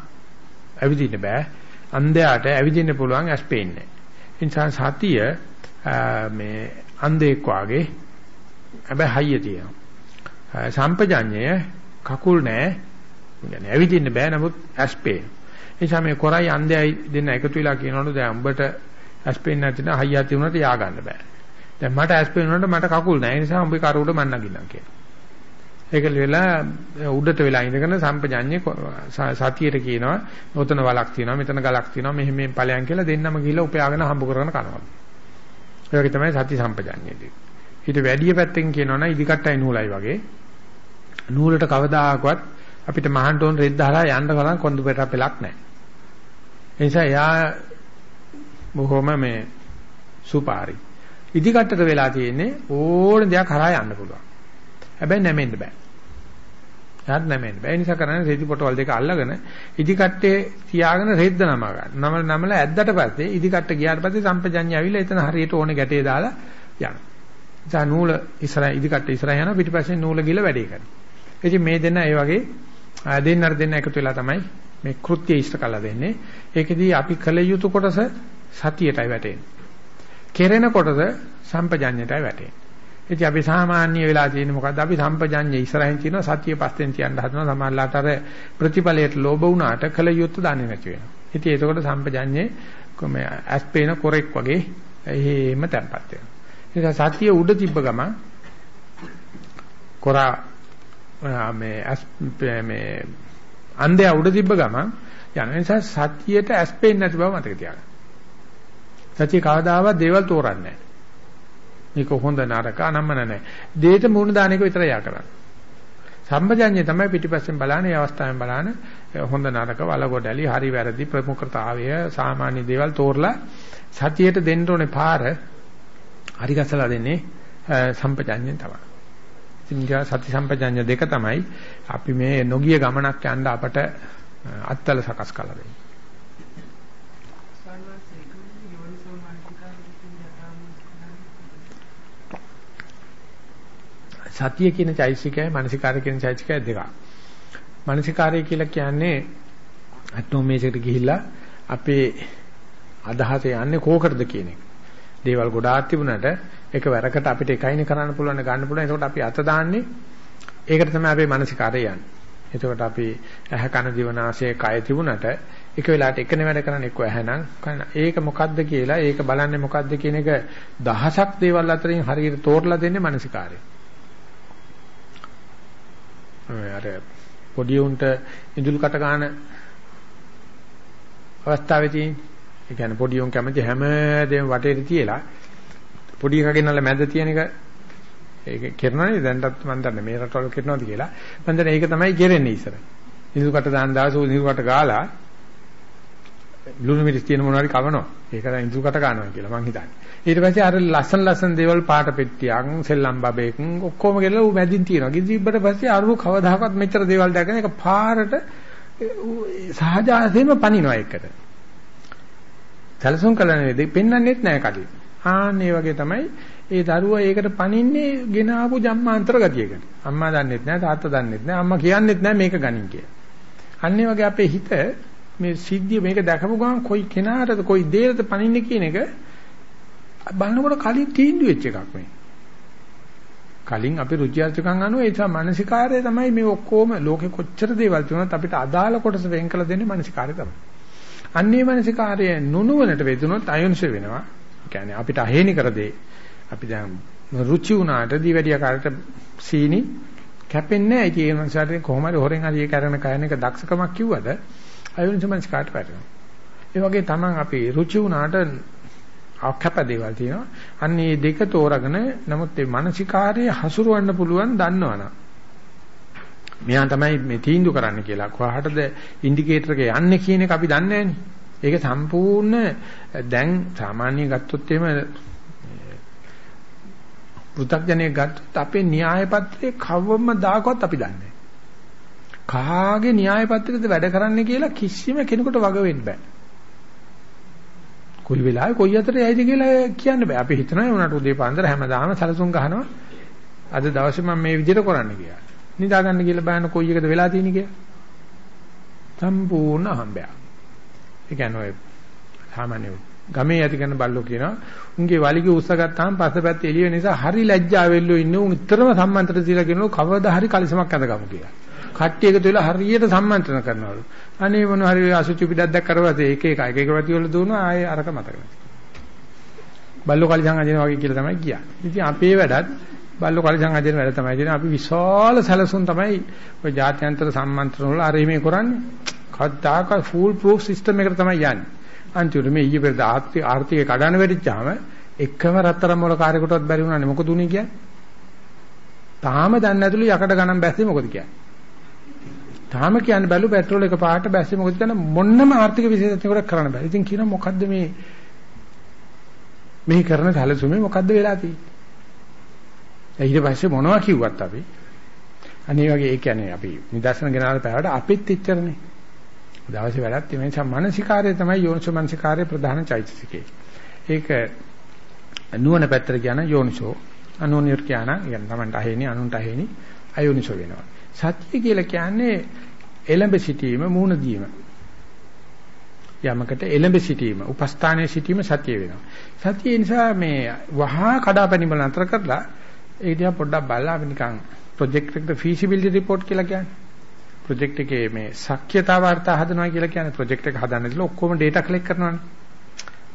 ඇවිදින්න බෑ. අන්ධයාට ඇවිදින්න පුළුවන් ඇස් පේන්නේ ඒ නිසා සතිය මේ අන්ධෙක් වාගේ හැබැයි හයිය තියෙනවා සම්පජඤ්ඤය කකුල් නැහැ يعني ඇවිදින්න බෑ නමුත් ඇස් පේනවා ඒ නිසා මේ කොරයි අන්ධයයි දෙන්න එකතු වෙලා කියනවලු දැන් උඹට ඇස් පේන්නේ නැති නම් හයියක් තිබුණාට යා ගන්න බෑ. දැන් මට ඇස් පේනකොට මට කකුල් නැහැ. ඒ නිසා උඹේ කරුවට මන් නගින්නම් කියලා. ඒක වෙලා උඩට වෙලා ඉඳගෙන සම්පජඤ්ඤේ සතියට කියනවා ඔතන වලක් තියෙනවා මෙතන ගලක් තියෙනවා මෙහෙම මේ ඵලයන් කියලා දෙන්නම ගිහිල්ලා උපයාගෙන හම්බ කරගෙන කනවා. ඒ වගේ තමයි සති සම්පජඤ්ඤේදී. ඊට වැඩි පැත්තෙන් කියනවනම් ඉදිකට්ටයි නූලයි වගේ. නූලට කවදාකවත් අපිට මහන්ට ඕන රෙද්ද හලා යන්න කලින් කොඳු පෙරක් පෙලක් නැහැ. ඒ නිසා එයා බොහොම මේ සුපාරි. ඉදිකට්ටට වෙලා තියෙන්නේ ඕන දෙයක් හරහා යන්න පුළුවන්. හැබැයි නැමෙන්න බෑ. එයාට නැමෙන්න බෑ. ඒ නිසා කරන්නේ රෙදි පොටවල් දෙක අල්ලගෙන ඉදිකට්ටේ තියාගෙන රෙද්ද නම ගන්න. නම නමල ඇද්දට පස්සේ ඉදිකට්ට ගියාට පස්සේ සම්පජඤ්ඤය ඇවිල්ලා එතන හරියට ඕනේ ගැටේ දාලා යනවා. නිසා නූල ඉස්සරහ ඉදිකට්ට ඉස්සරහ යනවා පිටිපස්සේ නූල ගිල වැඩේ කරනවා. ඉතින් මේ දෙන්න ඒ වගේ දෙන්නර දෙන්න එකතු වෙලා තමයි මේ කෘත්‍ය ඉෂ්ට කළා දෙන්නේ. ඒකෙදී අපි කල යුතු කොටස සතියටයි වැටෙන්නේ. කෙරෙන කොටස සම්පජඤ්ඤයටයි වැටෙන්නේ. ඉතින් අපි සාමාන්‍ය වෙලා තියෙන්නේ මොකද්ද? අපි සම්පජඤ්ඤය ඉස්සරහින් තියෙනවා සතිය පස්තෙන් තියන්න හදනවා. සමහරලාට අර ප්‍රතිඵලයට ලෝභ වුණාට කල යුතු දන්නේ නැති වෙනවා. ඉතින් ඒකකොට සම්පජඤ්ඤේ කොම ඇස්පේන කොරෙක් වගේ එහෙම තැම්පත් වෙනවා. ඒ සතිය උඩ තිබ්බ ගම කොරා මේ මේ අන්ධය උඩ තිබ්බ ගමන් යන නිසා සතියට ඇස් පේන්නේ නැති බව මතක තියාගන්න. සතිය කවදාවත් දේවල් තෝරන්නේ නැහැ. මේක හොඳ නරක අනම්මන නැහැ. දේට මූණ දාන එක විතරයි යා කරන්නේ. සම්පජඤ්ඤය තමයි පිටිපස්සෙන් බලන්නේ අවස්ථාවෙන් බලන හොඳ නරක වලගොඩලි හරි වැරදි ප්‍රමුඛතාවය සාමාන්‍ය දේවල් තෝරලා සතියට දෙන්න ඕනේ පාර හරි ගසලා දෙන්නේ සම්පජඤ්ඤයෙන් තමයි. ඉතින් සති සම්පජඤ්ඤ දෙක තමයි අපි මේ නොගිය ගමනක් යන්න අපට අත්තල සකස් කරලා දෙන්නේ. සතිය කියන චෛසිකයයි මානසිකාරය කියන චෛසිකය දෙකක්. මානසිකාරය කියලා කියන්නේ අට්නෝමේෂයට ගිහිල්ලා අපේ අදහස යන්නේ කෝකටද කියන එක. දේවල් ගොඩාක් තිබුණාට එක වැරකට අපිට එකයිනේ කරන්න පුළුවන් ගන්න පුළුවන්. ඒකට අපි අත දාන්නේ ඒකට තමයි අපේ මානසිකාරය යන්නේ. එතකොට අපි ඇහ කන දිව නාසය කය තිබුණට එක වෙලාවට එකනේ වැඩ කරන්නේ එක්ක ඇහනම් ඒක මොකද්ද කියලා ඒක බලන්නේ මොකද්ද කියන එක දහසක් දේවල් අතරින් හරියට තෝරලා දෙන්නේ මානසිකාරය. අර පොඩි උන්ට ඉඳුල් කට ගන්න අවස්ථාවේදී ඒ කියන්නේ පොඩි උන් කැමති හැම දෙයක්ම වටේට තියලා පොඩි එකගෙන් අල්ල මැද තියෙන එක ඒක කරනනේ දැන්ටත් මම දන්නේ මේ රටවල කරනවද කියලා. මම දන්නේ ඒක තමයි කරන්නේ ඉස්සර. ඉඳුකට දාන දාසෝ ඉඳුකට ගාලා ලුණු මිරිස් තියෙන මොනවාරි කවනවා. ඒක තමයි ඉඳුකට ගන්නවා කියලා මං හිතන්නේ. ඊට පස්සේ අර ලස්සන ලස්සන දේවල් පාට පෙට්ටියක් සෙල්ලම් බබේක් ඔක්කොම ගෙනලා ඌ මැදින් තියෙනවා. කිසිබ්බට පස්සේ අරුව කවදාකවත් මෙච්චර දේවල් දැකගෙන ඒක පාරට සහජාසයෙන්ම පනිනවා එකට සැලසුම් කළා නෙවෙයි පෙන්වන්නෙත් නැහැ කලින් ආන් මේ වගේ තමයි ඒ දරුවා ඒකට පනින්නේ ගෙන ආපු ජම්මාන්තර ගතියකට. අම්මා දන්නෙත් නැහැ තාත්තා දන්නෙත් නැහැ අම්මා කියන්නෙත් නැහැ මේක ගනින් කියලා. අන්න වගේ අපේ හිත මේ සිද්ධිය මේක දැකපු ගමන් කොයි කෙනාටද කොයි දේටද පනින්නේ කියන එක බලනකොට කලින් තීන්දුව වෙච්ච එකක් මේ. කලින් අපි රුචි අරුචිකම් අනුව ඒ තමයි මානසිකාරය තමයි මේ ඔක්කොම ලෝකෙ කොච්චර දේවල් තිබුණත් අපිට අදාළ කොටස වෙන් කළ දෙන්නේ මානසිකාරය තමයි. අන්නේ මානසිකාරය නුනුවනට වෙදුනොත් අයොන්ස වෙනවා. කියන්නේ අපිට අහේනි කර දෙයි. අපි දැන් රුචි උනාට දිවැඩිය කාට සීනි කැපෙන්නේ නැහැ. ඒ නිසා කොහොම හරි හොරෙන් හරි ඒක අරගෙන කයන එක දක්ෂකමක් කිව්වද අයෝනිසමංස් කාට පැටවෙනවා. ඒ වගේ තමන් අපි රුචි උනාට අකප දේවල් තියෙනවා. අන්න මේ දෙක තෝරගෙන නමුත් මේ මානසිකාර්යය හසුරවන්න පුළුවන් දන්නවනම් මෙයා තමයි මේ තීන්දුව කරන්න කියලා. කොහාටද ඉන්ඩිකේටර් එක යන්නේ කියන එක අපි දන්නේ ඒක සම්පූර්ණ දැන් සාමාන්‍ය ගත්තොත් එහෙම පෘථග්ජනයෙක් ගත්තොත් අපේ න්‍යාය පත්‍රයේ කවම දාකවත් අපි දන්නේ කාගේ න්‍යාය පත්‍රයද වැඩ කරන්නේ කියලා කිසිම කෙනෙකුට වග වෙන්න බෑ. කොයි වෙලාවෙ කොයි අතරේ ඇයිද කියලා කියන්න බෑ. අපි හිතනවා උනාට උදේ පාන්දර හැමදාම සැලසුම් ගහනවා. අද දවසේ මම මේ විදිහට කරන්න කියලා. නිදා ගන්න කියලා බලන්න කොයි එකද වෙලා තියෙන්නේ කියලා. සම්පූර්ණ හම්බයක්. ඒ කියන්නේ ඔය සාමාන්‍ය ගමේ ඇති කරන බල්ලෝ කියනවා උන්ගේ වලිගේ උස්ස ගත්තාම පස්සපැත්ත එළිය නිසා හරි ලැජ්ජාවෙල්ලෝ ඉන්නේ උන් ඉතරම සම්මන්ත්‍රණ දීලා කියනවා කවදා හරි කලිසමක් අඳගමු කියලා. කට්ටිය එකතු වෙලා හරියට සම්මන්ත්‍රණ කරනවලු. අනේ මොන හරි අසුචි පිටක් දැක් කරවද ඒක එක එක එක පැති වල දුවනවා ආයේ අරක මතක නැහැ. බල්ලෝ කලිසම් අදිනවා වගේ කියලා තමයි කියන්නේ. ඉතින් අපේ වැඩත් බල්ලෝ කලිසම් අදින වැඩ තමයි කියන්නේ. අපි විශාල සැලසුම් තමයි ඔය ජාත්‍යන්තර සම්මන්ත්‍රණ වල අර මේ කරන්නේ. කද්දාක ෆූල් ප්‍රූෆ් සිස්ටම් එකට තමයි යන්නේ. අන්තිමට මේ ඊයේ පෙරද ආර්ථික ආර්ථිකේ කඩන වෙටිච්චාම එකම රත්තරන් මොල කාර්යකටවත් බැරි වුණානේ මොකද උනේ කියන්නේ? තාම දන්නේ නැතුළු යකඩ ගණන් බැස්සේ මොකද කියන්නේ? තාම කියන්න බැලු පෙට්‍රෝල් එක පාට බැස්සේ මොකද කියන මොන්නම ආර්ථික විශේෂඥයෙකුට කරන්න බෑ. ඉතින් කියන මොකද්ද මේ මේ කරන සැලසුමේ මොකද්ද වෙලා තියෙන්නේ? ඊට පස්සේ මොනවා කිව්වත් අපි අනේ වගේ ඒ කියන්නේ අපි නිදර්ශන ගෙනාලා පැවට අපිත් එච්චරනේ. දවසේ වැඩක් තියෙන නිසා මානසිකාරය තමයි යෝනිසෝ මානසිකාරයේ ප්‍රධාන චෛතසිකය. ඒක නුවණ පැත්තට කියන යෝනිසෝ අනෝනියට කියන يعني තමන්ට අහෙනි අනුන්ට අහෙනි අයෝනිසෝ වෙනවා. සත්‍ය කියලා කියන්නේ එළඹ සිටීම මූණ දීම. යමකට එළඹ සිටීම උපස්ථානයේ සිටීම සත්‍ය වෙනවා. සත්‍ය නිසා මේ වහා කඩාපැනිබල නතර කරලා ඒ දිහා පොඩ්ඩක් බලලා අපි නිකන් ප්‍රොජෙක්ට් එකට feasibility report කියලා කියන්නේ. ප්‍රොජෙක්ට් එකේ මේ ශක්්‍යතා වාර්තා හදනවා කියලා කියන්නේ ප්‍රොජෙක්ට් එක හදන්න ඉතල ඔක්කොම data collect කරනවානේ.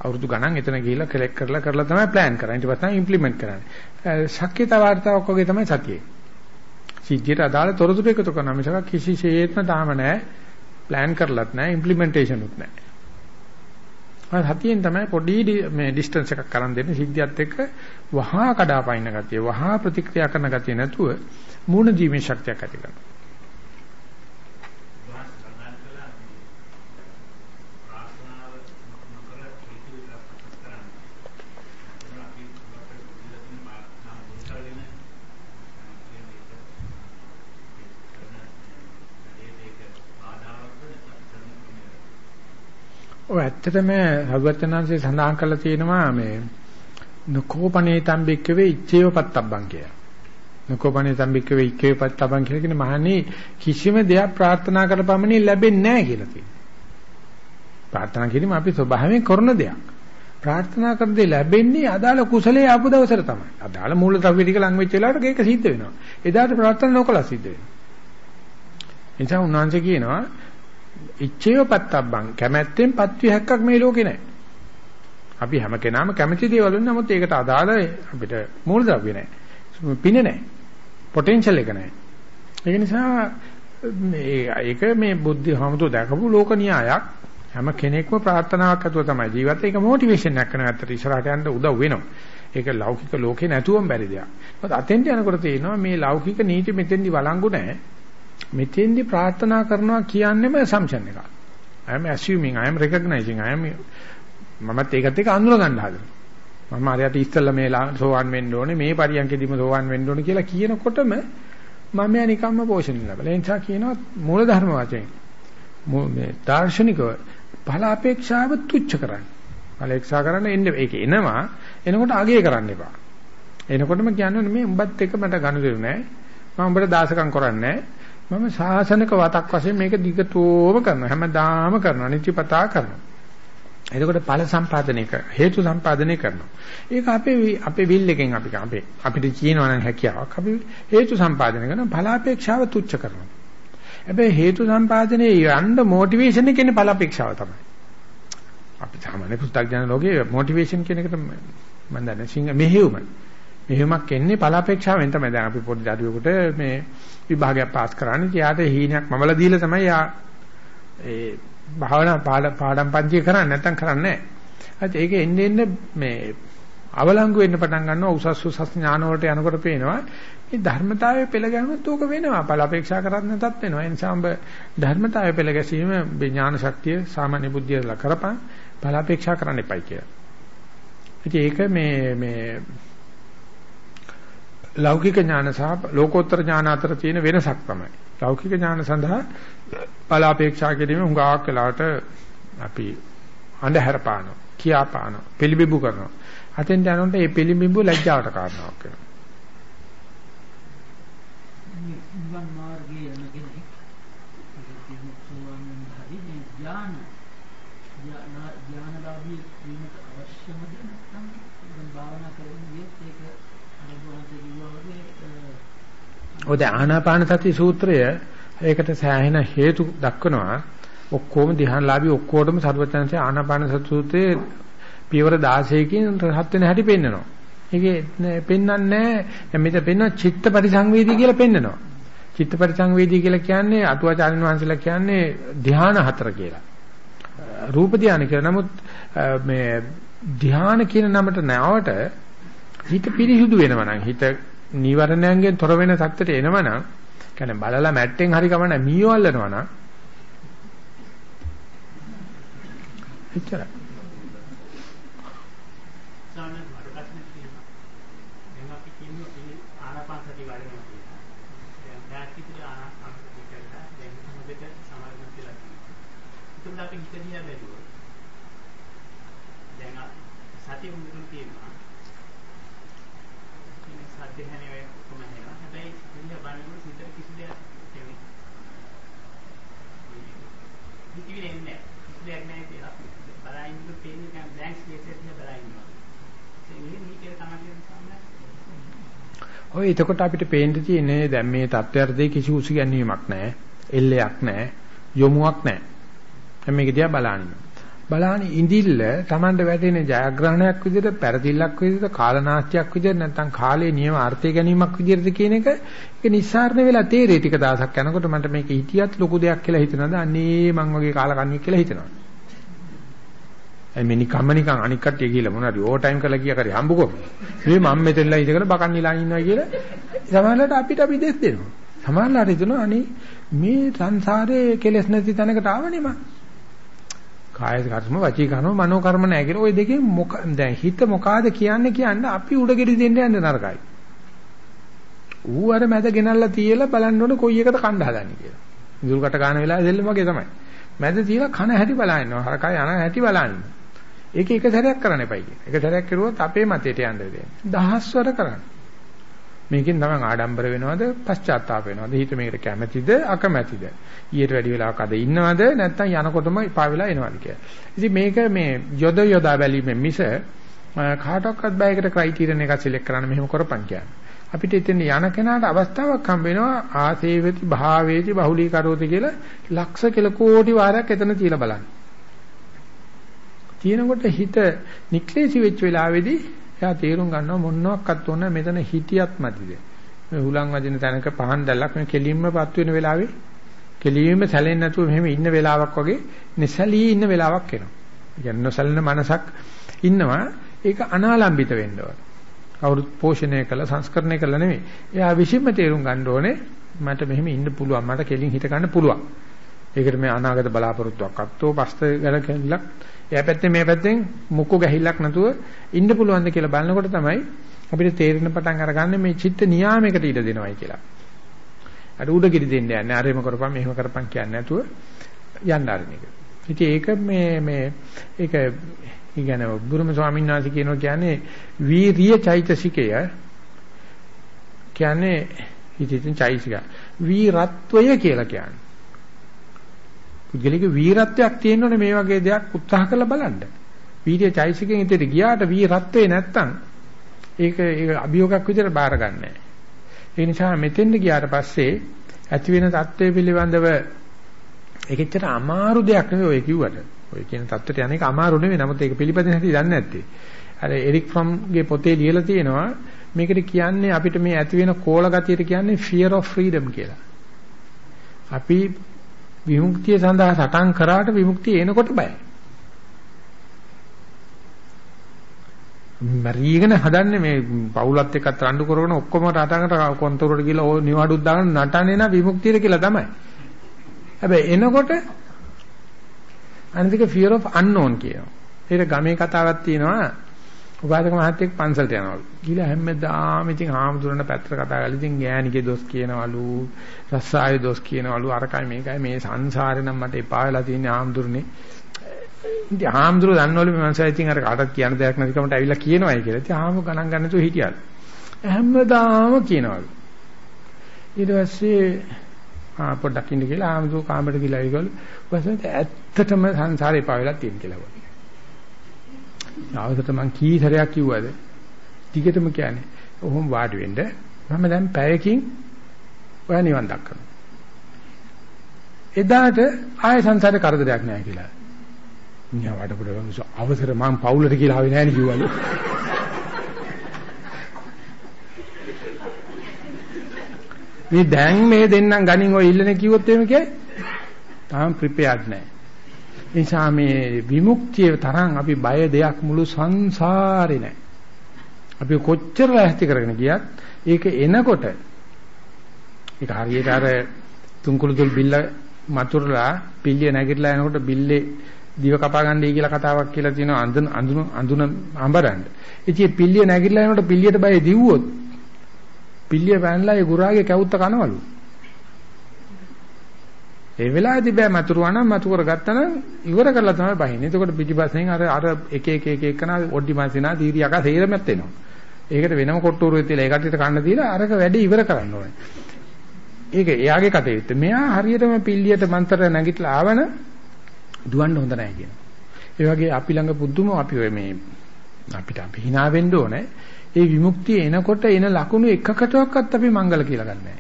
අවුරුදු ගණන් එතන ගිහිල්ලා collect කරලා කරලා තමයි plan කරන්නේ. ඊට පස්සේ implement කරන්නේ. ශක්්‍යතා වාර්තාවක් වගේ තමයි සතියේ. සිද්ධියට අදාළ තොරතුරු එකතු කරනවා මිසක කිසිසේත්ම තාම නැහැ. plan කරලත් නැහැ, implementation උත් නැහැ. හතියෙන් තමයි පොඩි මේ ඩිස්ටන්ස් එකක් කරන් දෙන්නේ. සිද්ධියත් එක්ක වහා කඩාපයින්න ගතිය වහා ප්‍රතික්‍රියා කරන ගතිය නැතුව මූණ දීමේ ශක්තියක් ඇති කරනවා. ඔය ඇත්තටම හගතනාංශේ සඳහන් කරලා තියෙනවා මේ නකෝපනේ තම්බික්කවේ ඉච්ඡේව පත්තබ්බං කියලා. නකෝපනේ තම්බික්කවේ ඉච්ඡේව පත්තබ්බං කියලා කියන මහණී කිසිම දෙයක් ප්‍රාර්ථනා කරපමණින් ලැබෙන්නේ නැහැ කියලා තියෙනවා. ප්‍රාර්ථනා කිරීම අපි ස්වභාවයෙන් කරන දෙයක්. ප්‍රාර්ථනා කර දෙය ලැබෙන්නේ අදාළ කුසලයේ ආපු දවසට තමයි. අදාළ මූල ද්‍රව්‍ය ටික ලඟ වෙච්ච වෙලාවට ඒක සිද්ධ වෙනවා. එදාට ප්‍රාර්ථනා නොකලා සිද්ධ වෙනවා. එනිසා උන්වහන්සේ කියනවා ඉච්ඡේව පත්තබ්බං කැමැත්තෙන් පත්විහක්කක් මේ ලෝකේ නැහැ. අපි හැම කෙනාම කැමති දේවල් වුණ නමුත් ඒකට අදාළ අපිට මූලද්‍රව්‍ය නැහැ. පින නැහැ. පොටෙන්ෂල් එක නැහැ. ඒක නිසා මේ ඒක මේ බුද්ධි හමුතු දැකපු ලෝක න්‍යායක් හැම කෙනෙක්ම ප්‍රාර්ථනාවක් අතුව තමයි ජීවිතේ ඒක මොටිවේෂන් එකක් කරනවා ඇත්තට ඉස්සරහට යන්න උදව් වෙනවා. ඒක ලෞකික ලෝකේ නැතුවම බැරි දෙයක්. මොකද අතෙන්ට යනකොට තේරෙනවා මේ ලෞකික නීති මෙතෙන්දි වළංගු නැහැ. මෙතෙන්දි ප්‍රාර්ථනා කරනවා කියන්නේම assumption එකක්. I am assuming I am recognizing I am මමත් ඒකත් එක්ක අඳුර ගන්න හදනවා. මම හරියට ඉස්සෙල්ලා මේ සෝවන් වෙන්න ඕනේ මේ පරියන්කෙදිම සෝවන් වෙන්න ඕනේ කියලා කියනකොටම මම යා නිකම්ම පෝෂණය ලැබලා. ඒ නිසා කියනවා මූල ධර්ම වශයෙන් මේ දාර්ශනිකව ඵල අපේක්ෂාව තුච්ච කරන්න. ඵල අපේක්ෂා කරන්න එන්නේ ඒක එනවා එනකොට අගය කරන්න එපා. එනකොටම කියන්නේ මේ උඹත් එක්ක මට ගනුදෙනු නැහැ. මම උඹට දාසකම් කරන්නේ නැහැ. මම සාසනික වතක් වශයෙන් මේක දිගටම කරනවා. හැමදාම කරනවා. නිත්‍යපතා කරනවා. එතකොට ඵල සම්පාදනය කර හේතු සම්පාදනය කරනවා. ඒක අපේ අපේ විල් එකෙන් අපි අපේ අපිට කියනවා නම් හැකියාවක්. අපි හේතු සම්පාදනය කරන ඵලාපේක්ෂාව තුච්ච කරනවා. හැබැයි හේතු සම්පාදනයේ යන්න මොටිවේෂන් එකේ ඵල අපේක්ෂාව තමයි. අපි සාමාන්‍ය පුස්තකජන ලෝකයේ මොටිවේෂන් කියන එකට මම දන්නේ සිංහ මෙහෙයුම. මෙහෙයුමක් එන්නේ ඵල අපේක්ෂාවෙන් තමයි දැන් අපි පොඩි දරුවෙකුට මේ විභාගයක් පාස් කරන්නේ. එයාට හීනයක් මමලා දීලා තමයි යා ඒ භාවනා පාඩම් පන්තිය කරන්නේ නැත්තම් කරන්නේ නැහැ. අද ඒක එන්නේ එන්නේ මේ අවලංගු වෙන්න පටන් ගන්නවා උසස් උසස් ඥාන වලට යනකොට පේනවා මේ ධර්මතාවය පෙළ ගැහුනොත් ඕක වෙනවා බල අපේක්ෂා කරත් නැතත් වෙනවා ඒ නිසා ඔබ ධර්මතාවය පෙළ ගැසීම ඥාන ශක්තිය සාමාන්‍ය බුද්ධියලා කරපන් බල අපේක්ෂා කරන්න එපයි කියලා. ඉතින් ඒක මේ මේ ලෞකික ඥාන සහ ලෝකෝත්තර ඥාන අතර තියෙන වෙනසක් තමයි. ලෞකික ඥාන සඳහා බල අපේක්ෂා කිරීම හුඟක් වෙලාවට අපි අඳුර පානවා, කියා පානවා, පිළිබිඹු කරනවා. අතෙන් යනකොට මේ පිළිබිඹු ලැජ්ජාවට කාරණාවක් වෙනවා. නිවන් මාර්ගයේ යන කෙනෙක් සෝවාන් හරි මේ ඥාන ඥානලාභී වීමට අවශ්‍යමද නැත්නම් දැන් භාවනා කරගෙන ගියත් ඒක අනුභවන්ත කිව්වා වගේ ඔය ආනාපාන සති සූත්‍රය ඒකට සෑහෙන හේතු දක්වනවා ඔක්කොම ධ්‍යානලාභී ඔක්කොටම සර්වඥාන්සේ ආනාපාන සති සූත්‍රයේ පියවර 16කින් රහත් වෙන හැටි පෙන්නනවා. ඒකේ පෙන්වන්නේ දැන් මෙතන පෙන්වන චිත්ත පරිසංවේදී කියලා පෙන්නනවා. චිත්ත පරිසංවේදී කියලා කියන්නේ අටුවාචාර්යන් වහන්සේලා කියන්නේ ධ්‍යාන හතර කියලා. රූප ධ්‍යාන කියලා. නමුත් මේ ධ්‍යාන කියන නමට නැවට හිත පිරිසුදු වෙනවා නම් හිත නීවරණයන්ගෙන් තොර වෙන තත්ත්වයට එනවා නම් කියන්නේ බලලා මැට්ටෙන් හරි කමන්න මීයෝ අල්ලනවා නම් එච්චරයි. එතකොට අපි හිත දිහා බැලුවොත් දැන් සතිය මුදුන් තියෙනවා ඉතින් සත්‍ය හැනේ ඔය කොහොම නේද හැබැයි ඉන්න බලනකොට හිතට කිසි දෙයක් නෙමෙයි හිතවිලි එන්නේ කිසි දෙයක් නැහැ කියලා බලලා ඉන්නකොට තේන්නේ නිකන් බ්ලැන්ක් ස්පේස් එකක් නේ බලලා ඉන්නවා ඒ නිහින් හිතේ තමයි සම්මත ඔය එතකොට අපිට පේන්න තියෙන්නේ දැන් මේ தත්ත්වයටදී කිසි උසු ගැනීමක් නැහැ එල්ලයක් නැහැ යොමුවක් නැහැ දැන් මේක දිහා බලන්න. බලහන් ඉඳිල්ල Tamande වැටෙන ජයග්‍රහණයක් විදිහට, පෙරදිල්ලක් විදිහට, කාලනාස්තියක් විදිහට නැත්නම් කාලේ නියම අර්ථය ගැනීමක් විදිහට කියන එක ඒක නිස්සාරණ වෙලා තේරෙයි ටික දවසක් යනකොට මට මේක හිතියත් ලොකු දෙයක් කියලා හිතනවාද? අනේ මං වගේ කාලකන්ණියෙක් කියලා හිතනවා. අයි මේ නිකම්ම නිකන් අනික් කට්ටිය කියලා මොනවාරි ඕවර් ටයිම් කරලා කියා කරේ හම්බුකෝ. මේ මම මෙතනලා ඉඳගෙන බකන් නිලා ඉන්නවා කියලා සමහරවිට අපිට අපි දෙස් දෙනවා. සමහරවිට හිතනවා අනේ මේ සංසාරේ කෙලස් නැති තැනකට ආවනේ මම. කාය කර්ම වචී කර්ම මනෝ කර්ම නැහැ කියලා. ওই දෙකෙන් මොක දැන් හිත මොකාද කියන්නේ කියන්නේ අපි උඩගෙඩි දෙන්න යන්න නරකයි. ඌ අර මැද ගෙනල්ලා තියලා බලන්න ඕනේ කොයි එකට කණ්ඩ හදන්නේ කියලා. ඉඳුල්කට ගන්න වෙලාවේ දෙල්ලම වගේ තමයි. මැද තියලා කන හැටි බලනවා. හරකා යන හැටි බලන්න. ඒක එක සැරයක් කරන්න එපයි කියන. එක සැරයක් කරුවොත් අපේ මතයට යන්න දෙන්නේ. දහස්වර කරන්න. මේකෙන් තමයි ආඩම්බර වෙනවද පශ්චාත්තාප වෙනවද හිත මේකට කැමැතිද අකමැතිද ඊට වැඩි වෙලාවක් අද ඉන්නවද නැත්නම් යනකොටම එපා වෙලා එනවද කියලා. ඉතින් මේක මේ යොද යොදා බැලීමෙන් මිස කාටවත් බයකට ක්‍රයිටීරියන් එකක් සිලෙක්ට් කරන්න මෙහෙම කරපන් කියන්නේ. අපිට එතන යන කෙනාට අවස්ථාවක් හම්බ වෙනවා ආසේවති භාවේති බහුලී කරෝති කියලා ලක්ෂ කිල කෝටි වාරයක් එතන තියලා බලන්න. තියෙනකොට හිත නික්ලේශී වෙච්ච වෙලාවේදී එයා තේරුම් ගන්නවා මොනවාක්වත් ඕන මෙතන හිතියත් මැදිද. මේ හුලං වදින තැනක පහන් දැල්ලක් මේ කෙලින්මපත් වෙන වෙලාවේ කෙලින්ම සැලෙන්නේ නැතුව මෙහෙම ඉන්න වෙලාවක් වගේ නිසලී ඉන්න වෙලාවක් එනවා. කියන්නේ නොසැලෙන මනසක් ඉන්නවා ඒක අනාලම්බිත වෙන්න ඕන. කවුරුත් පෝෂණය කළ සංස්කරණය කළ නෙමෙයි. එයා විශ්ින්ම තේරුම් ගන්න ඕනේ මට මෙහෙම ඉන්න පුළුවන් මට කෙලින් හිට ගන්න පුළුවන්. ඒකට මේ අනාගත බලාපොරොත්තුවක් අත්තෝ පස්ත ගැන කෙල්ලක් එයා පැත්තේ මේ පැත්තෙන් මුක්කු ගැහිල්ලක් නැතුව ඉන්න පුළුවන්ද කියලා බලනකොට තමයි අපිට තේරෙන පටන් අරගන්නේ මේ චිත්ත නියාමයකට ඉඩ දෙනවයි කියලා. අර උඩ කිරි දෙන්න යන්නේ අරෙම කරපම් මෙහෙම කරපම් කියන්නේ නැතුව යන්න ආරින එක. ඉතින් ඒක මේ මේ ඒක ඉගෙන බුදුම ස්වාමීන් වහන්සේ කියනවා කියන්නේ වීරිය චෛතසිකය කියන්නේ හිතින් චෛතසික. වීරත්වය කියලා කියන්නේ. පුද්ගලික වීරත්වයක් තියෙනෝනේ මේ වගේ දෙයක් උත්සාහ කරලා බලන්න. වීර්ය චෛසිකෙන් ඉදිරියට ගියාට වීරත්වේ නැත්තම් ඒක ඒක අභියෝගයක් විදිහට බාර ගන්නෑ. ඒ නිසා මෙතෙන්ට ගියාට පස්සේ ඇති වෙන தත්ත්වය පිළිබඳව ඒකෙච්චර අමාරු දෙයක් නෙවෙයි ඔය කිව්වට. ඔය කියන தත්ත්වයට යන්නේ අමාරු නෙවෙයි. නමුත් ඒක පිළිපදින හැටි දන්නේ නැත්තේ. අර එරික් ෆ්‍රොම්ගේ පොතේ ලියලා තියෙනවා මේකට කියන්නේ අපිට මේ ඇති වෙන කෝල ගතියට කියන්නේ fear of freedom කියලා. අපි විමුක්තිය සඳහා සටන් කරාට විමුක්තිය එනකොට බයයි. මරීගෙන හදන්නේ මේ පවුලත් එක්ක රණ්ඩු කරගෙන ඔක්කොම රටකට කොන්තරෝට ගිහලා ඕ නිවාඩුත් දාගෙන නටන්නේ නා විමුක්තියට කියලා තමයි. හැබැයි එනකොට අනිතික fear of unknown කියනවා. ඒක ගමේ කතාවක් තියෙනවා. උපාසක මහත්තයෙක් පන්සලට යනවලු. ගිහලා හැමදාම ඉතින් හාමුදුරන පැත්තට කතා කරලා ඉතින් ගෑණිගේ දොස් කියනවලු, රස්සාවේ දොස් කියනවලු, අරකයි මේකයි මේ සංසාරේ නම් මට එපා වෙලා තියෙන්නේ හාමුදුරනේ. ඉතින් හාමුදුරුවෝ දන්නවලු මේ මනුස්සයා ඉතින් අර කාටවත් කියන්න දෙයක් නැති කමට ඇවිල්ලා කියනවායි කියලා. ඉතින් ආම ගණන් ගන්න තු හිටියලු. හැමදාම කියනවලු. ඊට පස්සේ ආ පොඩ්ඩක් ඉන්න කියලා හාමුදුරුවෝ කාමරේට ගිහලා ඉගලු. ඊපස්සේ ඇත්තටම සංසාරේ එපා වෙලා තියෙන කියලා වගේ. ආවකට මං කී සැරයක් කිව්වද? ටිකටම කියන්නේ. ඔහොම වාඩි වෙන්න. මම දැන් පැයකින් ඔය නිවන් දක්කනවා. එදාට ආය සංසාරේ කරදරයක් නැහැ කියලා. මියා වඩපොඩ වංශ අවසර මං පවුලට කියලා ආවේ නැහැ නේ කිව්වලු. (laughs) මේ දැන් මේ දෙන්නම් ගනින් ඔය ඉල්ලනේ කිව්වොත් එහෙම කියයි. තාම ප්‍රිපෙයාර්ඩ් නැහැ. නිසා මේ විමුක්තිය තරම් අපි බය දෙයක් මුළු සංසාරේ නැහැ. අපි කොච්චර ලැහැත්ති කරගෙන ගියත් ඒක එනකොට ඒක හරියට අර තුන්කුළු දුල් බිල්ල මතුරලා පිල්ලිය නැගිටලා එනකොට බිල්ලේ දිව කපා ගන්නයි කියලා කතාවක් කියලා තියෙනවා අඳුන අඳුන අඳුන අඹරන්න. ඉතින් පිල්ලිය නැගිටලා එනකොට පිල්ලියට බය දිව්වොත් පිල්ලිය පැනලා ඒ ගුරාගේ කැවුත්ත කනවලු. ඒ වෙලාවේදී බෑ මතුරුවා නම් මතු කරගත්තා නම් ඉවර කරලා තමයි බහින්නේ. එතකොට පිටිපස්සෙන් අර අර එක එක එක එකන ඔඩ්ඩි මාසිනා දීරියක තේරෙමත් එනවා. ඒකට වෙනම කොට්ටෝරුවේ තියලා ඒකට කන්න දීලා අරක වැඩේ ඉවර කරන්න ඕනේ. ඒක එයාගේ කටයුත්ත. මෙයා හරියටම පිල්ලියට මන්තර නැගිටලා ආවන දුවන්න හොඳ නැහැ කියනවා. ඒ වගේ අපි ළඟ පුදුම අපි ඔය මේ අපිට අපි hina වෙන්න ඕනේ. ඒ විමුක්තිය එනකොට එන ලකුණු එකකටවත් අපි මංගල කියලා ගන්නෑ.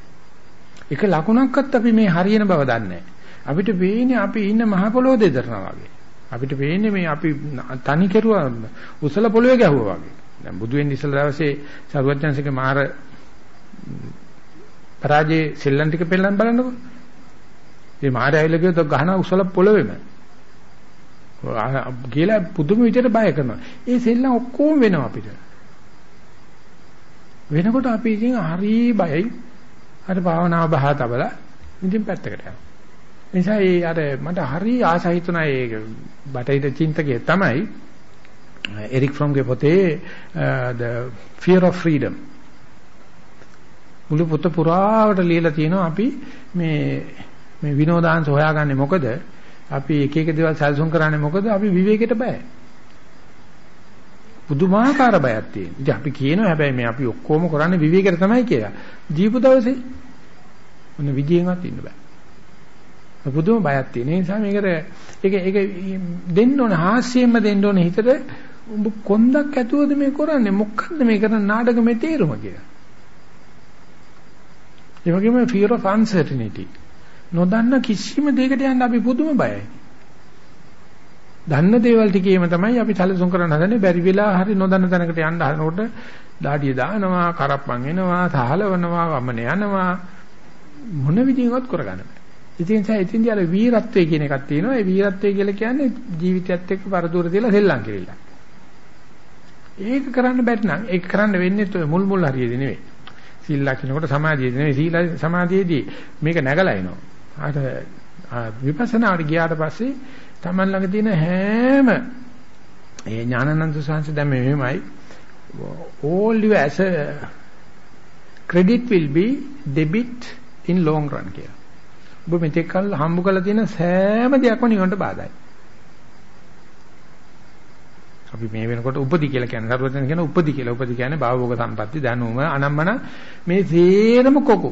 එක ලකුණක්වත් අපි මේ හරියන බව දන්නේ අපිට පේන්නේ අපි ඉන්න මහ පොළොව දෙදරනවා වගේ. අපිට පේන්නේ මේ අපි තනි කෙරුවා උසල පොළොවේ ගැහුවා වගේ. දැන් බුදු වෙන්න ඉස්සෙල්ලා දවසේ සරුවඥාන්සේගේ මාර පරාජේ සෙල්ලම් ටික පෙන්නන්න බලන්නකෝ. මේ මාරය ඇවිල්ලා ගියොත් ගහන උසල පොළොවේම. කියලා පුදුම විදිහට බය කරනවා. ඒ සෙල්ලම් ඔක්කොම වෙනවා අපිට. වෙනකොට අපි ඉතින් හරි බයයි. අර භාවනාව බහා තබලා ඉතින් පැත්තකට යනවා. නිසා ඒ අර මට හරි ආසහිතුණා ඒ බටහිර චින්තකයේ තමයි. එරික් ෆ්‍රොම්ගේ පොතේ uh, the fear of freedom. මුළු පොත පුරාවට ලියලා තියෙනවා අපි මේ මේ විනෝදාංශ හොයාගන්නේ මොකද? අපි එක එක දේවල් සැලසුම් කරන්නේ මොකද? අපි විවේකයට බයයි පුදුමාකාර බයක් තියෙන. ඉතින් අපි කියනවා හැබැයි මේ අපි ඔක්කොම කරන්නේ විවේකයට තමයි කියලා. ජීපු දවසේ මොන විදියෙන්වත් ඉන්න බෑ. පුදුම බයක් තියෙන. ඒ නිසා මේකට ඒක ඒක දෙන්න ඕන හාස්‍යයෙන්ම දෙන්න ඕන හිතට උඹ කොන්දක් ඇතුවද මේ කරන්නේ මොකක්ද මේ කරන නාටකමේ තේරුම කියලා. ඒ වගේම fear of uncertainty. නොදන්න කිසිම දෙයකට යන්න අපි පුදුම බයයි. දන්න දේවල් ටිකේම තමයි අපි සැලසුම් කරන්න හදන්නේ බැරි වෙලා හරි නොදන්න තැනකට යන්න හදනකොට දාඩිය දානවා කරප්පන් එනවා සහලවනවා වමන යනවා මොන විදිහකට කරගන්න බෑ. ඉතින් ඒ ඉතින්දී අර වීරත්වය කියන එකක් තියෙනවා. ඒ වීරත්වය කියලා කියන්නේ ජීවිතයත් එක්ක පරදුර තියලා සෙල්ලම් කෙරෙල්ල. ඒක කරන්න බැරි නම් ඒක කරන්න වෙන්නේ ඔය මුල් මුල් හරියදී නෙවෙයි. සීලලා කියනකොට සමාධියදී නෙවෙයි සීල සමාධියේදී මේක නැගලා එනවා. ආට විපස්සනාට ගියාට පස්සේ Taman ළඟ තියෙන හැම ඒ ඥානানন্দ සංස දැන් මෙහෙමයි all you as a credit will be debit in long run කියලා. ඔබ මෙතෙක් කල් හම්බ කරලා තියෙන සෑම දෙයක්ම නිවන්ට බාධායි. අපි මේ වෙනකොට උපදි කියලා කියන්නේ සරුවෙන් කියන උපදි කියලා. උපදි කියන්නේ භාවෝග සම්පatti දැනුම අනම්මන මේ සේරම කොකු.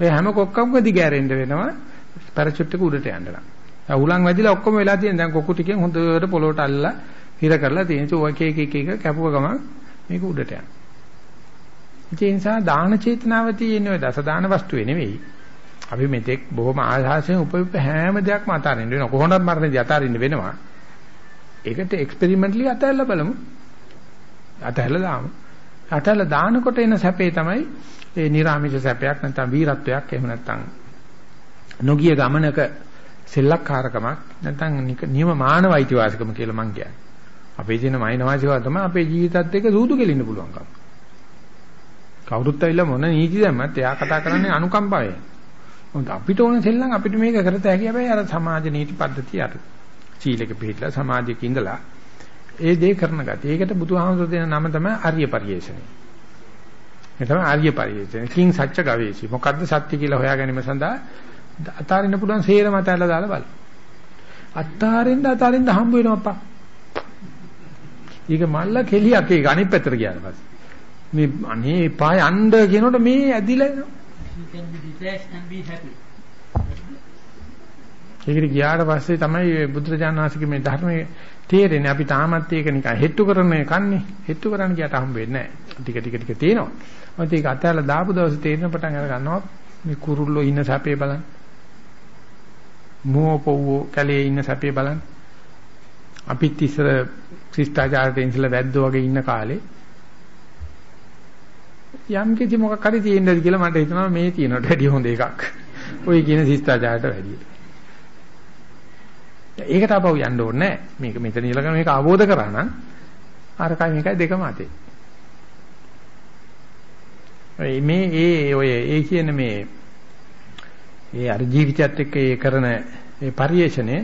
ඔය හැම කොක්කක්ම දිගෑරෙන්න වෙනවා පැරචුට් එක උඩට යන්න නම්. උලන් වැදිලා ඔක්කොම වෙලා තියෙන දැන් කොකු ටිකෙන් හොඳට පොළොවට අල්ලලා හිර කරලා තියෙන එක එක එක එක කැපුව ගමන් මේක උඩට යනවා. ඒ නිසා දාන චේතනාව තියෙන ඔය දස දාන වස්තුවේ නෙවෙයි. අපි මෙතෙක් බොහොම ආශාසයෙන් උපවිප හැම දෙයක්ම අතාරින්න වෙනවා. කොහොමද මරණදී අතාරින්න වෙනවා. ඒකට එක්ස්පෙරිමන්ටලි අතහැරලා බලමු. අතහැරලා දාමු. අතහැරලා දානකොට එන සැපේ තමයි ඒ නිර්ාමිෂ සැපයක් නැත්නම් වීරත්වයක් එහෙම නැත්නම් නොගිය ගමනක සෙල්ලක්කාරකමක් නැත්නම් නියම මානව අයිතිවාසිකම කියලා මං කියන්නේ. අපේ තියෙන මයින්වාසිකව තමයි අපේ ජීවිතත් එක්ක සූදු කෙලින්න පුළුවන්කම. කවුරුත් ඇවිල්ලා මොන නීති දැම්මත් එයා කතා කරන්නේ අනුකම්පාවෙන්. මොකද අපිට ඕන සෙල්ලම් අපිට මේක කරත හැකි හැබැයි අර සමාජ නීති පද්ධතිය අර සීලක පිළිපදලා සමාජයක ඉඳලා ඒ දේ කරන ගතිය. ඒකට බුදුහාමුදුරු දෙන නම තමයි ආර්ය පරිේශණය. මේ තමයි ආර්ය පරිේශණය. කිං සත්‍ය ගවේෂි. මොකද්ද සත්‍ය කියලා හොයා ගැනීම සඳහා අතාරින්න පුළුවන් සේරම අතහැරලා දාලා බලන්න. අත්තාරින්න අතාරින්න හම්බ වෙනවා අප්පා. ඊක මල්ල කෙලියක් ඒක අනිත් පැත්තට ගියාට පස්සේ. මේ අනේ එපා යන්න කියනකොට මේ ඇදිලා එනවා. You can be detached and be happy. ඒකට ගියාට පස්සේ තමයි බුදුරජාණන් වහන්සේගේ මේ ධර්මයේ තේරෙන්නේ අපි තාමත් ඒක නිකන් හෙට්ටු කරන්නේ කන්නේ හෙට්ටු කරන්න ගියට හම්බ වෙන්නේ නැහැ. ටික ටික ටික තියෙනවා. මොකද ඒක අතහැරලා දාපු දවසේ තේරෙන පටන් අර ගන්නවා මේ කුරුල්ලෝ ඉන්න සැපේ බලන්න. මෝපොව්ව කැලේ ඉන්න සැපේ බලන්න. අපිත් ඉස්සර ශිෂ්ටාචාරයට ඉඳලා වැද්දෝ වගේ ඉන්න කාලේ යම් කිසි මොකක් හරි තියෙන්නද කියලා මට හිතෙනවා මේ තියෙනට වැඩිය හොඳ එකක්. ওই කියන ශිෂ්ටාචාරයට වැඩිය. ඒකට අපව යන්න ඕනේ නැහැ. මේක මෙතන ඉලගෙන මේක අවබෝධ කරා නම් අරකයි මේකයි දෙකම අතේ. මේ ඒ ඔය ඒ කියන මේ ඒ අර ජීවිතයත් එක්ක ඒ කරන ඒ පරිේශණය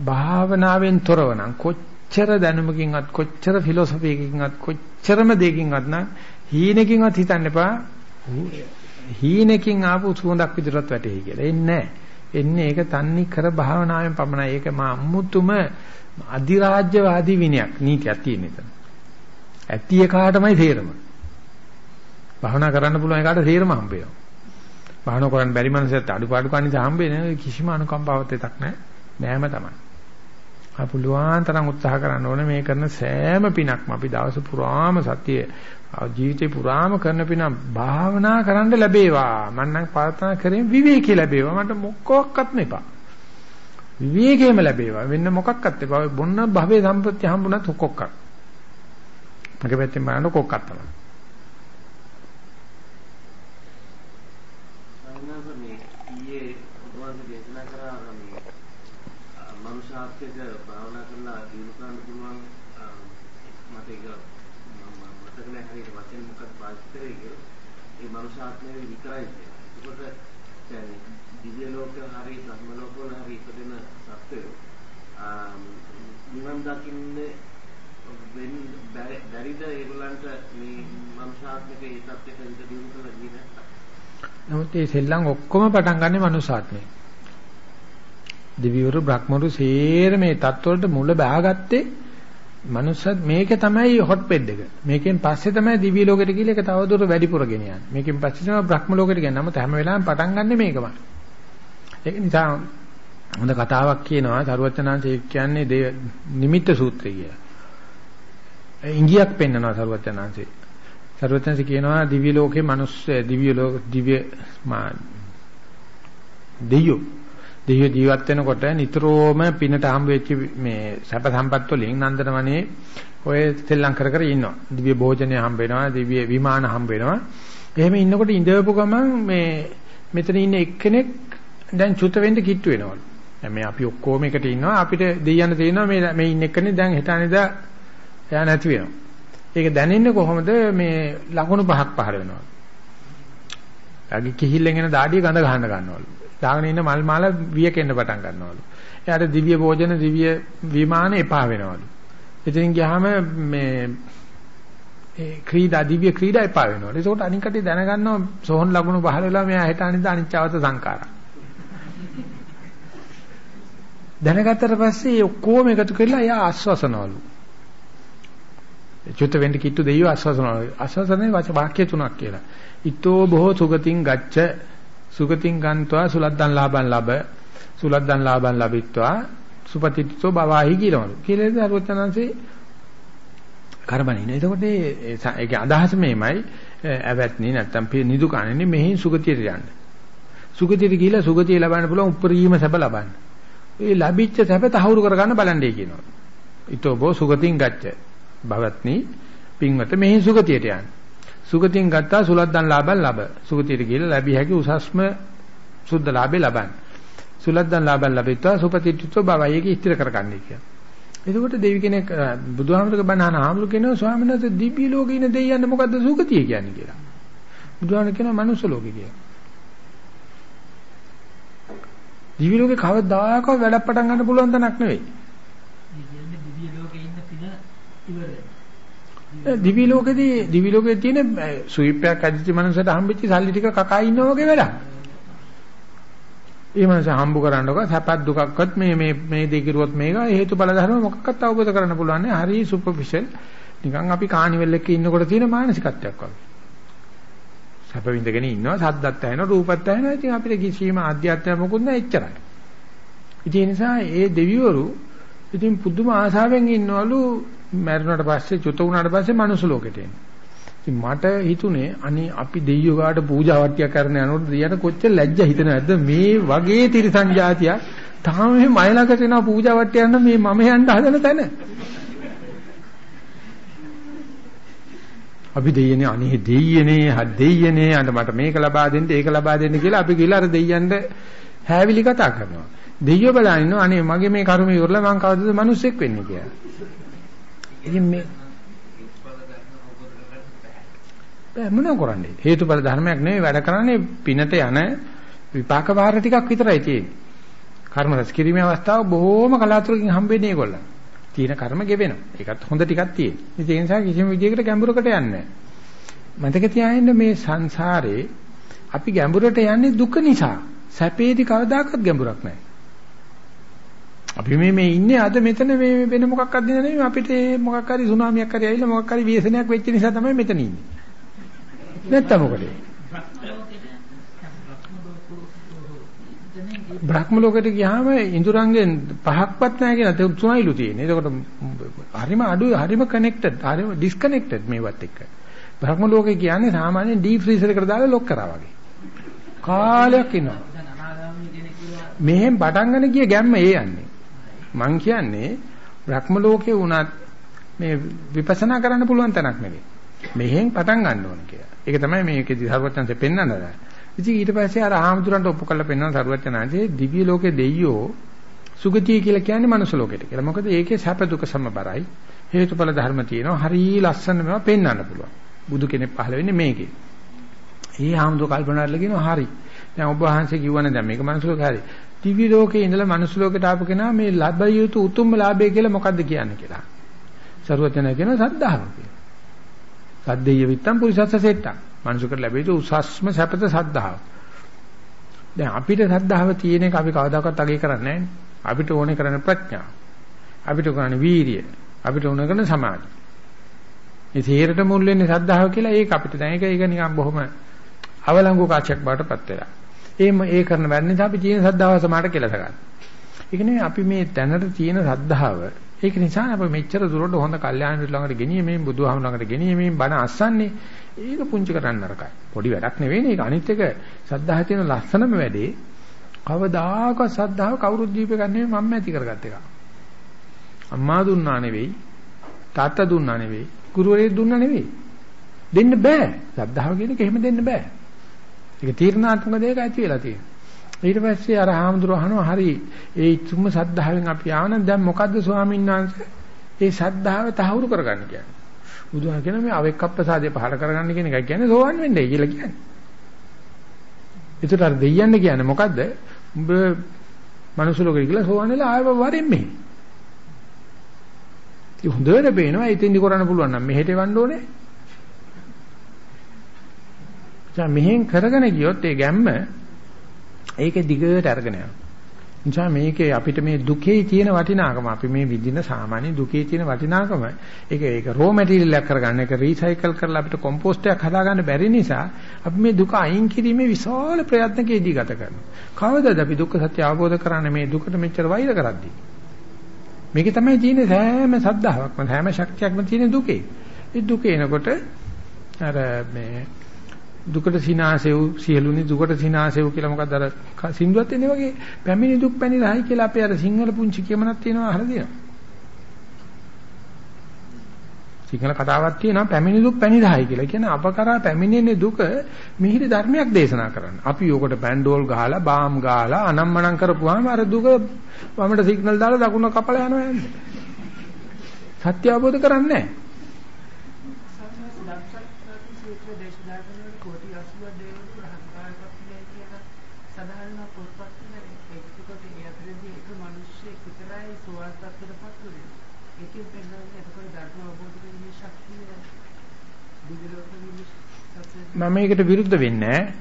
භාවනාවෙන් තොරව නම් කොච්චර දැනුමකින්වත් කොච්චර ෆිලොසොෆියකින්වත් කොච්චරම දෙයකින්වත් නම් හීනකින්වත් හිතන්න එපා හීනකින් ආපු සුවඳක් විතරක් වැටෙයි කියලා. එන්නේ එන්නේ ඒක තන්නේ කර භාවනාවෙන් පමණයි. ඒක මා අමුතුම අධිරාජ්‍යවාදී විනයක් නීතියක් තියෙන එක. ඇත්තිය කාටමයි තේරෙම. භාවනා කරන්න පුළුවන් එකාට තේරෙම හම්බ වෙනවා. භාවනා කරන්න බැරි මනසට අඩුපාඩු කන්නේ හම්බෙන්නේ කිසිම අනුකම්පාවක් දෙයක් නැහැ. නෑම තමයි. ආ පුළුවන් තරම් උත්සාහ කරන්න ඕනේ මේ කරන සෑම පිනක්ම. අපි දවස පුරාම සතිය ජීවිතේ පුරාම කරන පින භාවනා කරන්න ලැබේවා. මම නම් ප්‍රාර්ථනා කරේ විවේකී ලැබේවා. මට මොකක්වත් නැපා. විවේකීම ලැබේවා. වෙන්න මොකක්වත් එපා. බොන්න භවයේ සම්පත්‍ය හම්බුණත් කොක්කක් මගේ පැත්තෙන් බලන්න කොක්කක් තමයි භාවනා කරලා දිනු කරන්න පුළුවන් මට ඒක මතක නැහැ හරියට වචන මොකක්ද පාවිච්චි කරේ කියලා. ඒ මනුෂ්‍යාත්මය විතරයි කියන්නේ. ඒකට දැන් දිව්‍ය ලෝක හරි බ්‍රහ්ම ලෝක වල හරි ඉපදෙන සත්වයෝ නිවන් දකින්නේ වෙන බැරිද ඒගොල්ලන්ට මේ මනුෂ්‍යාත්මක ඒ තත්ත්වයට ඉඳ දිනු කරලා ගියේ නැත්නම් නමුත් මේ සෙල්ලම් ඔක්කොම පටන් ගන්නෙ මනුෂ්‍යාත්මේ. දිවිවරු බ්‍රහ්මවරු සේර මේ தත්වලට මුල බාගත්තේ මනුස්සත් මේක තමයි හොට් බෙඩ් එක. මේකෙන් පස්සේ තමයි දිවි ලෝකෙට ගිහලා ඒක තවදුර වැඩිපුර ගෙන යන්නේ. මේකෙන් පස්සේ තමයි බ්‍රහ්ම ලෝකෙට ගෙන. නමුත් හැම වෙලාවෙම පටන් ගන්නෙ මේකමයි. ඒක නිසා හොඳ කතාවක් කියනවා සරුවචනාංශය කියන්නේ නිමිත්ත සූත්‍රය කියලා. ඉංගියක් පෙන්නනවා සරුවචනාංශේ. සරුවචනාංශ කියනවා දිව්‍ය ලෝකේ මිනිස් දිව්‍ය ලෝක දිව්‍ය දෙයියෝ දෙවියෝ ජීවත් වෙනකොට නිතරම පිනට හම් වෙච්ච මේ සැප සම්පත් වලින් නන්දනවනේ ඔය සෙල්ලම් කර කර ඉන්නවා. දිව්‍ය භෝජනය හම්බ වෙනවා, දිව්‍ය විමාන හම්බ වෙනවා. එහෙම ඉන්නකොට ඉඳවපු ගමන් මේ මෙතන ඉන්න එක්කෙනෙක් දැන් චුත වෙන්න කිට්ටු වෙනවලු. දැන් මේ අපි ඔක්කොම එකට ඉන්නවා. අපිට දෙයයන් තේනවා මේ මේ ඉන්න එක්කනේ දැන් හිතානේදා එයා නැති වෙනවා. ඒක දැනෙන්නේ කොහොමද මේ ලකුණු පහක් පහළ වෙනවා. යාගේ කිහිල්ලෙන් එන දාඩිය ගඳ ගන්න ගන්නවලු. දාගෙන ඉන්න මල් මාල වියකෙන්න පටන් ගන්නවලු. එයාට දිව්‍ය භෝජන දිව්‍ය විමාන එපා වෙනවලු. ඉතින් ගියාම මේ ඒ ක්‍රීඩා දිව්‍ය ක්‍රීඩා එපා වෙනවලු. ඒකට අනික් කටේ දැනගන්නවා සෝහන් ලගුණ පහල වෙලා මෙයා හෙට අනිද්දා අනිච්චවත සංකාරා. දැනගත්තට පස්සේ ඔක්කොම එකතු කරලා එයා ආස්වාසනවලු. චුත වෙන්න කිට්ටු දෙයියෝ ආස්වාසනවලු. ආස්වාසනේ වාක්‍ය තුනක් කියලා. ඊතෝ බොහෝ සුගතින් ගච්ඡ සුගතින් ගන්්වා සුලද්දන් ලාභන් ලබ සුලද්දන් ලාභන් ලැබිත්වා සුපතිත්සෝ බවාහි කියලාවලු. කියලා දරුවචනන්සේ කරබනින. එතකොට ඒකේ අදහස මේමයි ඇවැත්නි නැත්තම් නිදු කන්නේ මෙහි සුගතියට යන්න. සුගතියට ගිහිලා සුගතිය ලබන්න පුළුවන් උප්පරීම සැප ලබන්න. ඒ ලැබිච්ච සැප තහවුරු කරගන්න බලන්නේ කියනවා. ඊතෝ බෝ සුගතින් ගච්ඡ. භවත්නි පින්වත මෙහි සුගතියට යන්න. සුගතියෙන් ගත්තා සුලද්දන් ලාභන් ලබ. සුගතියට ගිහලා ලැබිය හැකි උසස්ම සුද්ධ ලාභේ ලබන්න. සුලද්දන් ලාභන් ලැබෙත්වා සුපතිත්ත්ව බවයි ඒක ඉස්තිර කරගන්නේ කියලා. එතකොට දෙවි කෙනෙක් අ, බුදුහාමරගේ බණ අහන ආමරු කියනවා ස්වාමීන් වහන්සේ දිව්‍ය ලෝකේ ඉන්න දෙයියන්ට මොකද්ද සුගතිය කියන්නේ කියලා. බුදුහාමර කියනවා මනුස්ස ලෝකේ කියලා. දිව්‍ය ලෝකේ කවදාකවත් වැඩක් පටන් ගන්න පුළුවන් තැනක් නෙවෙයි. ඒ කියන්නේ දිව්‍ය ලෝකේ ඉන්න පින ඉවරයි. ඒ දිව්‍ය ලෝකෙදී දිව්‍ය ලෝකේ තියෙන සුවිප්පයක් අදිච්ච මනුස්සයට හම්බෙච්ච සල්ලි ටික කකා ඉන්නා වගේ වැඩක්. ඒ මනස හම්බ කරන්නකො සැපත් දුකක්වත් මේ මේ මේ දෙක කිරුවොත් මේක හේතුඵල ධර්ම මොකක්වත් අවබෝධ කරන්න පුළුවන් නේ. හරි සුපර්ෆිෂල් නිකන් අපි කානිවල් එකේ ඉන්නකොට තියෙන මානසිකත්වයක් වගේ. සැප විඳගෙන ඉන්නවා සද්දත් ඇහෙනවා රූපත් ඇහෙනවා. ඉතින් අපිට කිසිම ආධ්‍යාත්මයක් මොකුත් නැහැ එච්චරයි. ඉතින් ඒ නිසා ඒ දෙවිවරු ඉතින් පුදුම ආසාවෙන් ඉන්නවලු මැරුණාට පස්සේ චුත වුණාට පස්සේ මනුස්ස ලෝකෙට එන්නේ. ඉතින් මට හිතුනේ අනේ අපි දෙයියෝ ගාට පූජා වට්ටියක් කරන්න යනකොට දෙයියට කොච්චර ලැජ්ජ හිතනවද? මේ වගේ තිරසං જાතියක් තාම මේ මයිලකට එනවා පූජා වට්ටිය යන්න මේ මම යන්න හදන තැන. අපි දෙයියනේ අනේ දෙයියනේ හා දෙයියනේ අන්න මට මේක ලබා දෙන්න ඒක ලබා දෙන්න කියලා අපි ගිහලා අර දෙයියන්ට හැවිලි කතා කරනවා. දෙයියෝ බලන ඉන්නවා අනේ මගේ මේ කර්ම ඉවරලා මං කවදද මිනිස්සෙක් වෙන්නේ? කියලා. ඉතින් මේ බෑ මොනව කරන්නේ? හේතුඵල ධර්මයක් නෙවෙයි වැඩ කරන්නේ පිනට යන විපාක වාර ටිකක් විතරයි තියෙන්නේ. කර්ම රැස් කිරීමේ අවස්ථාව බොහෝම කලාතුරකින් හම්බෙන්නේ ඒගොල්ලන්. තියෙන කර්ම ගෙවෙනවා. ඒකත් හොඳ ටිකක් තියෙන ඒ නිසා කිසිම විදියකට ගැඹුරකට යන්නේ නැහැ. මතක තියාගන්න මේ සංසාරේ අපි ගැඹුරට යන්නේ දුක නිසා. සැපේදී කවදාකවත් ගැඹුරක් නැහැ. අපි මේ මේ ඉන්නේ අද මෙතන මේ වෙන මොකක්වත් දෙන නෙමෙයි අපිට මොකක් හරි සුනාමියක් හරි ඇවිල්ලා මොකක් හරි ව්‍යසනයක් වෙච්ච නිසා තමයි මෙතන ඉන්නේ නැත්තම් මොකද? බ්‍රහ්ම ලෝකෙට ගියාම ඉඳුරංගෙන් පහක්වත් නැහැ කියලා තුනයිලු තියෙන්නේ. එතකොට හරිම අඩු හරිම කනෙක්ටඩ් හරිම ඩිස්කනෙක්ටඩ් මේවත් එක්ක. බ්‍රහ්ම ලෝකේ කියන්නේ සාමාන්‍යයෙන් ඩීප් ෆ්‍රීසර් එකට දාලා ලොක් කරා වගේ. කාලයක් ඉන්නවා. දැන් අනාගාමී කෙනෙක් කියලා මෙහෙන් පටන් ගන්න ගිය ගැම්ම ඒ යන්නේ. මං කියන්නේ බ්‍රහ්ම ලෝකේ වුණත් මේ විපස්සනා කරන්න පුළුවන් තැනක් නෙවෙයි. මෙහෙන් පටන් ගන්න ඕන කියලා. ඒක තමයි මේකේදී සර්වඥන්සේ පෙන්වන්නේ. ඉතින් ඊට පස්සේ අර ආමතුරන්ට ඔප්පු කරලා පෙන්වන සර්වඥාන්සේ දිව්‍ය ලෝකේ දෙයියෝ සුගතිය කියලා කියන්නේ මනුස්ස ලෝකෙට කියලා. මොකද ඒකේ සැප දුක සමබරයි. හේතුඵල ධර්ම තියෙනවා. හරි ලස්සන මේවා පෙන්වන්න පුළුවන්. බුදු කෙනෙක් පහළ වෙන්නේ මේකේ. ඒ ආමතුර කල්පනා කරලා කියනවා හරි. දැන් ඔබ වහන්සේ කිව්වනේ දැන් මේක මනුස්ස ලෝකේ හරි. දිව්‍ය ලෝකේ ඉඳලා මනුස්ස ලෝකයට ආපු කෙනා මේ ලබ යුතු උතුම්ම ලාභය කියලා මොකද්ද කියන්නේ කියලා. සර්වඥා කියන සද්ධාව කියලා. සද්දේය විත්තම් පුරිසස්ස සෙට්ටම්. මනුෂ්‍යකට ලැබෙයි උසස්ම සැපත සද්ධාව. දැන් අපිට සද්ධාව තියෙන එක අපි කවදාකවත් අගය කරන්නේ නැහැ. අපිට ඕනේ කරන්නේ ප්‍රඥාව. අපිට කරන්නේ වීරිය. අපිට ඕන කරන සමාධිය. මේ තීරයට මුල් වෙන්නේ සද්ධාව කියලා ඒක අපිට දැන් ඒක ඒක නිකන් බොහොම අවලංගු කාචයක් බාටපත් වෙලා. ඒම ඒ කරන වැඩ නිසා අපි තියෙන සද්ධාව සමාට කියලා ගන්න. ඒක නෙවෙයි අපි මේ දැනට තියෙන සද්ධාව ඒක නිසා අපි මෙච්චර දුරට හොඳ කල්යාණ මිත්‍ර ළඟට ගෙනියමින් බුදුහාම ළඟට ගෙනියමින් බණ අස්සන්නේ ඒක පුංචි කරන්න නරකයි. පොඩි වැඩක් නෙවෙයි ඒක අනිත් එක සද්ධාහ තියෙන ලස්සනම වැඩේ කවදාකවත් සද්ධාව කවුරුත් දීපේ ගන්න නෙවෙයි මම ඇති කරගත්ත එක. අම්මා දුන්නා නෙවෙයි තාත්තා දුන්නා නෙවෙයි ගුරුවරයෙක් දුන්නා නෙවෙයි. දෙන්න බෑ. සද්ධාව කියන එක එහෙම දෙන්න බෑ. ඒක තීර්ණාත්මක දෙයක ඇති වෙලා තියෙනවා. ඊට පස්සේ අර හාමුදුරුවෝ අහනවා හරි ඒ තුම සද්ධාවෙන් අපි ආනන් දැන් මොකද්ද ස්වාමීන් වහන්සේ? ඒ සද්ධාව තහවුරු කරගන්න කියන්නේ. බුදුහාම කියන මේ අවෙක්කප්පසාදේ පහල කරගන්න කියන එකයි කියන්නේ සෝවන් වෙන්නේ කියලා කියන්නේ. ඒකට අර දෙයයන් කියන්නේ මොකද්ද? උඹ මනුස්ස ලෝකෙ කියලා සෝවන් වෙලා ආයෙ වරෙන් මෙහි. ඉතින් හොඳට පේනවා ඉතින්දි කරන්න පුළුවන් නම් මෙහෙට එවන්න ඕනේ. දැන් මෙහෙන් කරගෙන ගියොත් ඒ ගැම්ම ඒක දිගට අරගෙන යනවා. නිසා මේකේ අපිට මේ දුකේ තියෙන වටිනාකම අපි මේ විඳින සාමාන්‍ය දුකේ තියෙන වටිනාකම ඒක ඒක රෝ මැටීරියල් එකක් කරගන්න ඒක රීසයිකල් කරලා අපිට කොම්පෝස්ට් එකක් හදාගන්න බැරි නිසා අපි මේ දුක අයින් කිරීමේ විශාල ප්‍රයත්නකෙදී ගත කරනවා. කවදාද අපි දුක්ඛ සත්‍ය අවබෝධ කරන්නේ මේ දුකට මෙච්චර වෛර කරද්දී? මේකේ තමයි තියෙන සෑම සද්ධාාවක්ම සෑම ශක්තියක්ම තියෙන දුකේ. ඒ දුක එනකොට අර මේ දුකට සිනාසෙව් සියලුනි දුකට සිනාසෙව් කියලා මොකක්ද අර සින්දුවත් එන්නේ වගේ පැමිණි දුක් පැණි රහයි කියලා අපේ අර සිංහල පුංචි කියමනක් තියෙනවා අහලා දෙනවා. සිංහල කතාවක් තියෙනවා පැමිණි දුක් පැණි රහයි කියලා. කියන්නේ අපකරා පැමිණෙන දුක මිහිරි ධර්මයක් දේශනා කරන්න. අපි යෝකට බෑන්ඩෝල් ගහලා බාම් ගහලා අනම්මනම් කරපුවාම අර දුක වමට සිග්නල් දාලා දකුණ කපලා යනවා යන්නේ. සත්‍ය අවබෝධ කරන්නේ නැහැ. සූත්‍ර දේශනාවල කෝටි 80 දේවල් රහත්කාරකත් කියලා සදාහන පොත්පත් වල එක්කොට ඒ අතරදී එක මිනිස්සෙක් විතරයි සෝවාන් තත්ත්වයටපත් වෙන්නේ. ඒකෙන් පෙන්නන්නේ එතකොට ධර්ම අවබෝධ කිරීමේ ශක්තිය දිව්‍ය ලෝක විශ්වාසය මම මේකට විරුද්ධ වෙන්නේ නැහැ.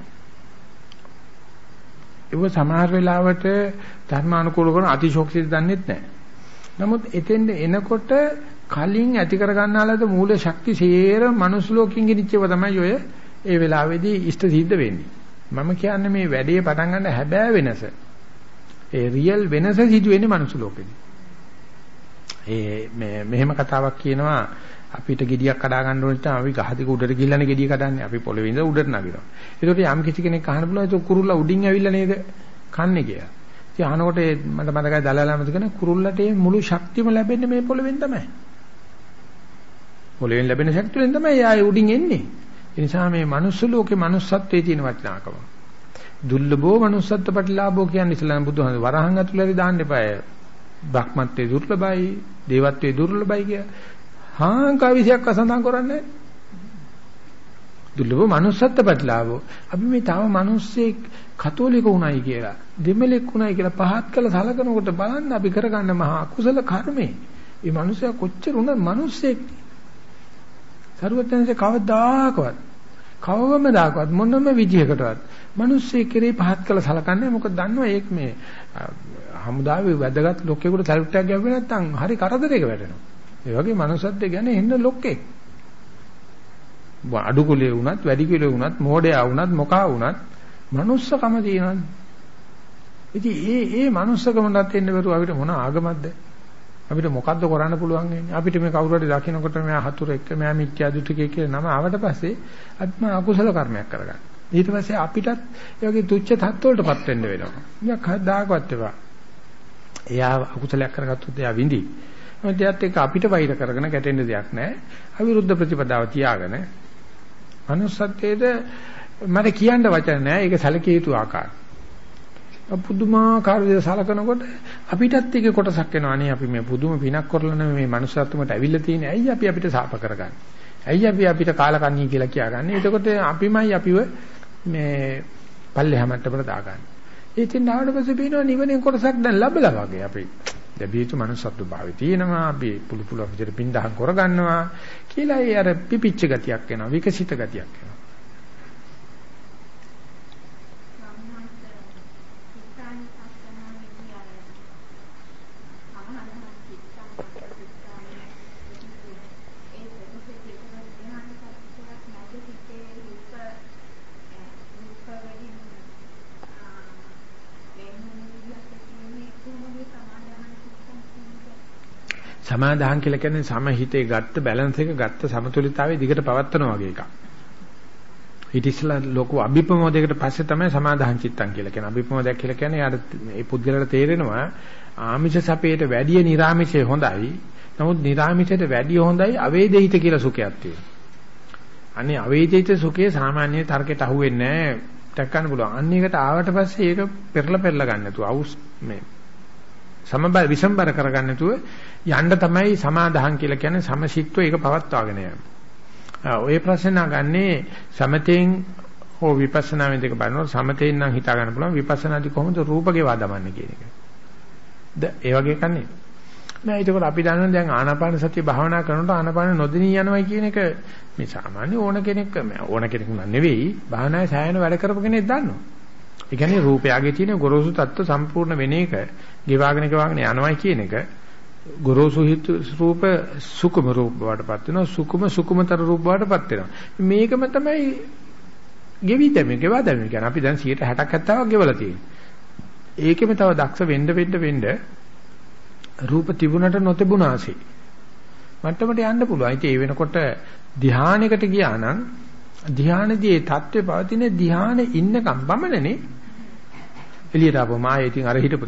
ඒක සමහර වෙලාවට ධර්මානුකූල කරන අතිශෝක්තිය දන්නෙත් නැහැ. නමුත් එතෙන්ද එනකොට කලින් ඇති කර ගන්නාලද මූල ශක්ති සේර මනුස්ස ලෝකෙින් ගෙනිච්චව තමයි ඔය ඒ වෙලාවේදී ඉෂ්ට සිද්ධ වෙන්නේ. මම කියන්නේ මේ වැඩේ පටන් ගන්න හැබෑ වෙනස. ඒ රියල් වෙනස සිදු වෙන්නේ මනුස්ස ලෝකෙදී. ඒ මේ මෙහෙම කතාවක් කියනවා අපිට gediyak කඩා ගන්න ඕන නිසා අපි ගහදික උඩට ගිහිල්ලානේ gediy කඩන්නේ. අපි පොළවේ ඉඳලා උඩට නගිනවා. ඒකට යම් කිසි කෙනෙක් අහන්න පුළුවන් ඒක කුරුල්ලා උඩින් ඇවිල්ලා නේද කන්නේ කියලා. ඉතින් අහනකොට මට මතකයි දලාලා මතක නේ කුරුල්ලට මුළු ශක්තියම ලැබෙන්නේ මේ පොළවෙන් තමයි. පොළවෙන් ලැබෙන ශක්තියෙන් තමයි ආයේ උඩින් එන්නේ. ඒ නිසා මේ manuss ලෝකේ manussත්වයේ තියෙන වටිනාකම. දුර්ලභෝ manussත්ව ප්‍රතිලාභෝ කියන්නේ ඉස්ලාම් බුදුහාම වරහන් ඇතුළේ දාන්න එපාය. බ්‍රහ්මත්වයේ දුර්ලභයි, දේවත්වයේ දුර්ලභයි කිය. හාංකාවිසයක් අසඳන් කරන්නේ දුර්ලභ manussත්ව ප්‍රතිලාභෝ. අපි මේ තව මිනිස්සෙක් කතෝලික උණයි කියලා, දෙමළෙක් උණයි කියලා පහත් කළ සලකනකොට බලන්න අපි කරගන්න මහා කුසල කර්මේ. මේ මිනිස්සයා කොච්චර උනත් මිනිස්සෙක් සරුවත්යන්සේ කවදාකවත් කවවම දාකවත් මොනම විදිහකටවත් මිනිස්සෙක් කෙරේ පහත් කළ සලකන්නේ මොකද දන්නවා ඒක මේ හමුදාවේ වැදගත් ලොක්කෙකුට සල්ට් එකක් ගැව්වේ නැත්නම් හරි කරදරයක වැටෙනවා. ඒ වගේ මනුස්සත් ගැන එන්න ලොක්කෙක්. අඩු කුලේ වුණත් වැඩි කුලේ වුණත් මෝඩයා වුණත් මොකා වුණත් මනුස්සකම තියෙනවා. ඉතින් ඒ ඒ මනුස්සකමකට එන්න බැරුව අපිට මොන ආගමක්ද? අපිට මොකද්ද කරන්න පුළුවන් වෙන්නේ? අපිට මේ කවුරු හරි දකින්නකොට මෙයා හතුර එක්ක මෙයා මිත්‍යා දෘෂ්ටිකේ කියලා නම ආවට පස්සේ අත්ම අකුසල කර්මයක් කරගන්න. ඊට පස්සේ අපිටත් ඒ වගේ තුච්ච තත්ත්වවලටපත් වෙන්න වෙනවා. ඉතින් කවදාකවත් ඒවා. එයා අකුසලයක් කරගත්තොත් එයා විඳි. මොකද එයාත් එක්ක අපිට වෛර කරගෙන ගැටෙන්න දෙයක් නැහැ. අවිරුද්ධ ප්‍රතිපදාව තියාගෙන manussත්වයේද මට කියන්න වචන නැහැ. ඒක සැලකිය යුතු ආකාරය. පුදුමාකාර විදිහට සලකනකොට අපිටත් ඒකේ කොටසක් වෙනවා. අනේ අපි මේ පුදුම පිනක් කරලා මේ මනුස්සත්වයට ඇවිල්ලා තියෙන්නේ. ඇයි අපි අපිට සාප කරගන්නේ? ඇයි අපි අපිට කාලකන්ණී කියලා කියාගන්නේ? එතකොට අපිමයි අපිව මේ පල්ලෙහා මට්ටමට දාගන්නේ. ඒකෙන් ආවට පස්සේ පේනවා නිවනේ කොටසක් දැන් ලැබලා වගේ අපි. ලැබීතු මනුස්සත්ව භාවය තියෙනවා. අපි පුළු පුළු විදිහට පින්දහම් කරගන්නවා කියලා ඒ අර පිපිච්ච ගතියක් එනවා. විකසිත ගතියක් එනවා. සමාදාහන් කියලා කියන්නේ සමහිතේ ගත්ත බැලන්ස් එක ගත්ත සමතුලිතතාවයේ දිගට පවත්වනවා වගේ එකක්. ඊට ඉස්සලා ලොකු අභිප්‍රමෝදයකට පස්සේ තමයි සමාදාහන් චිත්තං කියලා කියන්නේ. අභිප්‍රමෝදයක් කියලා කියන්නේ යාට මේ පුද්ගලයාට තේරෙනවා ආමිෂ සපේට වැඩිය නිර්ආමිෂය හොඳයි. නමුත් නිර්ආමිෂයට වැඩිය හොඳයි අවේදිත කියලා සුඛයක් තියෙනවා. අනේ අවේදිත සුඛේ සාමාන්‍ය තර්කයට අහුවෙන්නේ නැහැ. දැක්කන්න පුළුවන්. අන්න ඒකට ආවට පස්සේ ඒක පෙරලා පෙරලා ගන්න නැතුව අවුස් මේ සමබර විසම්බර කරගන්න නැතුව යන්න තමයි සමාදාහන් කියලා කියන්නේ සමසිත්ව ඒක පවත්වාගෙන යෑම. ඔය ප්‍රශ්න නගන්නේ සමතෙන් හෝ විපස්සනාවෙන් දෙක බලනකොට සමතෙන් නම් හිතා ගන්න පුළුවන් විපස්සනාදි කොහොමද රූපගේ වාදමන්නේ කියන එක. ද ඒ වගේ කන්නේ. නෑ ඒකෝට අපි දන්නවා දැන් ආනාපාන සතිය භාවනා කරනකොට ආනාපාන නොදෙනී යනවා කියන එක මේ සාමාන්‍ය ඕන කෙනෙක් ඕන කෙනෙක් නෙවෙයි භාවනාවේ සෑහෙන වැඩ කරපු කෙනෙක් දන්නවා. ඒ කියන්නේ රූපයගේ තියෙන ගොරෝසු තත්ත්ව සම්පූර්ණ වෙන එක, ගෙවාගෙන ගෙවාගෙන යනවායි කියන එක ගොරෝසු හිත රූප සුකුම රූප වඩපත් වෙනවා. සුකුම සුකුමතර රූප වඩපත් වෙනවා. මේකම තමයි ගෙවිදම ගෙවදම කියන්නේ. අපි දැන් 160ක් 70ක් ගෙවලා තියෙන්නේ. ඒකෙම තව දක්ෂ වෙන්න වෙන්න වෙන්න රූප තිබුණට නොතිබුණාසේ මට්ටමට යන්න පුළුවන්. ඉතින් ඒ වෙනකොට ධානයකට ගියා නම් ධානයේදී ඒ தත්ත්වේ පවතින ධානයේ ඉන්නකම් බමනනේ එළියට ආපුවා මායේ ඉතින් අර හිටපු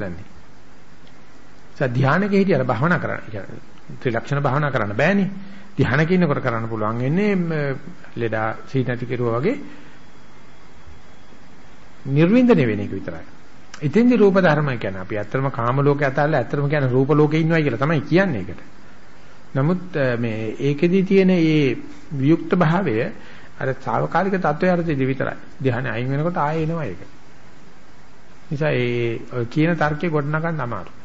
ඒ ධානයක හිටියර භාවනා කරන්න කියන්නේ ත්‍රිලක්ෂණ භාවනා කරන්න බෑනේ. ධානයක ඉන්නකොට කරන්න පුළුවන් වෙන්නේ ලෙඩා සීත නැති කෙරුවා වගේ නිර්වින්දනය වෙන එක විතරයි. ඉතින්දි රූප ධර්ම කියන්නේ අපි ඇත්තම කාම ලෝකේ අතල්ලා ඇත්තම කියන්නේ රූප ලෝකේ ඉන්නවා කියලා තමයි කියන්නේ ඒකට. නමුත් මේ ඒකෙදි තියෙන මේ වියුක්ත භාවය අර සාවකාලික தত্ত্বය අරදී විතරයි. ධ්‍යානෙ අයින් වෙනකොට ආයෙ එනවා ඒක. නිසා ඒ කියන තර්කේ ගොඩනගන්න අමාරුයි.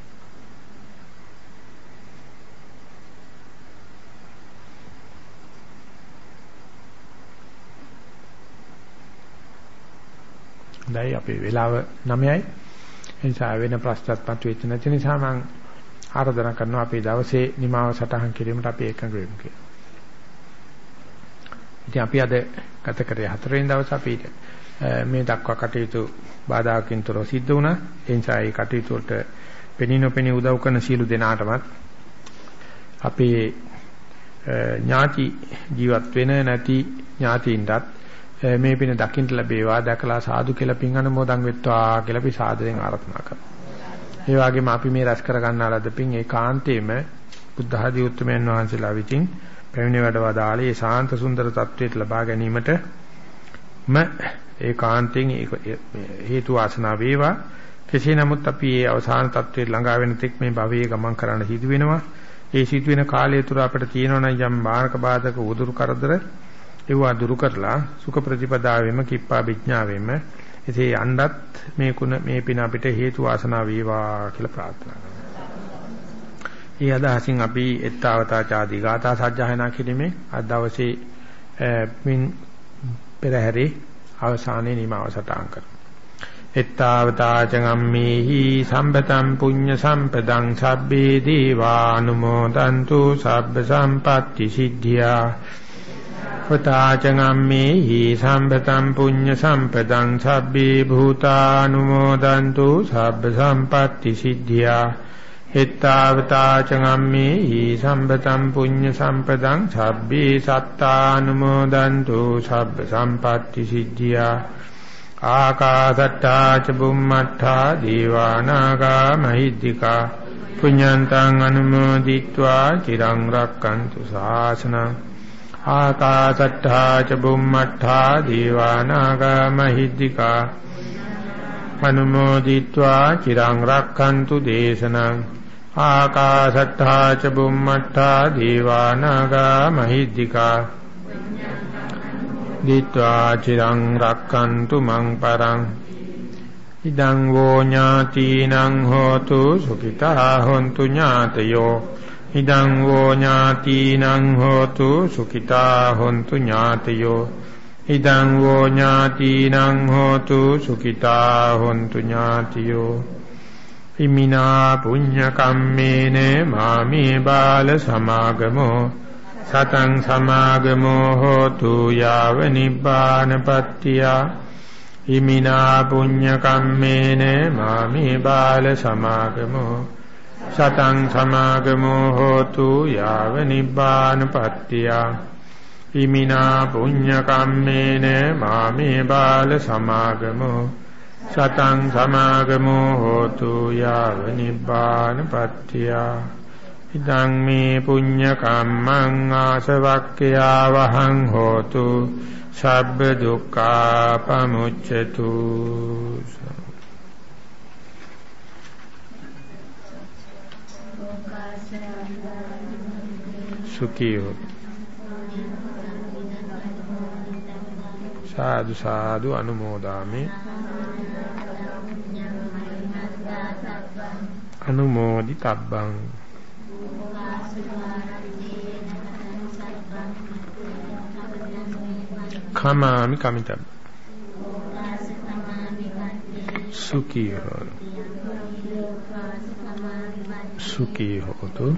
දැයි අපේ වෙලාව 9යි. ඒ නිසා වෙන ප්‍රශ්නත් මතුවෙච්ච නැති නිසා මම ආරාධනා කරනවා අපේ දවසේ නිමාව සටහන් කිරීමට අපි එකඟ වෙමු කියලා. ඉතින් අපි අද ගත කරේ හතරවෙනි දවසේ අපි මේ දක්වා කටයුතු බාධාකින් තොරව සිද්ධ වුණා. ඒ නිසා ඒ කටයුතු වලට පෙනී නොපෙනී උදව් කරන සියලු දෙනාටමත් අපේ ඥාති ජීවත් වෙන නැති ඥාතීන්ටත් මේ පින දකින්න ලැබේවා දැකලා සාදු කියලා පින් අනුමෝදන් වෙත්වා කියලා අපි සාදරයෙන් ආරාධනා කරනවා. ඒ වගේම අපි මේ රැස් කර ගන්නා ලද පින් ඒකාන්තයෙන්ම බුද්ධ ආදී උත්තරමයන් වහන්සේලා විසින් පැමිණ වැඩවදාලේ ඒ ශාන්ත සුන්දර තත්වයට ලබා ගැනීමට ම ඒකාන්තයෙන් හේතු වාසනා වේවා. කෙසේ නමුත් අපි මේ අවසාන තත්වයට ළඟා වෙන තෙක් මේ භවයේ ගමන් කරන්න සිදු වෙනවා. ඒ සිදු වෙන කාලය තුර අපිට තියෙනවා යම් මාර්ග බාධක උදුරු කරදර ඒවා දුරු කරලා සුඛ ප්‍රතිපදාවෙම කිප්පා විඥාවෙම ඉතින් යන්නත් මේ කුණ මේ පින අපිට හේතු වාසනා වේවා කියලා ප්‍රාර්ථනා කරනවා. ඊ අදහසින් අපි ettavata chadi gata සජ්ජායනා කිරීමෙන් අද දවසේ මින් පෙරහැරේ අවසානයේ නිමාව සටහන් කරනවා. ettavata changammehi sambetam punya sampadang sabbe deva anumodantu sabba sampatti siddhya වතාචගම්මේ හි සම්පතම් පුඤ්ඤ සම්පතං සබ්බේ භූතානුමෝදන්තු සබ්බ සම්පatti සිද්ධියා හෙත්තාවතාචගම්මේ හි සම්පතම් පුඤ්ඤ සම්පතං සබ්බේ සත්තානුමෝදන්තු සබ්බ සම්පatti සිද්ධියා ආකාසට්ටා ච බුම්මට්ටා දීවානාගා මහිද්దికා පුඤ්ඤන්තං අනුමෝදිත්වා චිරං රක්칸තු සාසනං ආකාසට්ඨා ච බුම්මට්ඨා දීවානාගා මහිද්దికා අනුමෝදිත්වා චිරං රක්ඛන්තු දේශනං ආකාසට්ඨා ච බුම්මට්ඨා දීවානාගා මහිද්దికා දිත්වා චිරං රක්ඛන්තු මං පරං ඉදං වෝ ඥාතිනං හෝතු සුඛිතා හොන්තු ඥාතයෝ ඉදං වෝ ඥාතිනං හෝතු සුඛිතා හොන්තු ඥාතයෝ ඉදං වෝ ඥාතිනං හෝතු සුඛිතා හොන්තු ඥාතියෝ ඉමිනා පුඤ්ඤ කම්මේන මාමේ බාල සමාගමෝ සතං සමාගමෝ හෝතු යාව නිබ්බානපත්තිය ඉමිනා පුඤ්ඤ කම්මේන මාමේ බාල සමාගමෝ සතං සමාගමෝ හෝතු යාව නිබ්බානපත්තිය ඉමිනා පුඤ්ඤ කම්මේන මාමේ බාල සමාගමෝ සතං සමාගමෝ හෝතු යාව නිබ්බානපත්තිය ඉදං මේ පුඤ්ඤ කම්මං ආසවක්ඛයා වහං හෝතු සබ්බ දුක්ඛා පමුච්ඡතු සුඛී හෝ සාදු සාදු අනුමෝදාමි අනුමෝදි තබ්බං කමාමි කමිතබ්බ සුඛී හෝ සුඛී හෝතු.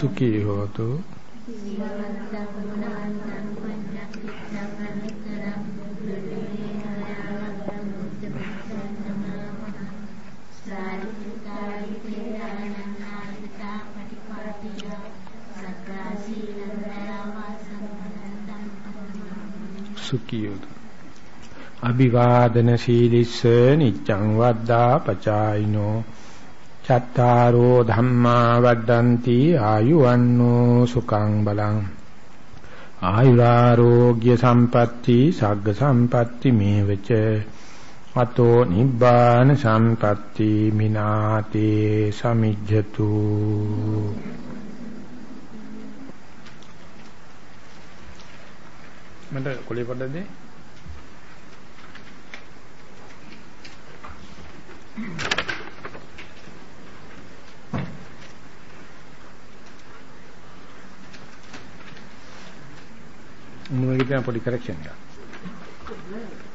සුඛී හෝතු. සුඛී හෝතු. අභිවාදන සීලිස්ස නිච්ඡං වද්දා පචායිනෝ. චත්තාරෝ ධම්මා වද්දන්ති ආයුවන්නෝ සුඛං බලං. ආයුරාෝග්‍ය සම්පatti සග්ග සම්පatti මේවච. අතෝ නිබ්බාන සම්පatti මිනාතේ සමිජ්ජතු. මට කොලේ පොඩ්ඩක් දෙන්න. මොනවද කියන පොඩි කරෙක්ෂන් එකක්.